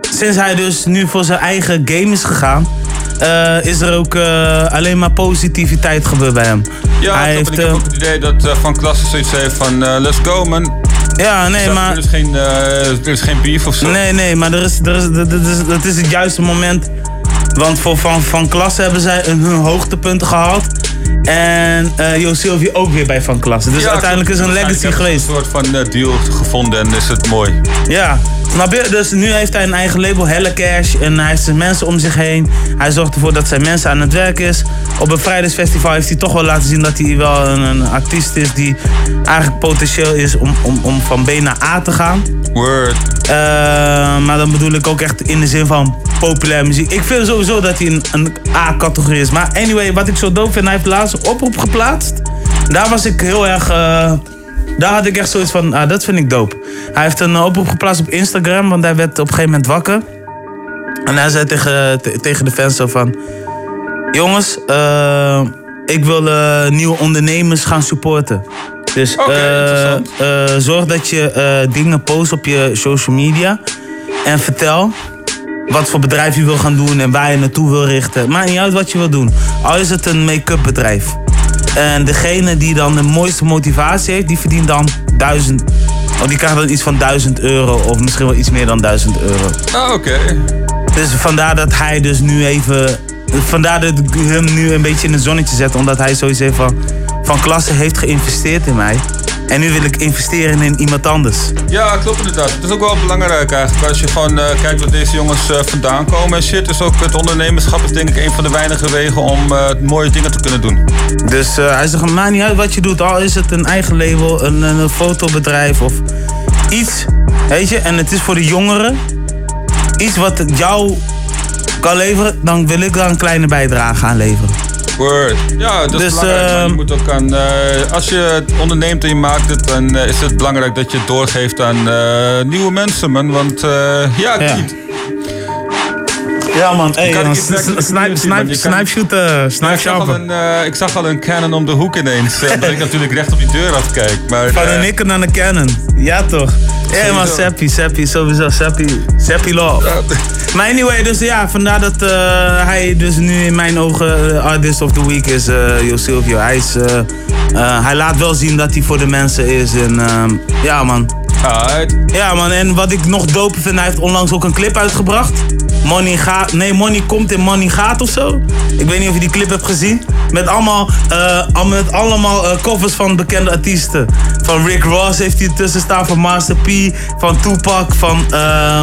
sinds hij dus nu voor zijn eigen game is gegaan, eh, is er ook eh, alleen maar positiviteit gebeurd bij hem. Ja, hij heeft, ik heb ook het idee dat eh, Van Klasse zoiets heeft van... let's go, man. Ja, nee, Dus, maar... Er is geen, er is geen beef of zo. Nee, nee, maar er is, er is, dat, is, dat is het juiste moment. Want voor Van, van Klasse hebben zij hun hoogtepunten gehaald. En eh Jo Silvio ook weer bij Van Klasse. Dus Ja, uiteindelijk is klopt. een legacy geweest. Een soort van eh, deal gevonden en is het mooi. Ja, snap je? Dus nu heeft hij een eigen label, Helle Cash. En hij heeft zijn mensen om zich heen. Hij zorgt ervoor dat zijn mensen aan het werk is. Op een Vrijdagsfestival heeft hij toch wel laten zien dat hij wel een, een artiest is die eigenlijk potentieel is om, om, om van B naar A te gaan. Word. Eh, maar dan bedoel ik ook echt in de zin van populair muziek. Ik vind sowieso dat hij een, een A-categorie is. Maar anyway, wat ik zo dope vind, hij heeft laatst een oproep geplaatst. Daar was ik heel erg... eh, daar had ik echt zoiets van, ah, dat vind ik dope. Hij heeft een oproep geplaatst op Instagram, want hij werd op een gegeven moment wakker. En hij zei tegen, te- tegen de fans zo van... Jongens, eh, ik wil eh, nieuwe ondernemers gaan supporten. Dus zorg dat je dingen post op je social media. En vertel wat voor bedrijf je wil gaan doen en waar je naartoe wil richten. Maakt niet uit wat je wil doen. Al is het een make-up bedrijf. En degene die dan de mooiste motivatie heeft, die verdient dan 1000. Of die krijgt dan iets van 1000 euro. Of misschien wel iets meer dan 1000 euro. Ah, oké. Dus vandaar dat hij dus nu even. Vandaar dat ik hem nu een beetje in het zonnetje zet. Omdat hij sowieso van. Van klasse heeft geïnvesteerd in mij. En nu wil ik investeren in iemand anders. Ja, klopt inderdaad. Het is ook wel belangrijk eigenlijk. Als je gewoon eh, kijkt waar deze jongens eh, vandaan komen en shit. Is ook het ondernemerschap is denk ik een van de weinige wegen om eh, mooie dingen te kunnen doen. Dus hij zegt, maakt niet uit wat je doet. Al is het een eigen label, een, een fotobedrijf of iets. Weet je, en het is voor de jongeren. Iets wat jou kan leveren. Dan wil ik daar een kleine bijdrage aan leveren. Word. Ja, dat is Dus, belangrijk. je ehm, moet ook aan, eh, als je het onderneemt en je maakt het, dan eh, is het belangrijk dat je het doorgeeft aan eh, nieuwe mensen, man. Want eh, ja, Ja. Kiet. Ja man, hey, man, snipe, snipe, shooten, ik, zag al een, ik zag al een cannon om de hoek ineens. omdat ik natuurlijk recht op die deur afkijk. Maar, Van een Nikon naar een Canon. Ja toch? Ja man, Sowieso. Seppi, Seppi, sowieso, Seppi, Seppi love. Maar anyway, dus ja, vandaar dat eh, hij dus nu in mijn ogen eh, Artist of the Week is, eh Jo Silvio. Hij, is, hij laat wel zien dat hij voor de mensen is. En ja man. Ja man, en wat ik nog doper vind, hij heeft onlangs ook een clip uitgebracht. Money gaat, nee, Money komt en Money gaat of zo. Ik weet niet of je die clip hebt gezien. Met allemaal, al- met allemaal eh, covers van bekende artiesten. Van Rick Ross heeft hij ertussen staan, van Master P, van Tupac, van... eh,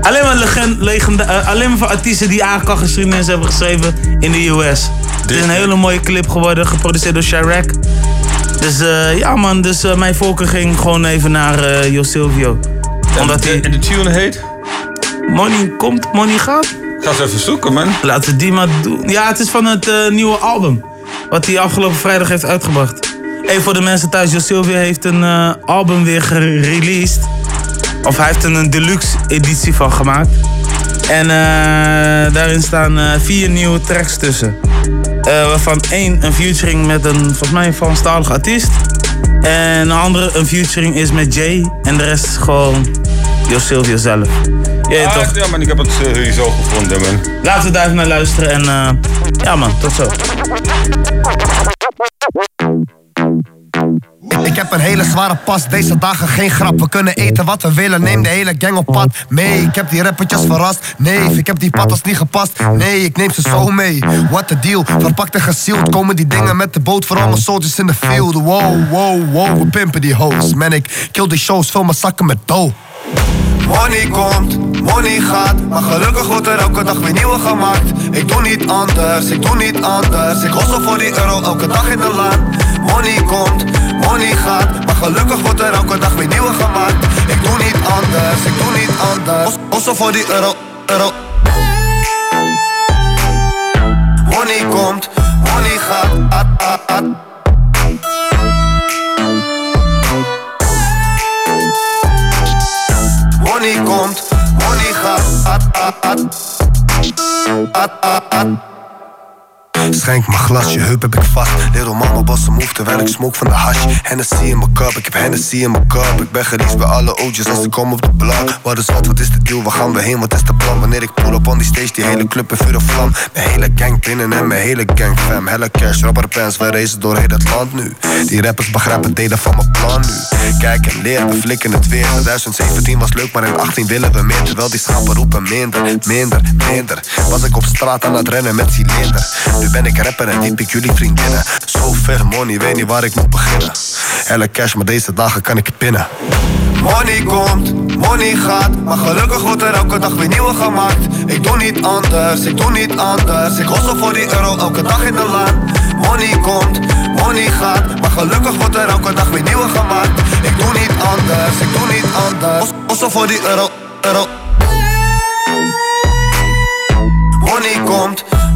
alleen maar, legend, legende, alleen maar van artiesten die eigenlijk al geschiedenis hebben geschreven in de US. Het is een hele mooie clip geworden, geproduceerd door Chirac. Dus ja man, dus mijn voorkeur ging gewoon even naar eh Jo Silvio. Omdat hij... En de tune heet? Money komt, money gaat. Ga eens even zoeken, man. Laten we die maar doen. Ja, het is van het eh, nieuwe album. Wat hij afgelopen vrijdag heeft uitgebracht. Even voor de mensen thuis. Jo Silvio heeft een eh, album weer gereleased. Of hij heeft er een deluxe editie van gemaakt. En eh, daarin staan vier nieuwe tracks tussen. Waarvan één een featuring met een, volgens mij een Franstalig artiest. En een andere een featuring is met Jay. En de rest is gewoon Jo Silvio zelf. Ja, Ah, toch? Ja, man, ik heb het eh, sowieso gevonden, man. Laten we daar even naar luisteren en eh, ja man, tot zo. Ik heb een hele zware pas, deze dagen geen grap. We kunnen eten wat we willen, neem de hele gang op pad mee. Ik heb die rappertjes verrast, nee, ik heb die patas niet gepast. Nee, ik neem ze zo mee. What the deal, verpakt en gezield. Komen die dingen met de boot voor allemaal soldiers in de field. Wow, wow, wow, we pimpen die hoes. Man, ik kill die shows, vul mijn zakken met dough. Money komt, money gaat Maar gelukkig wordt er elke dag weer nieuwe gemaakt. Ik doe niet anders, ik doe niet anders. Ik hustle voor die euro elke dag in de laan. Money komt, money gaat Maar gelukkig wordt er elke dag weer nieuwe gemaakt. Ik doe niet anders, ik doe niet anders. Hustle voor die euro, euro. Money komt, money gaat ah, ah, ah. Money komt, Money gaat. Ad, ad, ad. Schenk mijn glas, je heup heb ik vast. Little mama was een move terwijl ik smoke van de hash. Hennessy in mijn cup, ik heb Hennessy in mijn cup. Ik ben geliefd bij alle oudjes als ik kom op de blok Wat is wat, wat is de deal, waar gaan we heen, wat is de plan? Wanneer ik pull op on die stage, die hele club in vuur vlam Mijn hele gang binnen en mijn hele gang fam. Hella cash, rubber pants, we racen door heel het land nu. Die rappers begrijpen delen van mijn plan nu. Kijk en leer, we flikken het weer. 2017 was leuk, maar in 18 willen we meer Terwijl die schapen roepen minder, minder, minder. Was ik op straat aan het rennen met cilinder ben ik rapper en diep ik jullie vriendinnen Zo ver money, weet niet waar ik moet beginnen. Helle cash, maar deze dagen kan ik pinnen. Money komt, money gaat Maar gelukkig wordt er elke dag weer nieuwe gemaakt. Ik doe niet anders, ik doe niet anders. Ik hustle voor die euro elke dag in de laan. Money komt, money gaat Maar gelukkig wordt er elke dag weer nieuwe gemaakt. Ik doe niet anders, ik doe niet anders. Hustle voor die euro, euro. Money komt,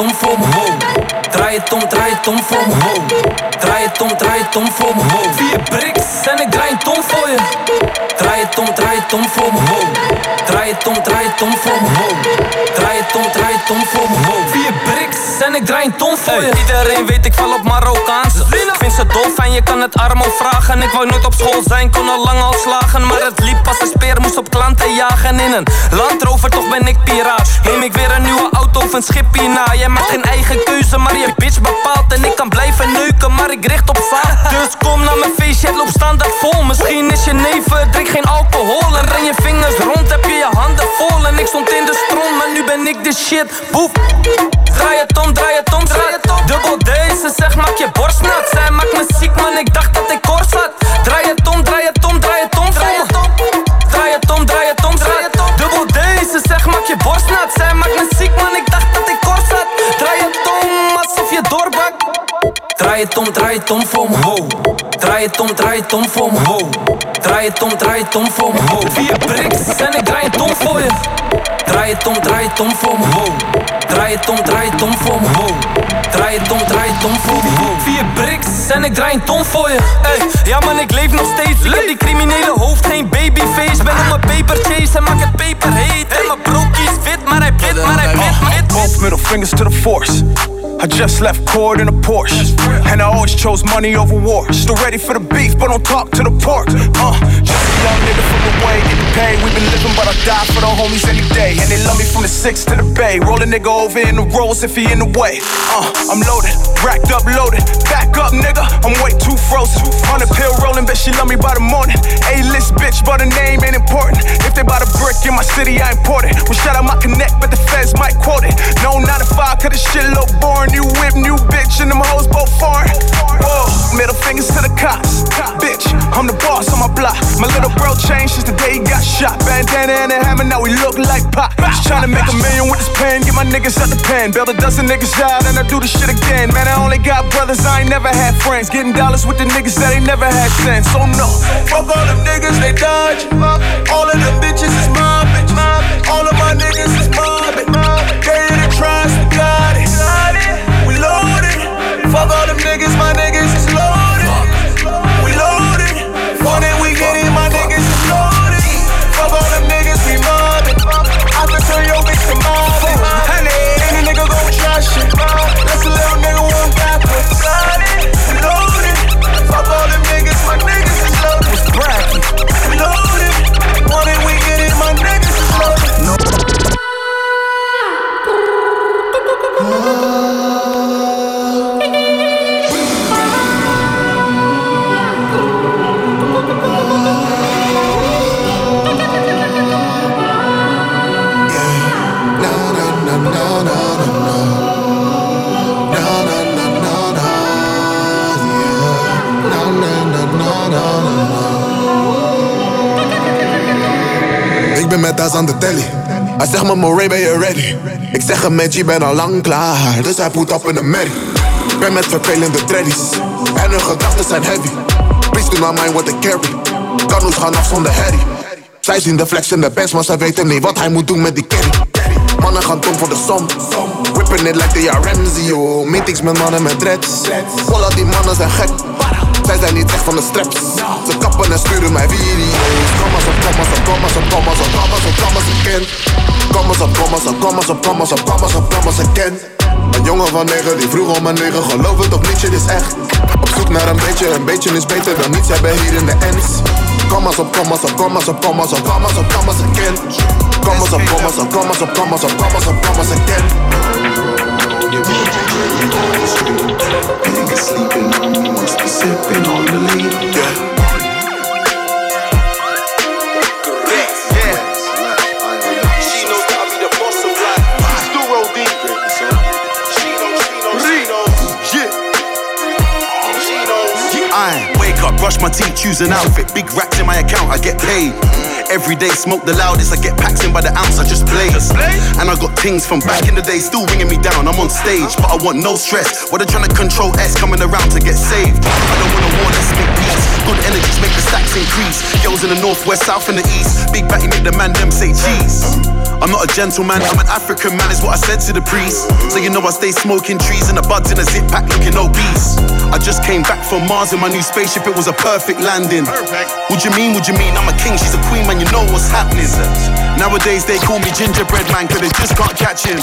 um fogo. Het om. Draai het om, draai het om voor me. Draai het om, draai het om voor me. Vier bricks en ik draai een ton voor je. Draai het om, draai het om voor me. Draai het om, draai het om voor me. Draai het om, draai het om voor me. Vier bricks en ik draai een ton voor je. Iedereen weet ik val op Marokkaans. Ik vind ze dol fijn, je kan het armo vragen. Ik wou nooit op school zijn, kon al lang al slagen. Maar het liep als een speer, moest op klanten jagen. In een landrover, toch ben ik piraat. Neem ik weer een nieuwe auto of een schip hierna. Jij maakt geen eigen keuze, maar je bitch bepaalt. En ik kan blijven neuken, maar ik richt op vaart. Dus kom naar mijn feestje, het loopt standaard vol. Misschien is je neven, drink geen alcohol. En ren je vingers rond, heb je je handen vol. En ik stond in de stroom, maar nu ben ik de shit. Boef. Draai het om, draai het om, draai het om. Dubbel deze, zeg maak je borst nat. Zij maakt me ziek, man, ik dacht dat ik kort zat. Draai het om, Draai het om, draai het om voor me. Draai het om, draai het om voor me. Draai het om, draai het om voor me. Vier bricks en ik draai het om voor je. Draai het om, draai het om voor me. Draai het om, draai het om voor me. Draai het om, draai het om voor me. Vier bricks en ik draai een ton voor je. Ey, ja man, ik leef nog steeds. Ik die criminele hoofd, geen babyface. Ben op mijn paper chase en maak het paper heet. En mijn broekie is wit, maar hij pit, maar hij pit, maar het Both middle fingers to the force. I just left court in a Porsche. And I always chose money over war. Still ready for the beef, but don't talk to the pork. Uh, just a young nigga from the way, getting paid. We been living, but I die for the homies any day. And they love me from the six to the bay. Roll a nigga over in the rolls if he in the way. Uh, I'm loaded, racked up, loaded. Back up, nigga, I'm way too frozen. On a pill rolling, bet she love me by the morning. A-list bitch, but her name ain't important. If they buy the brick in my city, I import it. Well, shout out my connect, but the feds might quote it. No 9 to 5, cause this shit look boring. New whip, new bitch, and them hoes both foreign. Whoa, middle fingers to the cops. Bitch, I'm the boss on my block. My little bro changed since the day he got shot. Bandana and a hammer, now we look like pop. Just trying to make a million with this pen, get my niggas out the pen. Build a dozen niggas out, and I do the shit again. Man, I only got brothers, I ain't never had friends. Getting dollars with the niggas that ain't never had sense. So no, fuck all them niggas, they dodge. All of them bitches is my bitch. All of my niggas is mobbing. They fuego de telly. Hij zegt me, Moray, ben je ready? Ik zeg hem, met je ben al lang klaar. Dus hij put op in de merrie. Ben met vervelende tradies. En hun gedachten zijn heavy. Please do not mind what they carry. Kanoes gaan af zonder herrie. Zij zien de flex in de bands, maar zij weten niet wat hij moet doen met die carry. Mannen gaan dom voor de som. Whipping it like they are Ramsey, yo. Meetings met mannen met dreads. Wallah, die mannen zijn gek. Zij zijn niet echt van de straps. Ze kappen en sturen mij video's. Eens op, eens op, eens op, eens op, eens op, eens op, ken. Eens op, eens op, eens op, eens op, eens op, eens op, ken. Een jongen van negen die vroeg om een negen, geloof het of niet, shit is echt. Op zoek naar een beetje, een beetje is beter dan niets hebben hier in de ends. Eens op, eens op, eens op, eens op, eens op, eens op, ken. Eens op, eens op, eens op, eens op, eens op, eens op, ken. Choose an outfit. Big racks in my account, I get paid. Every day, smoke the loudest. I get packs in by the ounce, I just play. And I got things from back in the day still ringing me down. I'm on stage, but I want no stress. What they trying to control S coming around to get saved. I don't want a war, let's make peace. Good energies make the stacks increase. Girls in the north, west, south, and the east. Big batty make the man them say cheese. I'm not a gentleman, I'm an African man, is what I said to the priest. So you know I stay smoking trees and the buds in a zip pack looking obese. I just came back from Mars in my new spaceship, it was a perfect landing. What you mean, what you mean? I'm a king, she's a queen, man, you know what's happening. Nowadays they call me gingerbread man, cause they just can't catch him.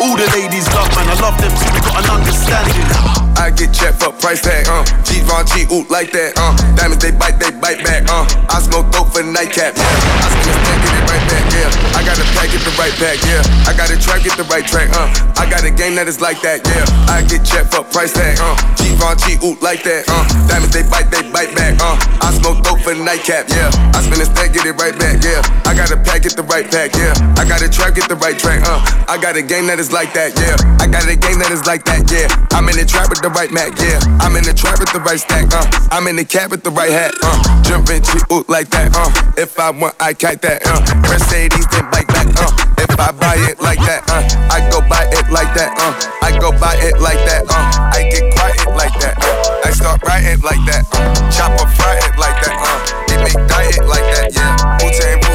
All the ladies love man, I love them too, we got an understanding. I get checked for price tag, uh. Givenchy, ooh, like that, uh. Diamonds, they bite, they bite back, uh. I smoke dope for nightcap, yeah. I spin a stack, get it right back, yeah. I got a pack, get the right pack, yeah. I got a track, get the right track, uh. I got a game that is like that, yeah. I get checked for price tag, uh. Givenchy, ooh, like that, uh. Diamonds, they bite, they bite back, uh. I smoke dope for nightcap, yeah. I spin a stack, get it right back, yeah. I got a pack, get the right pack, yeah. I got a track, get the right track, uh. I got a game that is like that, yeah. I got a game that is like that, yeah. I'm in the trap with the right Mac, yeah. I'm in the trap with the right stack, uh. I'm in the cab with the right hat, uh. Jumping to ooh like that, uh. If I want, I kite that, uh. Mercedes, then bike back, uh. If I buy it like that, uh. I go buy it like that, uh. I go buy it like that, uh. I get quiet like that, uh. I start writing like that, uh. Chop up, fry it like that, uh. It make diet like that, yeah. Wu-Tang,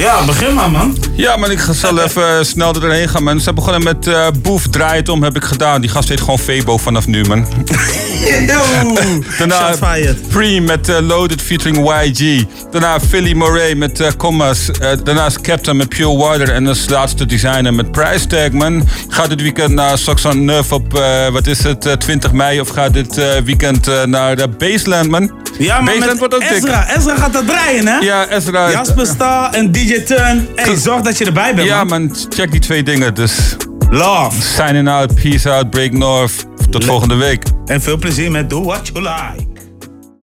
Ja, begin maar, man. Ja, maar ik ga zal even snel er doorheen gaan, man. Ze hebben begonnen met eh Boef, Draai het om, heb ik gedaan. Die gast heet gewoon Febo vanaf nu, man. Daarna. Pre met eh, Loaded featuring YG. Daarna Philly Moray met eh Commas. Eh, daarnaast Captain met Pure Water. En als laatste designer met Price Tag, man. Ga dit weekend naar Saxon Neuf op, eh, wat is het, eh, 20 mei. Of ga dit eh, weekend eh, naar de Baseland, man. Ja, maar Baseland wordt ook dik. Ezra. Ezra gaat dat draaien, hè? Ja, Ezra. Jasper Star en DJ Turn. Hey, zorg dat je erbij bent, Ja, man. man, check die twee dingen. Dus. Love. Signing out, peace out, break north. Tot volgende week. En veel plezier met Do What You Like.